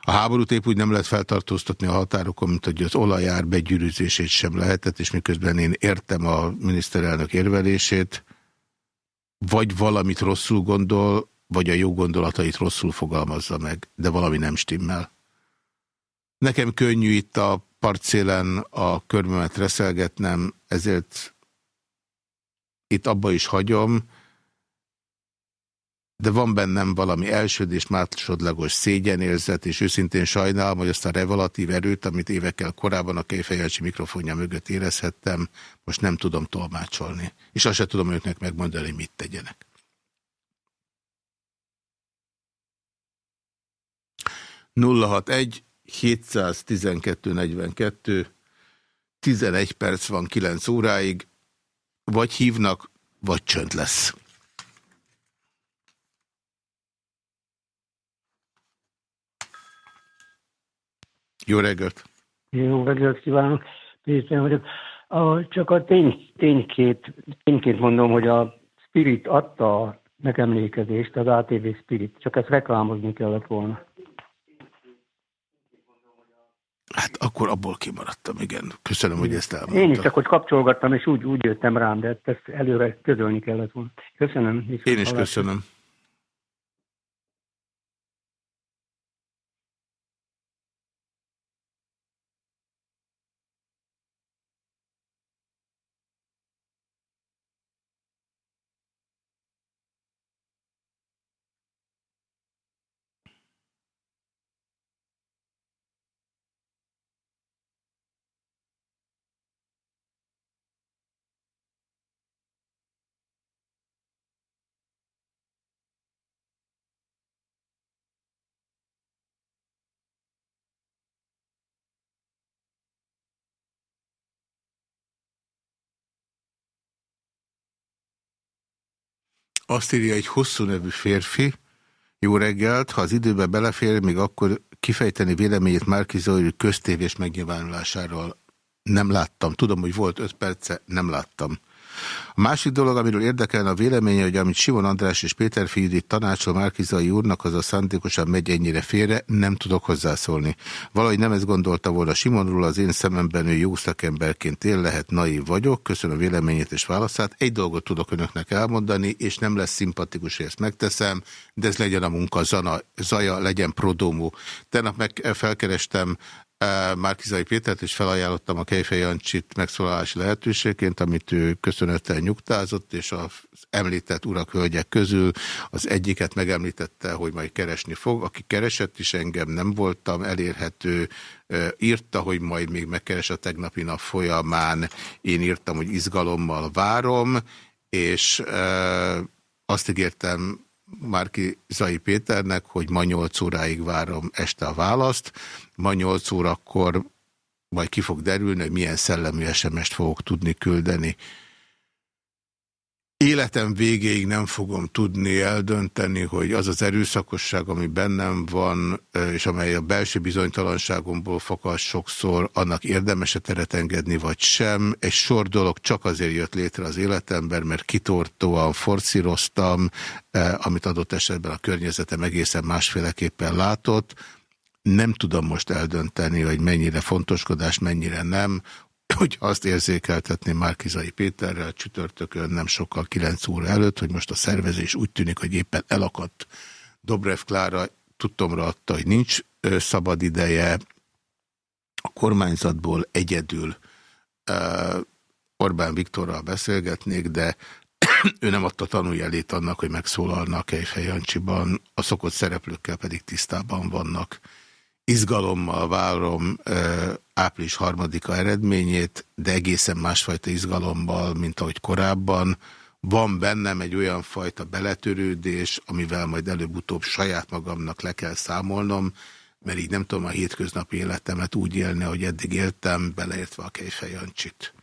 S2: A háborút épp úgy nem lehet feltartóztatni a határokon, mint hogy az olajár begyűrűzését sem lehetett, és miközben én értem a miniszterelnök érvelését, vagy valamit rosszul gondol, vagy a jó gondolatait rosszul fogalmazza meg, de valami nem stimmel. Nekem könnyű itt a partszélen a körmömet reszelgetnem, ezért itt abba is hagyom, de van bennem valami elsődés, másodlagos szégyenérzet, és őszintén sajnálom, hogy azt a revelatív erőt, amit évekkel korábban a Kejfejelcsi mikrofonja mögött érezhettem, most nem tudom tolmácsolni. És azt sem tudom őknek megmondani, mit tegyenek. Egy 712 42 11 perc van 9 óráig, vagy hívnak, vagy csönd lesz. Jó reggelt!
S9: Jó reggelt kívánok! Péter vagyok. A, csak a tény, ténykét, ténykét mondom, hogy a Spirit adta megemlékezést, az ATV Spirit, csak ezt reklámozni kellett volna.
S2: Hát akkor abból kimaradtam, igen. Köszönöm, hogy ezt elmondta.
S9: Én is csak, hogy kapcsolgattam, és úgy, úgy jöttem rám, de ezt előre közölni kellett volna. Köszönöm.
S2: Én is köszönöm. Azt írja egy hosszú nevű férfi, jó reggelt, ha az időbe belefér, még akkor kifejteni véleményét Márkizai köztévés megnyilvánulásáról nem láttam. Tudom, hogy volt öt perce, nem láttam. A másik dolog, amiről érdekelne a véleménye, hogy amit Simon András és Péter Fidi tanácsol Márkizai úrnak, az a szándékosan megy ennyire félre, nem tudok hozzászólni. Valahogy nem ezt gondolta volna Simonról, az én szememben ő jó szakemberként él, lehet naív vagyok, köszönöm a véleményét és válaszát. Egy dolgot tudok önöknek elmondani, és nem lesz szimpatikus, hogy ezt megteszem, de ez legyen a munka zana, zaja, legyen prodómú. Tegnap meg felkerestem Márkizai Pétert, és felajánlottam a Kejfej Jancsit megszólalási lehetőségként, amit ő köszönettel nyugtázott, és az említett urak-hölgyek közül az egyiket megemlítette, hogy majd keresni fog. Aki keresett is engem, nem voltam elérhető, írta, hogy majd még megkeres a tegnapi nap folyamán. Én írtam, hogy izgalommal várom, és azt ígértem Márki Zai Péternek, hogy ma 8 óráig várom este a választ, ma 8 órakor majd ki fog derülni, hogy milyen szellemű SMS-t fogok tudni küldeni. Életem végéig nem fogom tudni eldönteni, hogy az az erőszakosság, ami bennem van, és amely a belső bizonytalanságomból fakad sokszor, annak érdemes-e teret engedni, vagy sem. Egy sor dolog csak azért jött létre az életemben, mert kitortóan forcíroztam, amit adott esetben a környezetem egészen másféleképpen látott. Nem tudom most eldönteni, hogy mennyire fontoskodás, mennyire nem hogy azt érzékeltetni Márkizai Péterrel csütörtökön nem sokkal 9 óra előtt, hogy most a szervezés úgy tűnik, hogy éppen elakadt. Dobrev Klára tudtomra adta, hogy nincs szabad ideje, a kormányzatból egyedül Orbán Viktorral beszélgetnék, de ő nem adta tanuljelét annak, hogy megszólalnak Kejfej Jancsiban, a szokott szereplőkkel pedig tisztában vannak. Izgalommal várom április harmadika eredményét, de egészen másfajta izgalommal, mint ahogy korábban. Van bennem egy olyan fajta beletörődés, amivel majd előbb-utóbb saját magamnak le kell számolnom, mert így nem tudom a hétköznapi életemet úgy élni, ahogy eddig éltem, beleértve a Kejfej Jancsit.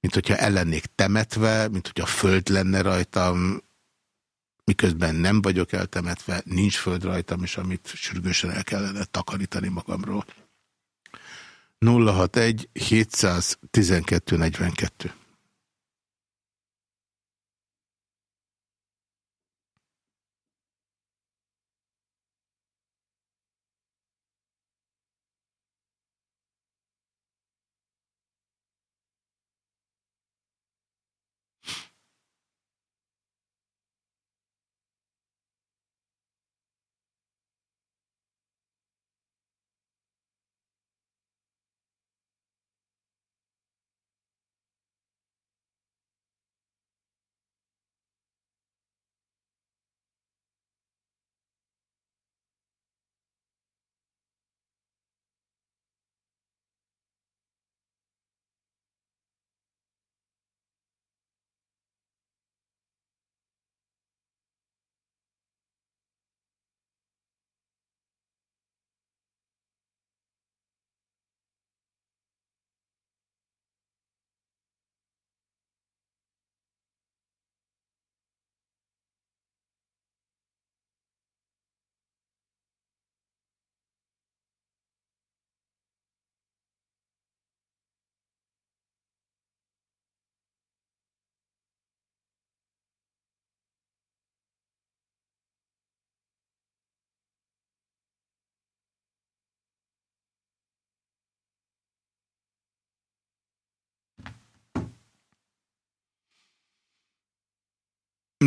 S2: Mint hogyha ellennék temetve, mint hogyha föld lenne rajtam, miközben nem vagyok eltemetve, nincs föld rajtam, és amit sürgősen el kellene takarítani magamról. 061 712 42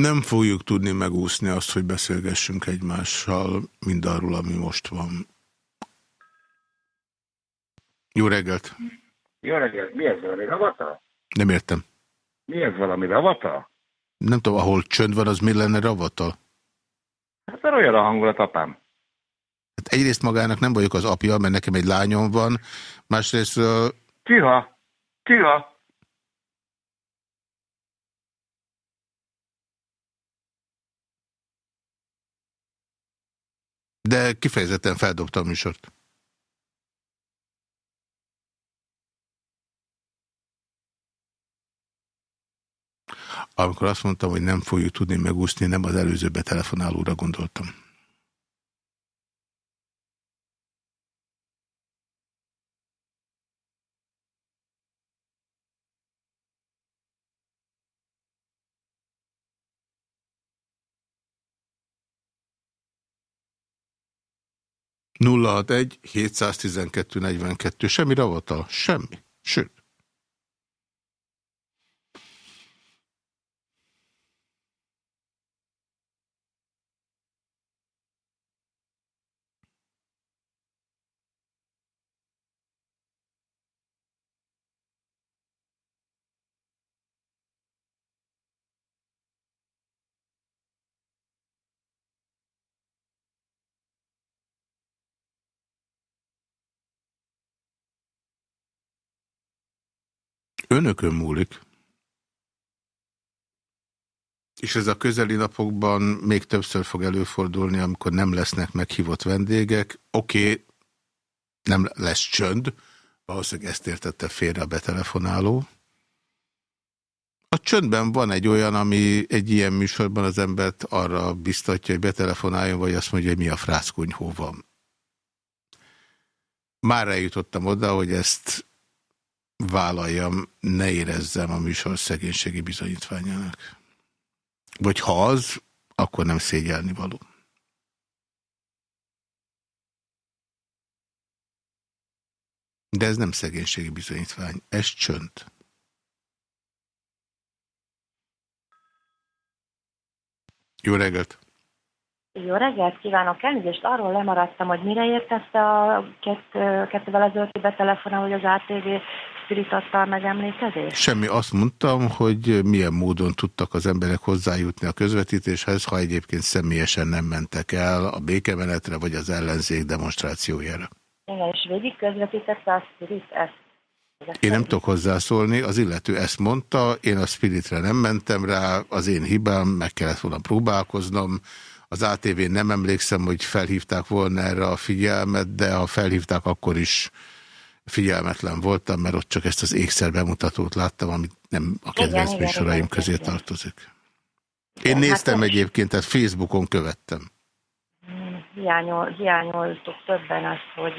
S2: Nem fogjuk tudni megúszni azt, hogy beszélgessünk egymással mindarról, ami most van. Jó reggelt!
S10: Jó reggelt! Mi ez valami ravata?
S2: Nem értem.
S10: Mi ez valami ravata?
S2: Nem tudom, ahol csönd van, az mi lenne ravata?
S10: Hát olyan a hangulat, apám.
S2: Hát egyrészt magának nem vagyok az apja, mert nekem egy lányom van, másrészt... Uh...
S10: Kiha!
S2: De kifejezetten feldobta a műsort. Amikor azt mondtam, hogy nem fogjuk tudni megúszni, nem az előző betelefonálóra gondoltam. Nulla hat egy 712 42. Semmi ravata? Semmi. Sőt. Önökön múlik. És ez a közeli napokban még többször fog előfordulni, amikor nem lesznek meghívott vendégek. Oké, okay, nem lesz csönd, valószínűleg ezt értette félre a betelefonáló. A csöndben van egy olyan, ami egy ilyen műsorban az embert arra biztatja, hogy betelefonáljon, vagy azt mondja, hogy mi a frászkunyhó van. Már eljutottam oda, hogy ezt vállaljam, ne érezzem a műsor szegénységi bizonyítványának. Vagy ha az, akkor nem szégyelni való. De ez nem szegénységi bizonyítvány, ez csönd. Jó reggelt!
S11: Jó reggelt kívánok! Elnézést, arról lemaradtam, hogy mire értette a kettővel ezelőtti betelefonál, hogy az ATV Spirit adta a megemlékezést?
S2: Semmi, azt mondtam, hogy milyen módon tudtak az emberek hozzájutni a közvetítéshez, ha egyébként személyesen nem mentek el a békemenetre vagy az ellenzék demonstrációjára.
S11: Igen, és végig közvetítette a Spirit ezt?
S2: Én nem tudok hozzászólni, az illető ezt mondta, én a Spiritre nem mentem rá, az én hibám, meg kellett volna próbálkoznom. Az ATV nem emlékszem, hogy felhívták volna erre a figyelmet, de ha felhívták, akkor is figyelmetlen voltam, mert ott csak ezt az ékszer bemutatót láttam, amit nem a kedvenc műsoraim közé tartozik. Én igen, néztem hát egyébként, tehát Facebookon követtem.
S11: Hiányol, hiányoltuk többen azt, hogy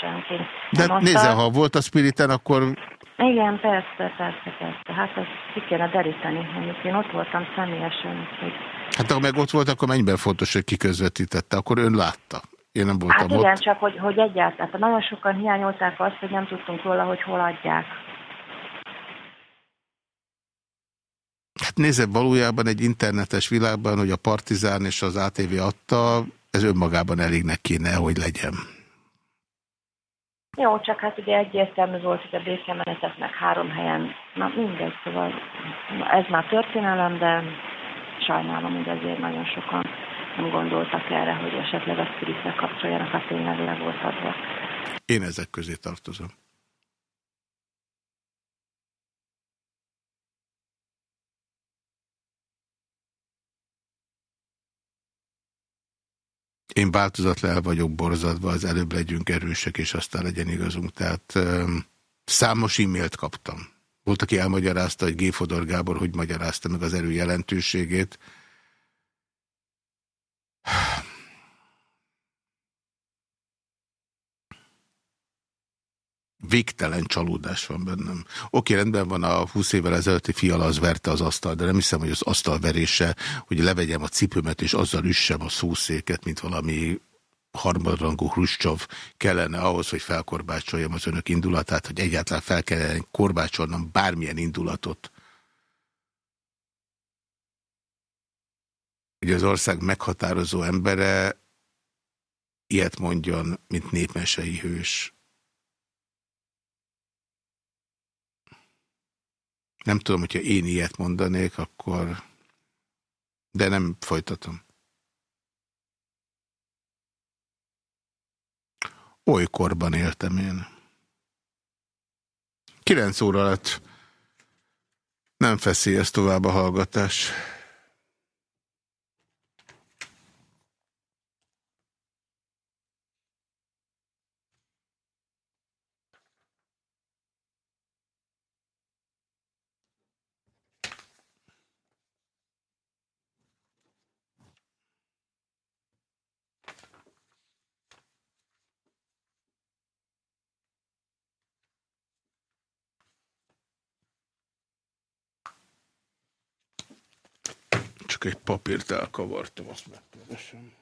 S11: senki
S2: De mondta. nézze, ha volt a Spiriten, akkor...
S11: Igen, persze, persze, persze. Hát ezt ki kéne deríteni, mondjuk én ott voltam személyesen. Hogy...
S2: Hát ha meg ott volt, akkor mennyiben fontos, hogy kiközvetítette, akkor ön látta. Én nem voltam
S11: hát igen, ott. csak hogy, hogy egyáltalán. Hát nagyon sokan hiányolták azt, hogy nem tudtunk róla, hogy hol adják.
S2: Hát nézze, valójában egy internetes világban, hogy a Partizán és az ATV adta, ez önmagában elégnek kéne, hogy legyen.
S11: Jó, csak hát ugye egyértelmű volt, hogy a békemenetetnek három helyen, na mindegy, szóval ez már történelem, de sajnálom, hogy azért nagyon sokan nem gondoltak erre, hogy esetleg a spiritre kapcsoljanak, a tényleg le volt adva.
S2: Én ezek közé tartozom. Én változatlan vagyok borzadva, az előbb legyünk erősek, és aztán legyen igazunk. Tehát számos e-mailt kaptam. Volt, aki elmagyarázta, hogy G. Fodor Gábor hogy magyarázta meg az erő jelentőségét. Végtelen csalódás van bennem. Oké, rendben van, a 20 évvel ezelőtti fiala az verte az asztal, de nem hiszem, hogy az asztalverése, hogy levegyem a cipőmet és azzal üssem a szószéket, mint valami harmadrangú Hruscsov kellene ahhoz, hogy felkorbácsoljam az önök indulatát, hogy egyáltalán fel kellene korbácsolnom bármilyen indulatot. Hogy az ország meghatározó embere ilyet mondjon, mint népmesei hős. Nem tudom, hogyha én ilyet mondanék, akkor... De nem folytatom. Olykorban éltem én. Kilenc óra lett. Nem feszélyez tovább a hallgatás. Csak egy papírt elkavartam, azt megkeresem.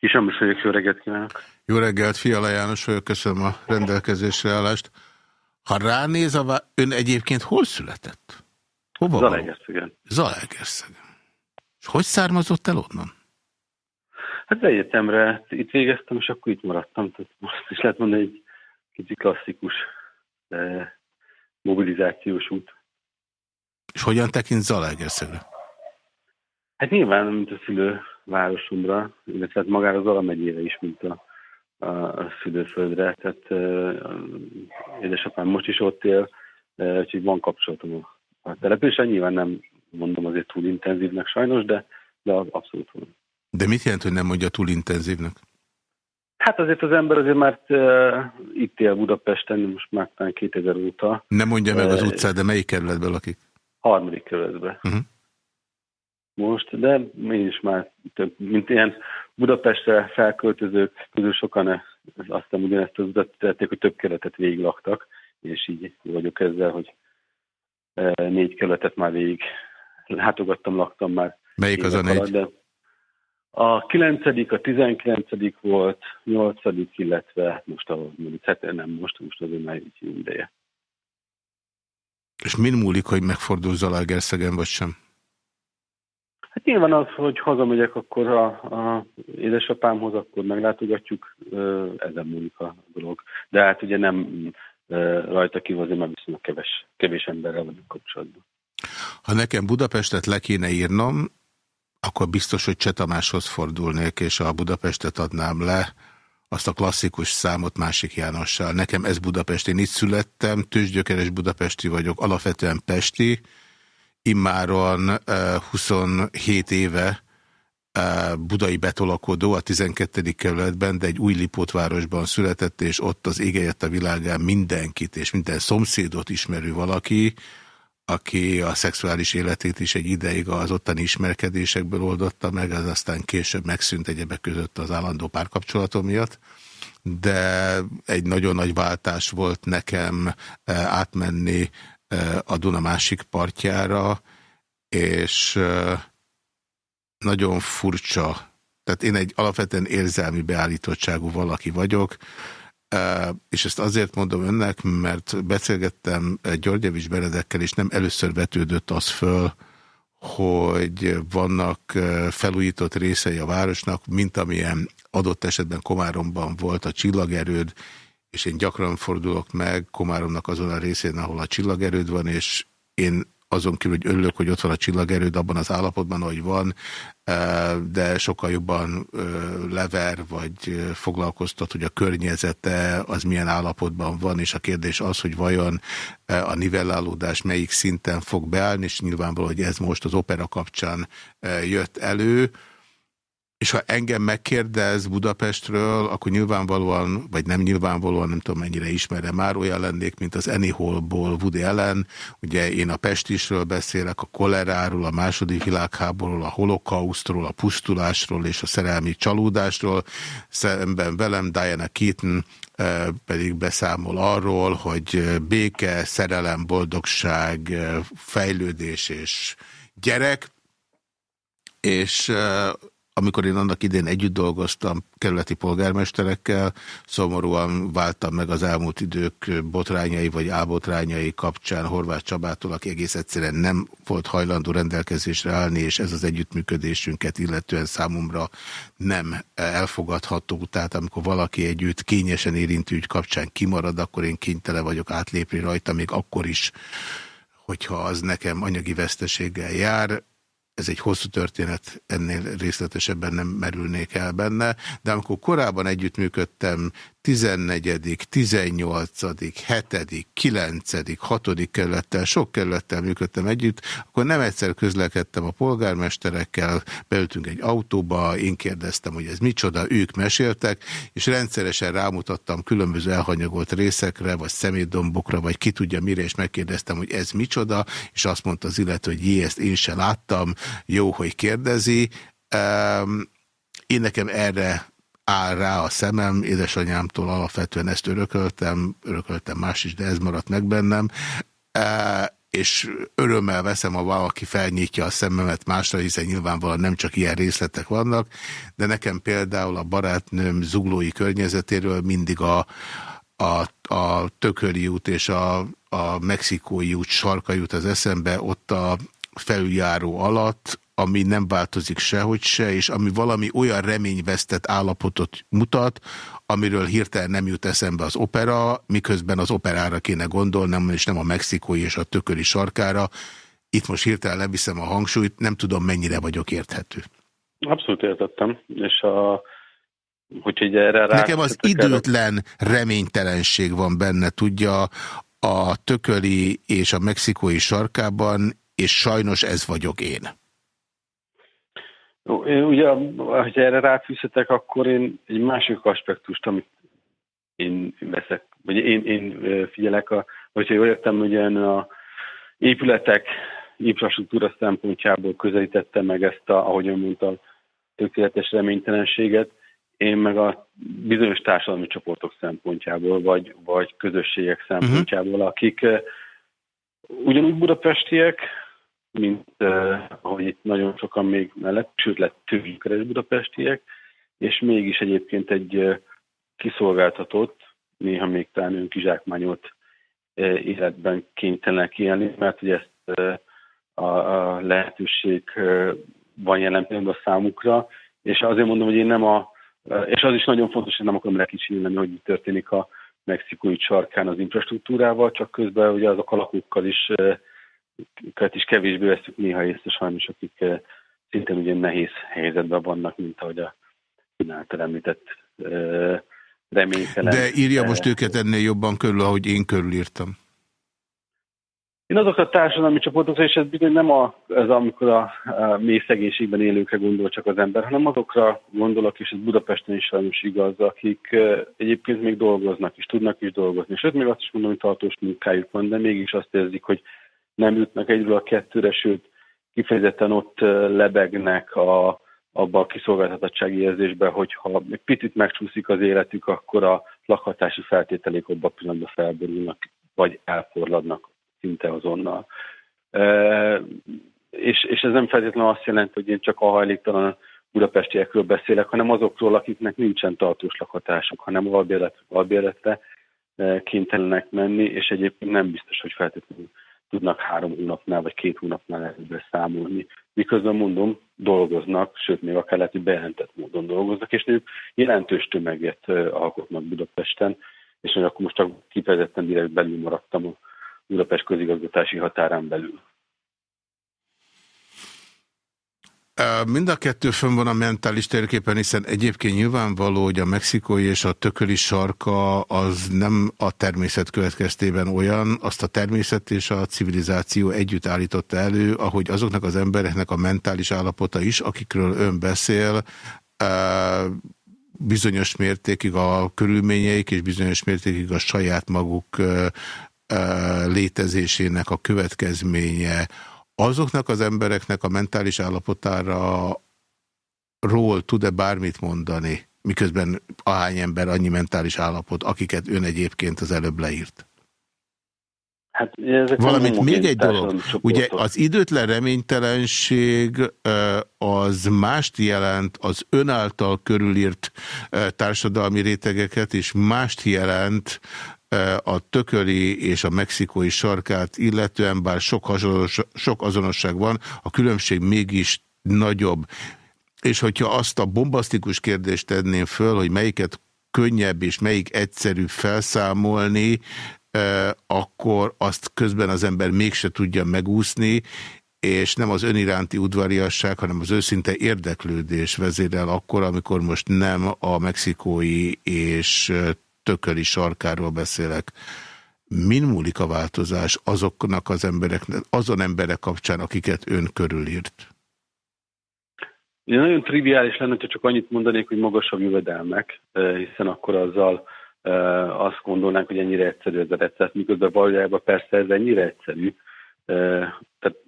S12: Kis Ambrus vagyok, jó reggelt kívánok!
S2: Jó reggelt, Fiala János vagyok, köszönöm a rendelkezésre állást. Ha ránéz, a ön egyébként hol született? Hova
S12: Zalaegerszegen.
S2: Zalaegerszegen. És hogy származott el onnan?
S12: Hát egyetemre itt végeztem, és akkor itt maradtam. Tehát most is lehet mondani, egy kicsi klasszikus mobilizációs út.
S2: És hogyan tekint Zalaegerszegre?
S12: Hát nyilván, mint a szülővárosomra, illetve hát magára Zala megyére is, mint a, a szülőföldre. Tehát uh, édesapám most is ott él, uh, úgyhogy van kapcsolatom a, a településen. Nyilván nem mondom azért túl intenzívnek sajnos, de, de abszolút van.
S2: De mit jelent, hogy nem mondja túl intenzívnek?
S12: Hát azért az ember azért már uh, itt él Budapesten, most már 2000 óta.
S2: Nem mondja meg az utcát, de melyik kerületben lakik?
S12: Harmadik kerületben. Uh -huh most, de én is már több, mint ilyen Budapestre felköltözők közül sokan azt hiszem ugyanezt az utat tették, hogy több keretet végiglaktak, és így vagyok ezzel, hogy e, négy kerületet már végig látogattam, laktam már.
S2: Melyik az a négy?
S12: Alatt, de a kilencedik, a tizenkilencedik volt, nyolcadik, illetve most a mondjuk, hát nem most, most azért már így ideje.
S2: És min múlik, hogy megfordul Zalaegerszegen, vagy sem?
S12: Hát nyilván az, hogy hazamegyek akkor a, a édesapámhoz, akkor meglátogatjuk, ezen múlik a dolog. De hát ugye nem rajta kihozni, mert viszonylag kevés, kevés emberrel vagyok kapcsolatban.
S2: Ha nekem Budapestet le kéne írnom, akkor biztos, hogy Csetamáshoz fordulnék, és a Budapestet adnám le, azt a klasszikus számot másik Jánossal. Nekem ez Budapest, én itt születtem, tőzsgyökeres budapesti vagyok, alapvetően pesti, immáron 27 éve budai betolakodó a 12. kerületben, de egy új Lipótvárosban született, és ott az égejött a világán mindenkit, és minden szomszédot ismerő valaki, aki a szexuális életét is egy ideig az ottani ismerkedésekből oldotta meg, az aztán később megszűnt egyebek között az állandó párkapcsolatom miatt de egy nagyon nagy váltás volt nekem átmenni a Duna másik partjára, és nagyon furcsa, tehát én egy alapvetően érzelmi beállítottságú valaki vagyok, és ezt azért mondom önnek, mert beszélgettem Györgyevics Benedekkel, és nem először vetődött az föl, hogy vannak felújított részei a városnak, mint amilyen adott esetben Komáromban volt a csillagerőd, és én gyakran fordulok meg Komáromnak azon a részén, ahol a csillagerőd van, és én azon kívül, hogy örülök, hogy ott van a csillagerőd abban az állapotban, ahogy van, de sokkal jobban lever, vagy foglalkoztat, hogy a környezete az milyen állapotban van, és a kérdés az, hogy vajon a nivellálódás melyik szinten fog beállni, és nyilvánvaló, hogy ez most az opera kapcsán jött elő, és ha engem megkérdez Budapestről, akkor nyilvánvalóan, vagy nem nyilvánvalóan, nem tudom mennyire ismerem már, olyan lennék, mint az Anyhol-ból Woody Allen. Ugye én a Pestisről beszélek, a koleráról, a második világháborúról, a holokausztról, a pusztulásról és a szerelmi csalódásról. Szemben velem Diana Keaton eh, pedig beszámol arról, hogy béke, szerelem, boldogság, eh, fejlődés és gyerek, és eh, amikor én annak idén együtt dolgoztam kerületi polgármesterekkel, szomorúan váltam meg az elmúlt idők botrányai vagy álbotrányai kapcsán Horváth Csabától, aki egész egyszerűen nem volt hajlandó rendelkezésre állni, és ez az együttműködésünket illetően számomra nem elfogadható. Tehát amikor valaki együtt kényesen érintő ügy kapcsán kimarad, akkor én kénytele vagyok átlépni rajta, még akkor is, hogyha az nekem anyagi veszteséggel jár ez egy hosszú történet, ennél részletesebben nem merülnék el benne, de amikor korábban együttműködtem 14., 18., 7., 9., 6. kerülettel, sok kerülettel működtem együtt, akkor nem egyszer közlekedtem a polgármesterekkel, beültünk egy autóba, én kérdeztem, hogy ez micsoda, ők meséltek, és rendszeresen rámutattam különböző elhanyagolt részekre, vagy szemétdombokra, vagy ki tudja mire, és megkérdeztem, hogy ez micsoda, és azt mondta az illető, hogy jé, ezt én se láttam, jó, hogy kérdezi. Én nekem erre áll rá a szemem, édesanyámtól alapvetően ezt örököltem, örököltem más is, de ez maradt meg bennem. és örömmel veszem, ha valaki felnyitja a szememet másra, hiszen nyilvánvalóan nem csak ilyen részletek vannak, de nekem például a barátnőm zuglói környezetéről mindig a, a, a Tököli út és a, a Mexikói út sarka jut az eszembe, ott a felüljáró alatt, ami nem változik sehogy se, és ami valami olyan reményvesztett állapotot mutat, amiről hirtelen nem jut eszembe az opera, miközben az operára kéne gondolnom, és nem a mexikói és a tököli sarkára. Itt most hirtelen leviszem a hangsúlyt, nem tudom mennyire vagyok érthető.
S12: Abszolút értettem, és a Úgyhogy erre rá...
S2: Nekem az időtlen reménytelenség van benne, tudja, a tököli és a mexikói sarkában, és sajnos ez vagyok én.
S12: Én ugye, ha erre ráfűzhetek, akkor én egy másik aspektust, amit én veszek, vagy én, én figyelek, a, hogyha jól értem, ugye a épületek infrastruktúra szempontjából közelítettem meg ezt a, ahogy ön mondta, tökéletes reménytelenséget, én meg a bizonyos társadalmi csoportok szempontjából, vagy, vagy közösségek szempontjából, uh-huh. akik ugyanúgy budapestiek, mint uh, ahogy itt nagyon sokan még mellett, sőt lett tőkeres budapestiek, és mégis egyébként egy uh, kiszolgáltatott, néha még talán önkizsákmányolt életben kénytelenek élni, mert ugye ezt a, lehetőség uh, van jelen pillanatban számukra, és azért mondom, hogy én nem a, és az is nagyon fontos, hogy nem akarom lekicsinni, hogy mi történik a mexikói sarkán az infrastruktúrával, csak közben ugye azok a lakókkal is őket is kevésbé veszük néha észre sajnos, akik eh, szintén ugye nehéz helyzetben vannak, mint ahogy a által említett eh, reménytelen.
S2: De írja most őket ennél jobban körül, ahogy én körülírtam.
S12: Én azok a társadalmi csoportok, és ez bizony nem a, ez amikor a, a mély szegénységben élőkre gondol csak az ember, hanem azokra gondolok, és ez Budapesten is sajnos igaz, akik egyébként még dolgoznak, és tudnak is dolgozni. Sőt, még azt is mondom, hogy tartós munkájuk van, de mégis azt érzik, hogy nem jutnak egyről a kettőre, sőt kifejezetten ott lebegnek a, abba a kiszolgáltatottsági érzésbe, hogyha egy picit megcsúszik az életük, akkor a lakhatási feltételék abban a pillanatban felborulnak, vagy elforladnak szinte azonnal. E, és, és ez nem feltétlenül azt jelenti, hogy én csak a hajléktalan budapestiekről beszélek, hanem azokról, akiknek nincsen tartós lakhatásuk, hanem albérletre, albérletre kénytelenek menni, és egyébként nem biztos, hogy feltétlenül tudnak három hónapnál vagy két hónapnál ebből számolni. Miközben mondom, dolgoznak, sőt még akár lehet, hogy bejelentett módon dolgoznak, és ők jelentős tömeget alkotnak Budapesten, és akkor most csak kifejezetten direkt belül maradtam a Budapest közigazgatási határán belül.
S2: Mind a kettő fönn van a mentális térképen, hiszen egyébként nyilvánvaló, hogy a mexikói és a tököli sarka az nem a természet következtében olyan, azt a természet és a civilizáció együtt állította elő, ahogy azoknak az embereknek a mentális állapota is, akikről ön beszél, bizonyos mértékig a körülményeik és bizonyos mértékig a saját maguk létezésének a következménye, azoknak az embereknek a mentális állapotára ról tud-e bármit mondani, miközben ahány ember annyi mentális állapot, akiket ön egyébként az előbb leírt?
S12: Hát,
S2: Valamint még egy dolog, ugye az időtlen reménytelenség az mást jelent az ön által körülírt társadalmi rétegeket, és mást jelent a tököli és a mexikói sarkát illetően, bár sok, hazonos, sok azonosság van, a különbség mégis nagyobb. És hogyha azt a bombasztikus kérdést tenném föl, hogy melyiket könnyebb és melyik egyszerű felszámolni, akkor azt közben az ember mégse tudja megúszni, és nem az öniránti udvariasság, hanem az őszinte érdeklődés vezérel akkor, amikor most nem a mexikói és tököli sarkáról beszélek. Min múlik a változás azoknak az emberek, azon emberek kapcsán, akiket ön körülírt?
S12: Ugye nagyon triviális lenne, hogy csak annyit mondanék, hogy magasabb jövedelmek, eh, hiszen akkor azzal eh, azt gondolnánk, hogy ennyire egyszerű ez a recept, miközben valójában persze ez ennyire egyszerű. Eh, tehát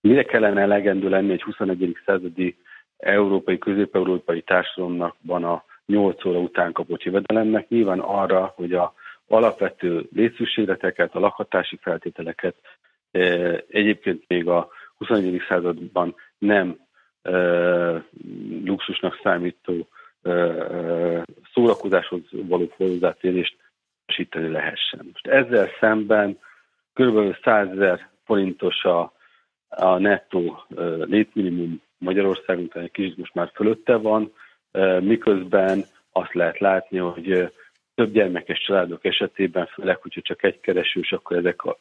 S12: mire kellene elegendő lenni egy 21. századi európai, közép-európai társadalomnak a 8 óra után kapott jövedelemnek, nyilván arra, hogy a alapvető létszükségleteket, a lakhatási feltételeket egyébként még a 21. században nem luxusnak számító szórakozáshoz való hozzáférést síteni lehessen. Most ezzel szemben kb. 100 ezer forintos a, a nettó létminimum Magyarországon, tehát egy kicsit most már fölötte van, miközben azt lehet látni, hogy több gyermekes családok esetében, főleg, hogyha csak egy keresős, akkor ezek a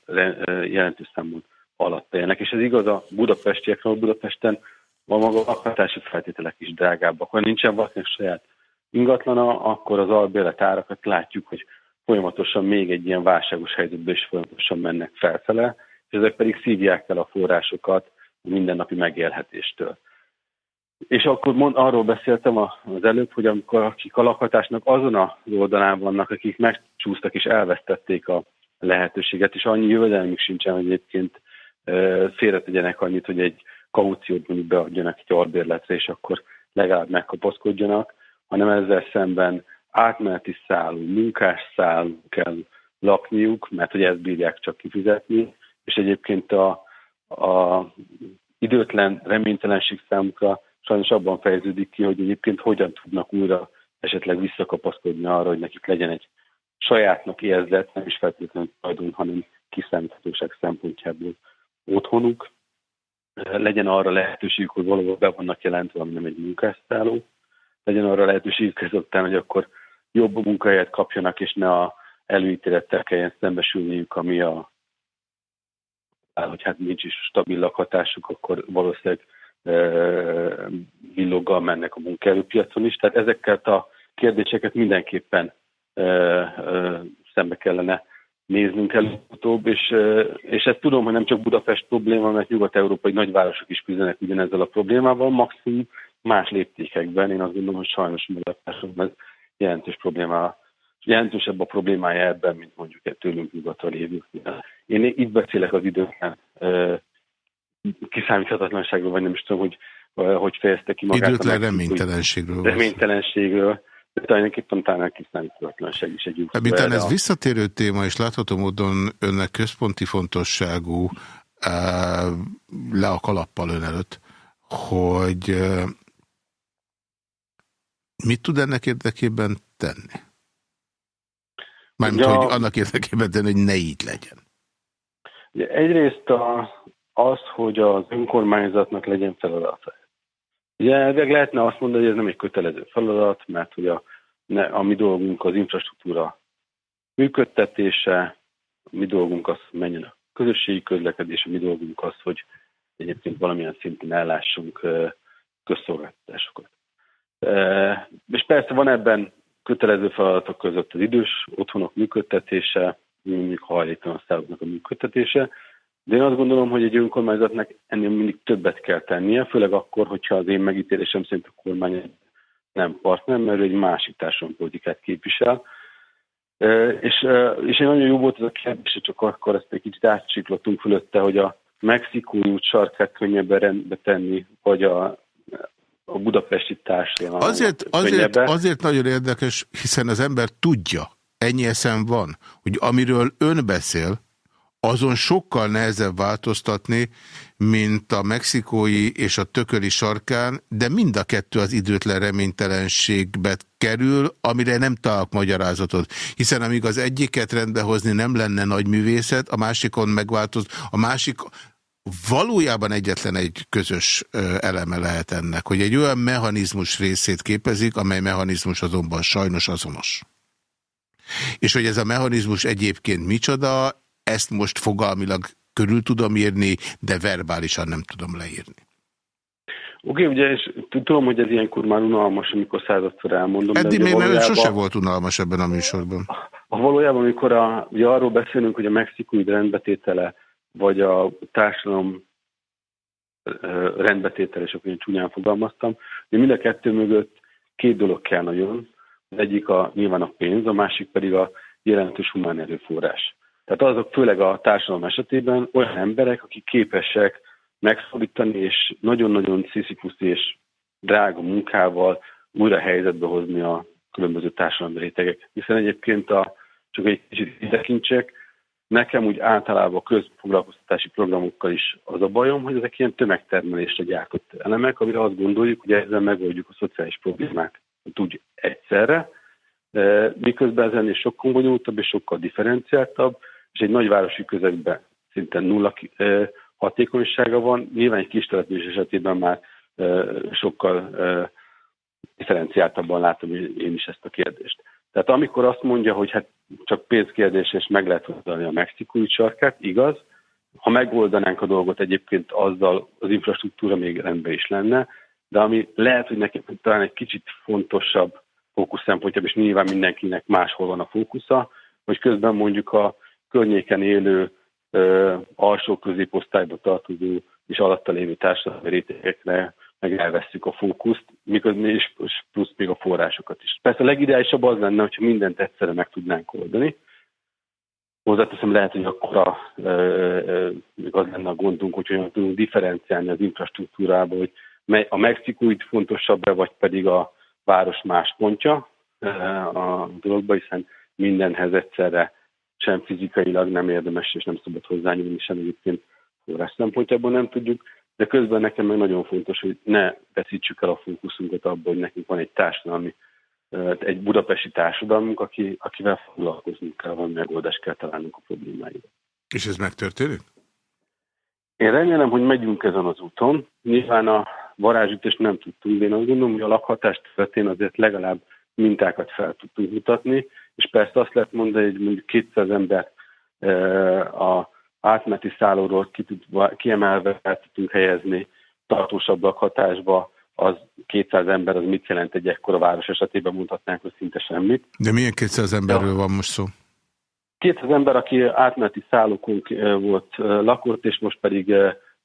S12: jelentős számon alatt élnek. És ez igaz a budapestiekre, a Budapesten van maga lakhatási feltételek is drágábbak. Ha nincsen valakinek saját ingatlana, akkor az albélet árakat látjuk, hogy folyamatosan még egy ilyen válságos helyzetben is folyamatosan mennek felfele, és ezek pedig szívják el a forrásokat a mindennapi megélhetéstől. És akkor mond, arról beszéltem az előbb, hogy amikor akik a lakhatásnak azon az oldalán vannak, akik megcsúsztak és elvesztették a lehetőséget, és annyi jövedelmük sincsen, hogy egyébként félretegyenek annyit, hogy egy kauciót mondjuk beadjanak egy albérletre, és akkor legalább megkapaszkodjanak, hanem ezzel szemben átmeneti szálló, munkás szálló kell lakniuk, mert hogy ezt bírják csak kifizetni, és egyébként a, a időtlen reménytelenség számukra sajnos abban fejeződik ki, hogy egyébként hogyan tudnak újra esetleg visszakapaszkodni arra, hogy nekik legyen egy sajátnak érzett, nem is feltétlenül tulajdon, hanem kiszámíthatóság szempontjából otthonuk, legyen arra lehetőségük, hogy valahol be vannak jelentve, ami nem egy munkásszálló, legyen arra lehetőségük ezután, hogy akkor jobb munkahelyet kapjanak, és ne a előítélettel kelljen szembesülniük, ami a hogy hát nincs is stabil lakhatásuk, akkor valószínűleg villoggal mennek a munkaerőpiacon is. Tehát ezeket a kérdéseket mindenképpen szembe kellene néznünk előbb-utóbb, és, és ezt tudom, hogy nem csak Budapest probléma, mert nyugat-európai nagyvárosok is küzdenek ugyanezzel a problémával, maximum más léptékekben. Én azt gondolom, hogy sajnos Budapesten ez jelentős probléma, jelentősebb a problémája ebben, mint mondjuk tőlünk nyugatra lévő. Én itt beszélek az időkben kiszámíthatatlanságról, vagy nem is tudom, hogy hogy fejezte ki magát.
S2: Időtlen reménytelenségről.
S12: Reménytelenségről. De tulajdonképpen talán a kiszámíthatatlanság is egy
S2: úr. Miután ez visszatérő téma, és látható módon önnek központi fontosságú le a kalappal ön előtt, hogy mit tud ennek érdekében tenni? Mármint, ja, hogy annak érdekében tenni, hogy ne így legyen.
S12: Egyrészt a, az, hogy az önkormányzatnak legyen feladata. Ugye elveg lehetne azt mondani, hogy ez nem egy kötelező feladat, mert hogy a, ne, a mi dolgunk az infrastruktúra működtetése, a mi dolgunk az, hogy menjen a közösségi közlekedés, a mi dolgunk az, hogy egyébként valamilyen szinten ellássunk közszolgáltatásokat. És persze van ebben kötelező feladatok között az idős otthonok működtetése, mondjuk hajléktalan szállóknak a működtetése, de én azt gondolom, hogy egy önkormányzatnak ennél mindig többet kell tennie, főleg akkor, hogyha az én megítélésem szerint a kormány nem partner, mert egy másik politikát képvisel. És, és én nagyon jó volt ez a kérdés, csak akkor ezt egy kicsit átcsiklottunk fölötte, hogy a mexikói út sarkát könnyebben rendbe tenni, vagy a, a budapesti társadalom.
S2: Azért, azért, azért nagyon érdekes, hiszen az ember tudja, ennyi eszem van, hogy amiről ön beszél, azon sokkal nehezebb változtatni, mint a mexikói és a tököli sarkán, de mind a kettő az időtlen reménytelenségbe kerül, amire nem találok magyarázatot. Hiszen amíg az egyiket rendbehozni nem lenne nagy művészet, a másikon megváltoz, a másik valójában egyetlen egy közös eleme lehet ennek, hogy egy olyan mechanizmus részét képezik, amely mechanizmus azonban sajnos azonos. És hogy ez a mechanizmus egyébként micsoda, ezt most fogalmilag körül tudom írni, de verbálisan nem tudom leírni.
S12: Oké, okay, ugye, és tudom, hogy ez ilyenkor már unalmas, amikor századszor elmondom.
S2: Eddig még valójában, sose volt unalmas ebben a műsorban.
S12: A valójában, amikor a, ugye arról beszélünk, hogy a mexikói rendbetétele, vagy a társadalom rendbetétele, és akkor én csúnyán fogalmaztam, hogy mind a kettő mögött két dolog kell nagyon. Az egyik a, nyilván a pénz, a másik pedig a jelentős humán erőforrás. Tehát azok főleg a társadalom esetében olyan emberek, akik képesek megszólítani, és nagyon-nagyon sziszifuszi és drága munkával újra helyzetbe hozni a különböző társadalmi rétegek. Hiszen egyébként a, csak egy kicsit tekintsek, Nekem úgy általában a közfoglalkoztatási programokkal is az a bajom, hogy ezek ilyen tömegtermelésre gyártott elemek, amire azt gondoljuk, hogy ezzel megoldjuk a szociális problémák úgy egyszerre, miközben ez ennél sokkal bonyolultabb és sokkal differenciáltabb, és egy nagyvárosi közegben szinte nulla hatékonysága van. Nyilván egy kis település esetében már sokkal differenciáltabban látom én is ezt a kérdést. Tehát amikor azt mondja, hogy hát csak pénzkérdés, és meg lehet oldani a mexikói sarkát, igaz, ha megoldanánk a dolgot egyébként azzal az infrastruktúra még rendben is lenne, de ami lehet, hogy nekem talán egy kicsit fontosabb fókusz szempontjából, és nyilván mindenkinek máshol van a fókusza, hogy közben mondjuk a környéken élő alsó középosztályba tartozó és alatta lévő társadalmi rétegekre meg elveszük a fókuszt, miközben is plusz még a forrásokat is. Persze a legideálisabb az lenne, hogyha mindent egyszerre meg tudnánk oldani. Hozzáteszem, lehet, hogy akkor a, még az lenne a gondunk, hogy olyan tudunk differenciálni az infrastruktúrába, hogy a Mexikói fontosabb-e, vagy pedig a város más pontja a dologba, hiszen mindenhez egyszerre sem fizikailag nem érdemes, és nem szabad hozzányúlni, sem egyébként forrás szempontjából nem tudjuk de közben nekem meg nagyon fontos, hogy ne veszítsük el a fókuszunkat abban, hogy nekünk van egy társadalmi, egy budapesti társadalmunk, aki, akivel foglalkoznunk kell, van megoldást kell találnunk a problémáira.
S2: És ez megtörténik?
S12: Én remélem, hogy megyünk ezen az úton. Nyilván a varázsütést nem tudtunk, de én azt gondolom, hogy a lakhatást területén azért legalább mintákat fel tudtunk mutatni, és persze azt lehet mondani, hogy mondjuk 200 ember a átmeneti szállóról ki kiemelve el tudunk helyezni tartósabb lakhatásba, az 200 ember az mit jelent egy ekkora város esetében, mondhatnánk, hogy szinte semmit.
S2: De milyen 200 emberről van most szó?
S12: 200 ember, aki átmeneti szállókunk volt lakott, és most pedig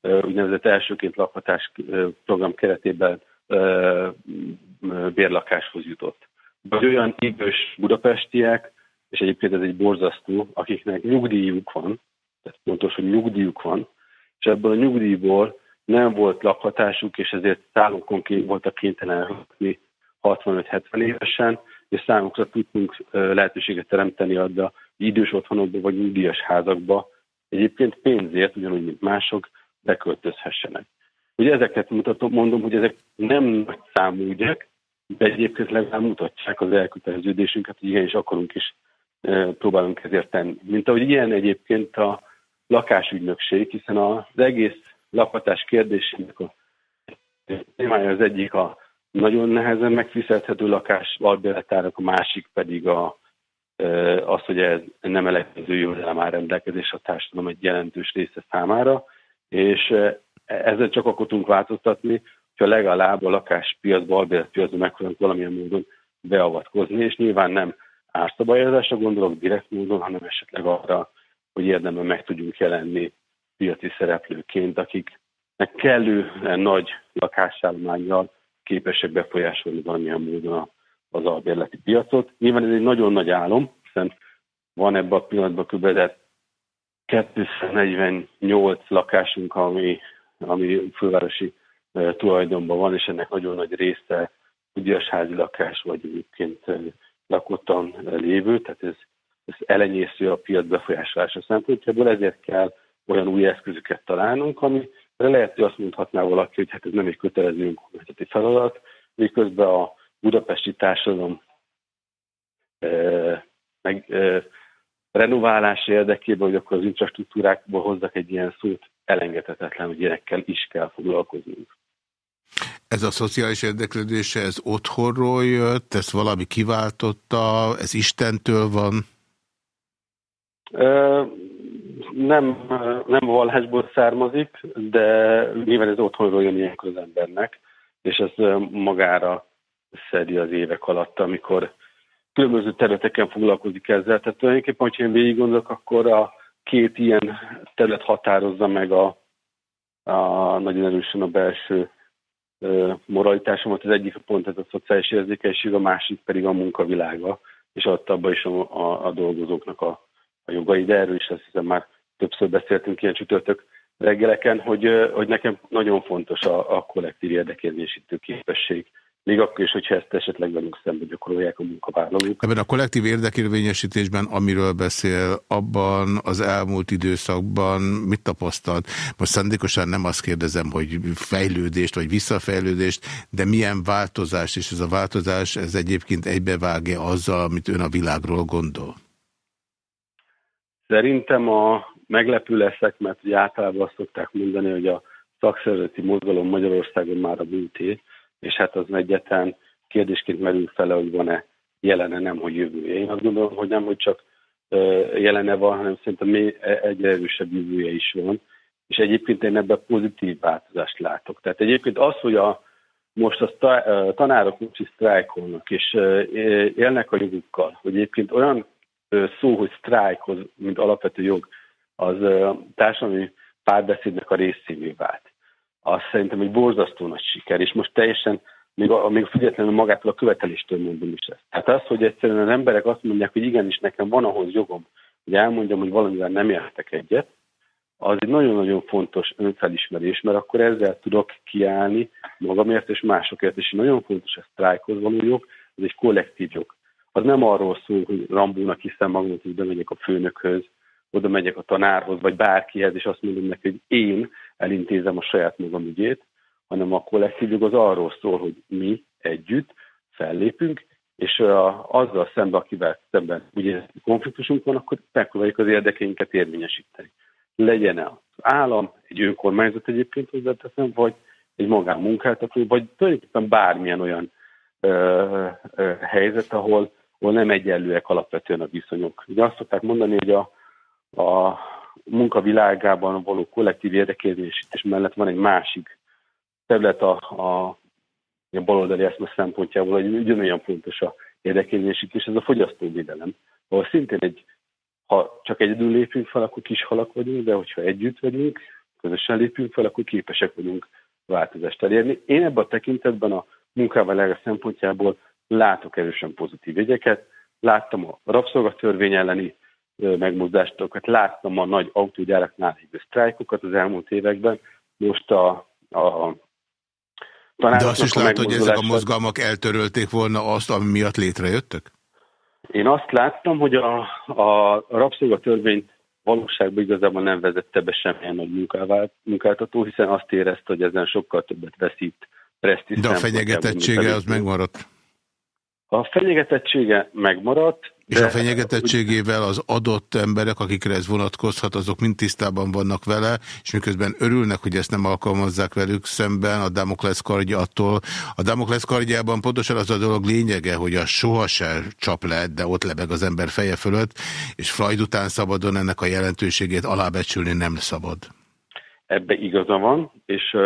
S12: úgynevezett elsőként lakhatás program keretében bérlakáshoz jutott. Vagy olyan idős budapestiek, és egyébként ez egy borzasztó, akiknek nyugdíjuk van, tehát fontos, hogy nyugdíjuk van, és ebből a nyugdíjból nem volt lakhatásuk, és ezért szállókon voltak kénytelen 65-70 évesen, és számukra tudtunk lehetőséget teremteni adda idős otthonokba vagy nyugdíjas házakba, egyébként pénzért, ugyanúgy, mint mások, beköltözhessenek. Ugye ezeket mutatom, mondom, hogy ezek nem nagy számú ügyek, de egyébként legalább mutatják az elköteleződésünket, hogy igenis akarunk is próbálunk ezért tenni. Mint ahogy ilyen egyébként a lakásügynökség, hiszen az egész lakhatás kérdésének a témája az egyik a nagyon nehezen megfizethető lakás albérletárak, a másik pedig a, az, hogy ez nem elegendő jövedelem áll rendelkezés a társadalom egy jelentős része számára, és ezzel csak akkor tudunk változtatni, hogyha legalább a lakáspiacba, albérletpiacba megpróbálunk valamilyen módon beavatkozni, és nyilván nem árszabályozásra gondolok direkt módon, hanem esetleg arra, hogy érdemben meg tudjunk jelenni piaci szereplőként, akiknek kellően nagy lakásállományjal képesek befolyásolni valamilyen módon az albérleti piacot. Nyilván ez egy nagyon nagy álom, hiszen van ebben a pillanatban kb. 248 lakásunk, ami, ami fővárosi tulajdonban van, és ennek nagyon nagy része házi lakás, vagy egyébként lakottan lévő, tehát ez ez elenyésző a piac befolyásolása szempontjából, ezért kell olyan új eszközöket találnunk, ami lehet, hogy azt mondhatná valaki, hogy hát ez nem egy kötelező önkormányzati feladat, miközben a budapesti társadalom e, meg e, renoválása érdekében, hogy akkor az infrastruktúrákból hozzak egy ilyen szót, elengedhetetlen, hogy ilyenekkel is kell foglalkoznunk.
S2: Ez a szociális érdeklődése, ez otthonról jött, ez valami kiváltotta, ez Istentől van?
S12: Nem, nem vallásból származik, de nyilván ez otthonról jön ilyenkor az embernek, és ez magára szedi az évek alatt, amikor különböző területeken foglalkozik ezzel. Tehát tulajdonképpen, hogyha én végig gondolok, akkor a két ilyen terület határozza meg a, a nagyon erősen a belső moralitásomat. Az egyik pont ez a szociális érzékenység, a másik pedig a munkavilága, és ott abban is a, a, a dolgozóknak a, a jogai, de erről is azt hiszem már többször beszéltünk ilyen csütörtök reggeleken, hogy, hogy nekem nagyon fontos a, a kollektív érdekérzésítő képesség, még akkor is, hogyha ezt esetleg velünk szemben gyakorolják a munkavállalók.
S2: Ebben a kollektív érdekérvényesítésben, amiről beszél, abban az elmúlt időszakban mit tapasztalt? Most szándékosan nem azt kérdezem, hogy fejlődést vagy visszafejlődést, de milyen változás, és ez a változás, ez egyébként egybevágja azzal, amit ön a világról gondol?
S12: Szerintem a meglepő leszek, mert ugye általában azt szokták mondani, hogy a szakszervezeti mozgalom Magyarországon már a múlté, és hát az egyetlen kérdésként merül fele, hogy van-e jelene, nem, hogy jövője. Én azt gondolom, hogy nem, hogy csak jelene van, hanem szerintem még egy erősebb jövője is van, és egyébként én ebben pozitív változást látok. Tehát egyébként az, hogy a, most a tanárok most is sztrájkolnak, és élnek a jogukkal, hogy egyébként olyan szó, hogy sztrájkhoz, mint alapvető jog, az társadalmi párbeszédnek a részévé vált az szerintem egy borzasztó nagy siker, és most teljesen, még, a, még függetlenül magától a követeléstől mondom is ezt. Tehát az, hogy egyszerűen az emberek azt mondják, hogy igenis nekem van ahhoz jogom, hogy elmondjam, hogy valamivel nem értek egyet, az egy nagyon-nagyon fontos önfelismerés, mert akkor ezzel tudok kiállni magamért és másokért, és nagyon fontos a sztrájkhoz való jog, ez egy kollektív jog. Az nem arról szól, hogy Rambónak hiszem magamat, hogy bemegyek a főnökhöz, oda megyek a tanárhoz, vagy bárkihez, és azt mondom neki, hogy én elintézem a saját magam ügyét, hanem a kollektív jog az arról szól, hogy mi együtt fellépünk, és azzal szemben, akivel szemben ugye konfliktusunk van, akkor megpróbáljuk az érdekeinket érvényesíteni. Legyen -e az állam, egy önkormányzat egyébként hozzáteszem, vagy egy magánmunkáltató, vagy tulajdonképpen bármilyen olyan ö, ö, helyzet, ahol, ahol nem egyenlőek alapvetően a viszonyok. Ugye azt szokták mondani, hogy a, a munkavilágában való kollektív érdekérvényesítés mellett van egy másik terület a, a, a baloldali eszme szempontjából, hogy ugyanolyan fontos a érdekérvényesítés, ez a fogyasztóvédelem, ahol szintén egy, ha csak egyedül lépünk fel, akkor kis halak vagyunk, de hogyha együtt vagyunk, közösen lépünk fel, akkor képesek vagyunk változást elérni. Én ebben a tekintetben a munkával szempontjából látok erősen pozitív jegyeket. Láttam a rabszolgatörvény elleni megmozdásokat. Láttam a nagy autógyáraknál lévő sztrájkokat az elmúlt években. Most a, a
S2: de azt is látod, hogy ezek a mozgalmak eltörölték volna azt, ami miatt létrejöttek?
S12: Én azt láttam, hogy a, a rabszolgatörvény valóságban igazából nem vezette be semmilyen nagy munkáltató, hiszen azt érezte, hogy ezen sokkal többet veszít.
S2: De a fenyegetettsége az megmaradt?
S12: A fenyegetettsége megmaradt,
S2: és a fenyegetettségével az adott emberek, akikre ez vonatkozhat, azok mind tisztában vannak vele, és miközben örülnek, hogy ezt nem alkalmazzák velük szemben, a Damoklesz kardja attól. A Damoklesz kardjában pontosan az a dolog lényege, hogy a soha se csap le, de ott lebeg az ember feje fölött, és Freud után szabadon ennek a jelentőségét alábecsülni nem szabad.
S12: Ebbe igaza van, és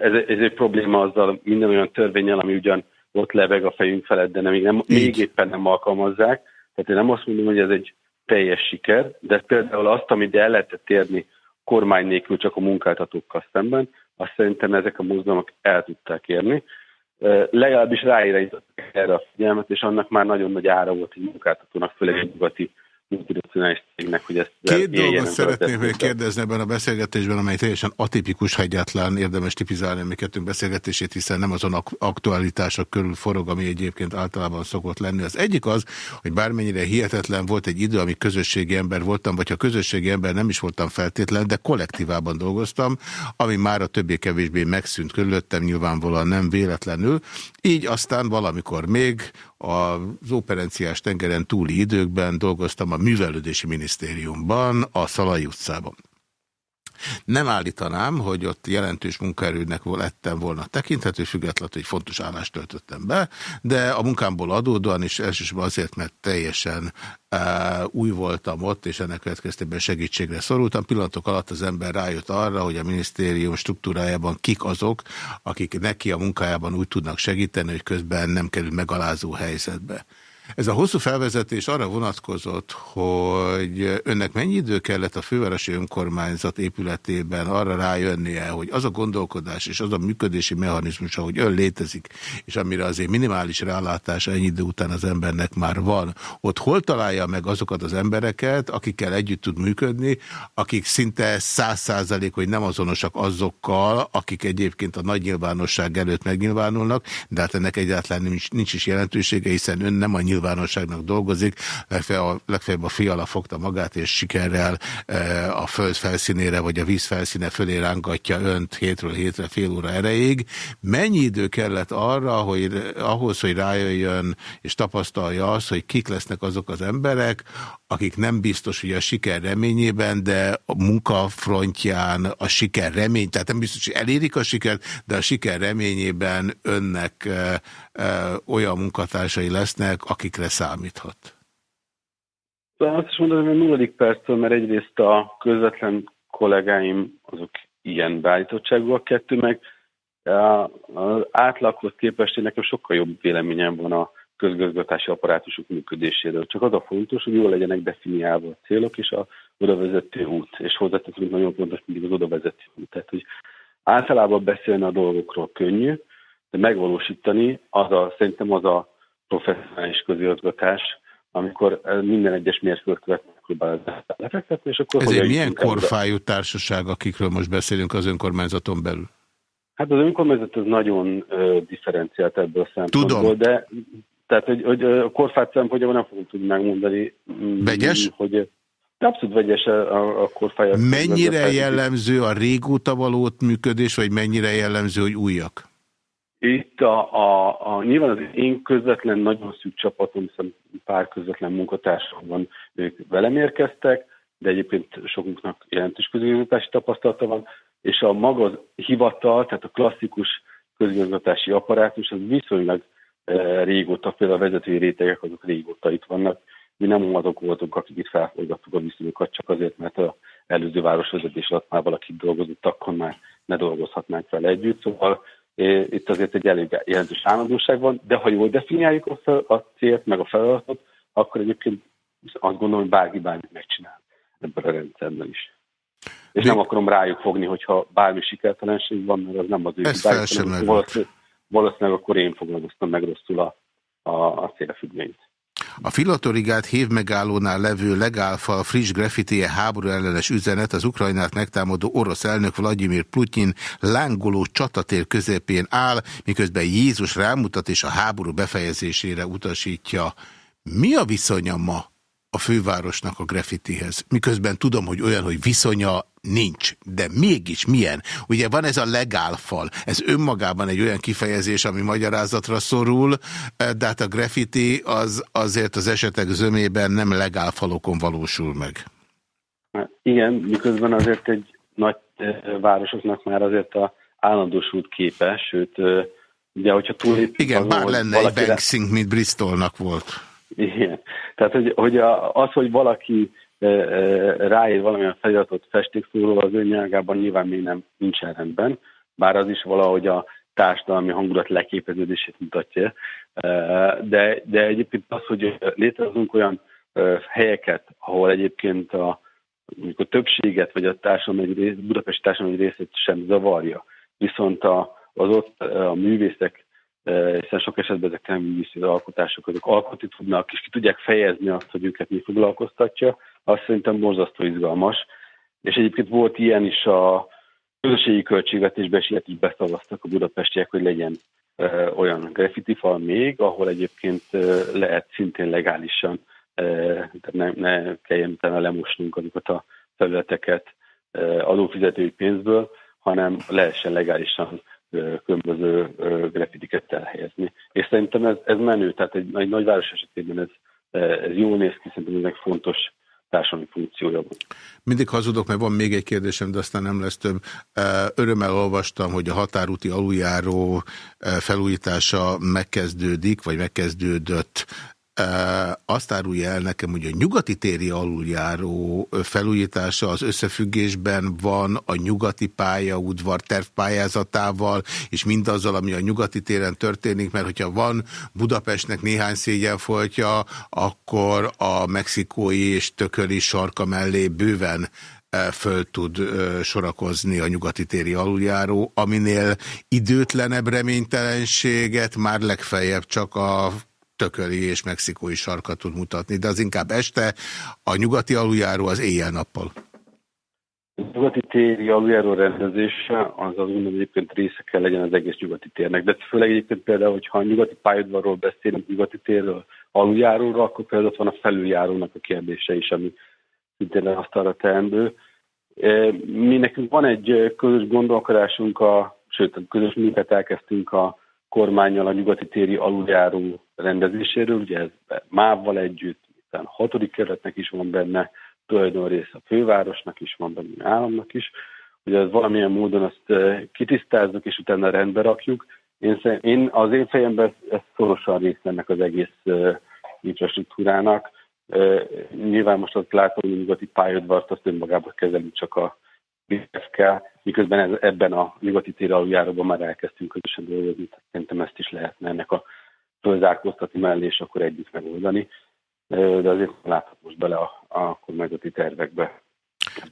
S12: ez, ez egy probléma azzal minden olyan törvényel, ami ugyan ott lebeg a fejünk felett, de nem, még, nem, még éppen nem alkalmazzák. Tehát én nem azt mondom, hogy ez egy teljes siker, de például azt, amit el lehetett érni kormány nélkül csak a munkáltatókkal szemben, azt szerintem ezek a mozdalmak el tudták érni. Legalábbis ráirányították erre a figyelmet, és annak már nagyon nagy ára volt egy munkáltatónak, főleg egy nyugati multinacionális cégnek, hogy ezt
S2: Két dolgot szeretném még kérdezni ebben a beszélgetésben, amely teljesen atipikus, ha egyáltalán érdemes tipizálni a mi kettőnk beszélgetését, hiszen nem azon aktualitások körül forog, ami egyébként általában szokott lenni. Az egyik az, hogy bármennyire hihetetlen volt egy idő, ami közösségi ember voltam, vagy ha közösségi ember nem is voltam feltétlen, de kollektívában dolgoztam, ami már a többé-kevésbé megszűnt körülöttem, nyilvánvalóan nem véletlenül. Így aztán valamikor még az operenciás tengeren túli időkben dolgoztam a Művelődési Minisztériumban, a Szalai utcában. Nem állítanám, hogy ott jelentős munkaerőnek lettem volna tekinthető, függetlenül, hogy fontos állást töltöttem be, de a munkámból adódóan is elsősorban azért, mert teljesen uh, új voltam ott, és ennek következtében segítségre szorultam. Pillanatok alatt az ember rájött arra, hogy a minisztérium struktúrájában kik azok, akik neki a munkájában úgy tudnak segíteni, hogy közben nem kerül megalázó helyzetbe. Ez a hosszú felvezetés arra vonatkozott, hogy önnek mennyi idő kellett a fővárosi önkormányzat épületében arra rájönnie, hogy az a gondolkodás és az a működési mechanizmus, ahogy ön létezik, és amire azért minimális rálátás ennyi idő után az embernek már van, ott hol találja meg azokat az embereket, akikkel együtt tud működni, akik szinte száz százalék, hogy nem azonosak azokkal, akik egyébként a nagy nyilvánosság előtt megnyilvánulnak, de hát ennek egyáltalán nincs, nincs is jelentősége, hiszen ön nem a nyilvánosságnak dolgozik, legfeljebb a, fiala fogta magát, és sikerrel e, a föld felszínére, vagy a víz felszíne fölé rángatja önt hétről hétre fél óra erejéig. Mennyi idő kellett arra, hogy ahhoz, hogy rájöjjön és tapasztalja azt, hogy kik lesznek azok az emberek, akik nem biztos, hogy a siker reményében, de a munkafrontján a siker remény, tehát nem biztos, hogy elérik a sikert, de a siker reményében önnek e, e, olyan munkatársai lesznek, akikre számíthat.
S12: Azt is mondom, hogy nulladik perctől, mert egyrészt a közvetlen kollégáim azok ilyen beállítottságúak, kettő meg az átlaghoz képest én nekem sokkal jobb véleményem van a közgazgatási apparátusok működéséről. Csak az a fontos, hogy jól legyenek definiálva a célok és a oda vezető út, és hozzáteszünk nagyon fontos mindig az oda vezető út. Tehát, hogy általában beszélni a dolgokról könnyű, de megvalósítani az a, szerintem az a professzionális közigazgatás, amikor minden egyes mérföldkövet megpróbál lefektetni, és akkor...
S2: Ezért milyen korfájú társaság, akikről most beszélünk az önkormányzaton belül?
S12: Hát az önkormányzat az nagyon uh, differenciált ebből a szempontból, Tudom. de tehát, hogy, hogy a korfát szempontjából nem fogom tudni megmondani.
S2: Mm, vegyes?
S12: Hogy abszolút vegyes a, a korfája.
S2: Mennyire jellemző a régóta való működés, vagy mennyire jellemző, hogy újak?
S12: Itt a, a, a, nyilván az én közvetlen, nagyon szűk csapatom, hiszen pár közvetlen munkatársam van, ők velem érkeztek, de egyébként sokunknak jelentős közigazgatási tapasztalata van, és a maga hivatal, tehát a klasszikus közigazgatási apparátus, az viszonylag régóta, például a vezetői rétegek, azok régóta itt vannak. Mi nem azok voltunk, akik itt felforgattuk a viszonyokat, csak azért, mert az előző városvezetés alatt már valaki dolgozott, akkor már ne dolgozhatnánk vele együtt. Szóval itt azért egy elég jelentős állandóság van, de ha jól definiáljuk a, fel, a célt, meg a feladatot, akkor egyébként azt gondolom, hogy bárki bármit megcsinál ebben a rendszerben is. És de... nem akarom rájuk fogni, hogyha bármi sikertelenség van, mert az nem az ő valószínűleg, valószínűleg akkor én foglalkoztam meg rosszul a, a, a célfüggvényt.
S2: A Filatorigát hévmegállónál levő legálfal friss graffitije háború ellenes üzenet az Ukrajnát megtámadó orosz elnök Vladimir Putyin lángoló csatatér közepén áll, miközben Jézus rámutat és a háború befejezésére utasítja. Mi a viszonya ma a fővárosnak a graffitihez? Miközben tudom, hogy olyan, hogy viszonya nincs, de mégis milyen? Ugye van ez a legál fal, ez önmagában egy olyan kifejezés, ami magyarázatra szorul, de hát a graffiti az azért az esetek zömében nem legál falokon valósul meg.
S12: Igen, miközben azért egy nagy városoknak már azért a állandósult képe, sőt, ugye, hogyha túl...
S2: Igen, bár lenne egy Banksink, mint Bristolnak volt.
S12: Igen, tehát hogy, hogy az, hogy valaki ráír valamilyen feliratot festékszóról, az önnyelgában nyilván még nem nincsen rendben, bár az is valahogy a társadalmi hangulat leképeződését mutatja. De, de egyébként az, hogy létrehozunk olyan helyeket, ahol egyébként a, a többséget, vagy a társadalom egy rész, Budapesti társadalom egy részét sem zavarja, viszont a, az ott a művészek hiszen sok esetben ezek nem művészi alkotások, azok alkotni tudnak, és ki tudják fejezni azt, hogy őket mi foglalkoztatja, azt szerintem borzasztó izgalmas. És egyébként volt ilyen is a közösségi költségvetésben, és ilyet is beszavaztak a budapestiek, hogy legyen olyan graffiti fal még, ahol egyébként lehet szintén legálisan, ne, ne kelljen utána lemosnunk azokat a felületeket e, adófizetői pénzből, hanem lehessen legálisan különböző grafitiket elhelyezni. És szerintem ez, ez menő, tehát egy, egy nagyváros esetében ez, ez jól néz ki, szerintem ennek fontos társadalmi funkciója van.
S2: Mindig hazudok, mert van még egy kérdésem, de aztán nem lesz több. Örömmel olvastam, hogy a határúti aluljáró felújítása megkezdődik, vagy megkezdődött. Azt árulja el nekem, hogy a nyugati téri aluljáró felújítása az összefüggésben van a nyugati pályaudvar tervpályázatával, és mindazzal, ami a nyugati téren történik, mert hogyha van Budapestnek néhány szégyenfoltja, akkor a mexikói és tököli sarka mellé bőven föl tud sorakozni a nyugati téri aluljáró, aminél időtlenebb reménytelenséget már legfeljebb csak a tököli és mexikói sarkat tud mutatni, de az inkább este, a nyugati aluljáró az éjjel-nappal.
S12: A nyugati téri aluljáró rendezése az azt gondolom egyébként része kell legyen az egész nyugati térnek, de főleg egyébként például, hogyha a nyugati pályadvarról beszélünk nyugati térről aluljáróra, akkor például ott van a felüljárónak a kérdése is, ami szintén asztalra teendő. E, mi nekünk van egy közös gondolkodásunk, a, sőt, a közös munkát elkezdtünk a kormányjal a nyugati téri aluljáró rendezéséről, ugye ez Mávval együtt, hiszen hatodik kerületnek is van benne, tulajdon része a fővárosnak is van benne, államnak is, hogy az valamilyen módon azt kitisztázzuk, és utána rendbe rakjuk. Én, én az én fejemben ez szorosan része ennek az egész infrastruktúrának. Nyilván most azt látom, hogy nyugati pályadvart azt önmagában kezelünk csak a kell, miközben ez, ebben a nyugati tér aluljáróban már elkezdtünk közösen dolgozni, tehát szerintem ezt is lehetne ennek a fölzárkóztatni mellé, és akkor együtt megoldani. De azért láthat most bele a, a kormányzati tervekbe.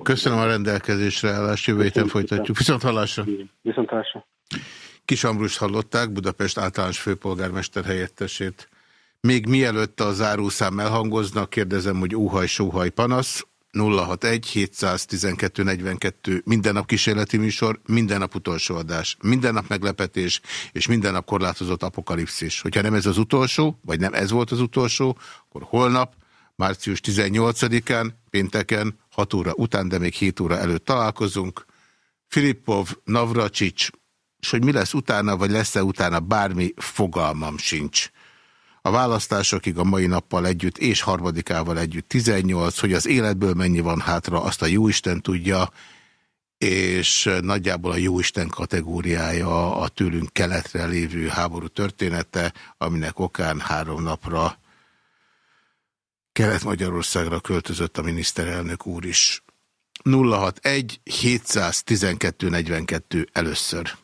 S2: Köszönöm a rendelkezésre állást, jövő héten folytatjuk. Viszont hallásra!
S12: Viszont hallásra!
S2: Kis Ambrus hallották, Budapest általános főpolgármester helyettesét. Még mielőtt a zárószám elhangoznak, kérdezem, hogy óhaj-sóhaj panasz. 061 712 42 minden nap kísérleti műsor, minden nap utolsó adás, minden nap meglepetés, és minden nap korlátozott apokalipszis. Hogyha nem ez az utolsó, vagy nem ez volt az utolsó, akkor holnap, március 18-án, pénteken, 6 óra után, de még 7 óra előtt találkozunk. Filippov, Navracsics, és hogy mi lesz utána, vagy lesz-e utána bármi, fogalmam sincs a választásokig a mai nappal együtt és harmadikával együtt 18, hogy az életből mennyi van hátra, azt a jóisten tudja, és nagyjából a jóisten kategóriája a tőlünk keletre lévő háború története, aminek okán három napra Kelet-Magyarországra költözött a miniszterelnök úr is. 061 712 42 először.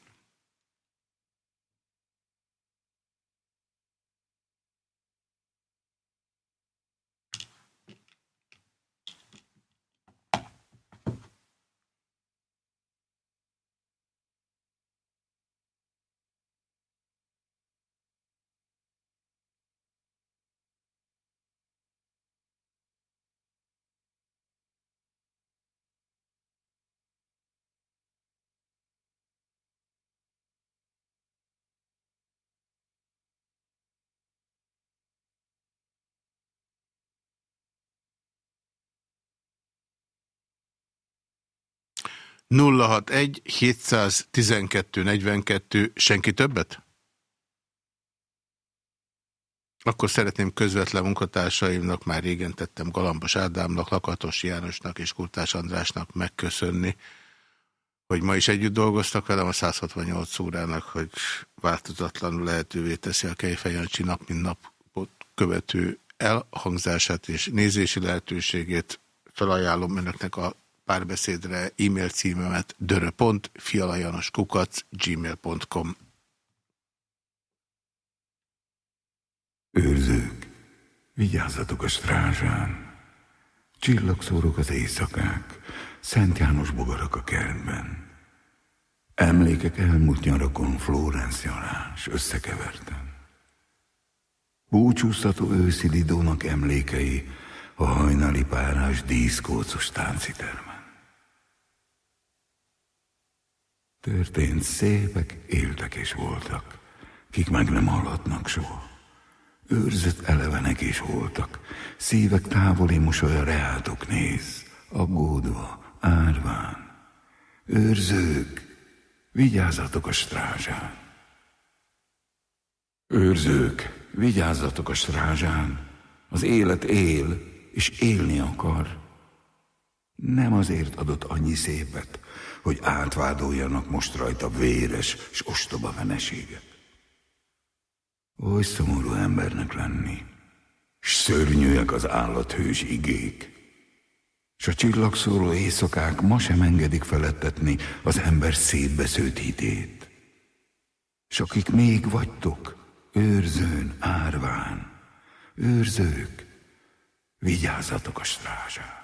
S2: 061 712 42, senki többet? Akkor szeretném közvetlen munkatársaimnak, már régen tettem Galambos Ádámnak, Lakatos Jánosnak és Kurtás Andrásnak megköszönni, hogy ma is együtt dolgoztak velem a 168 órának, hogy változatlanul lehetővé teszi a Kejfejancsi nap, mint napot követő elhangzását és nézési lehetőségét. Felajánlom önöknek a párbeszédre e-mail címemet dörö.fialajanoskukac gmail.com
S1: Őrzők, vigyázzatok a strázsán! Csillagszórok az éjszakák, Szent János bogarak a kertben. Emlékek elmúlt nyarakon Florence Jalás összekeverten. Búcsúztató őszi Lidónak emlékei a hajnali párás díszkócos táncitermen. Történt szépek, éltek és voltak, kik meg nem hallatnak soha. Őrzött elevenek is voltak, szívek távoli mosolya reátok néz, aggódva, árván. Őrzők, vigyázzatok a strázsán. Őrzők, vigyázzatok a strázsán, az élet él, és élni akar. Nem azért adott annyi szépet, hogy átvádoljanak most rajta véres és ostoba veneséget. Oly szomorú embernek lenni, s szörnyűek az állathős igék, s a csillagszóró éjszakák ma sem engedik felettetni az ember szétbesződt hitét. S akik még vagytok, őrzőn, árván, őrzők, vigyázzatok a strázsán.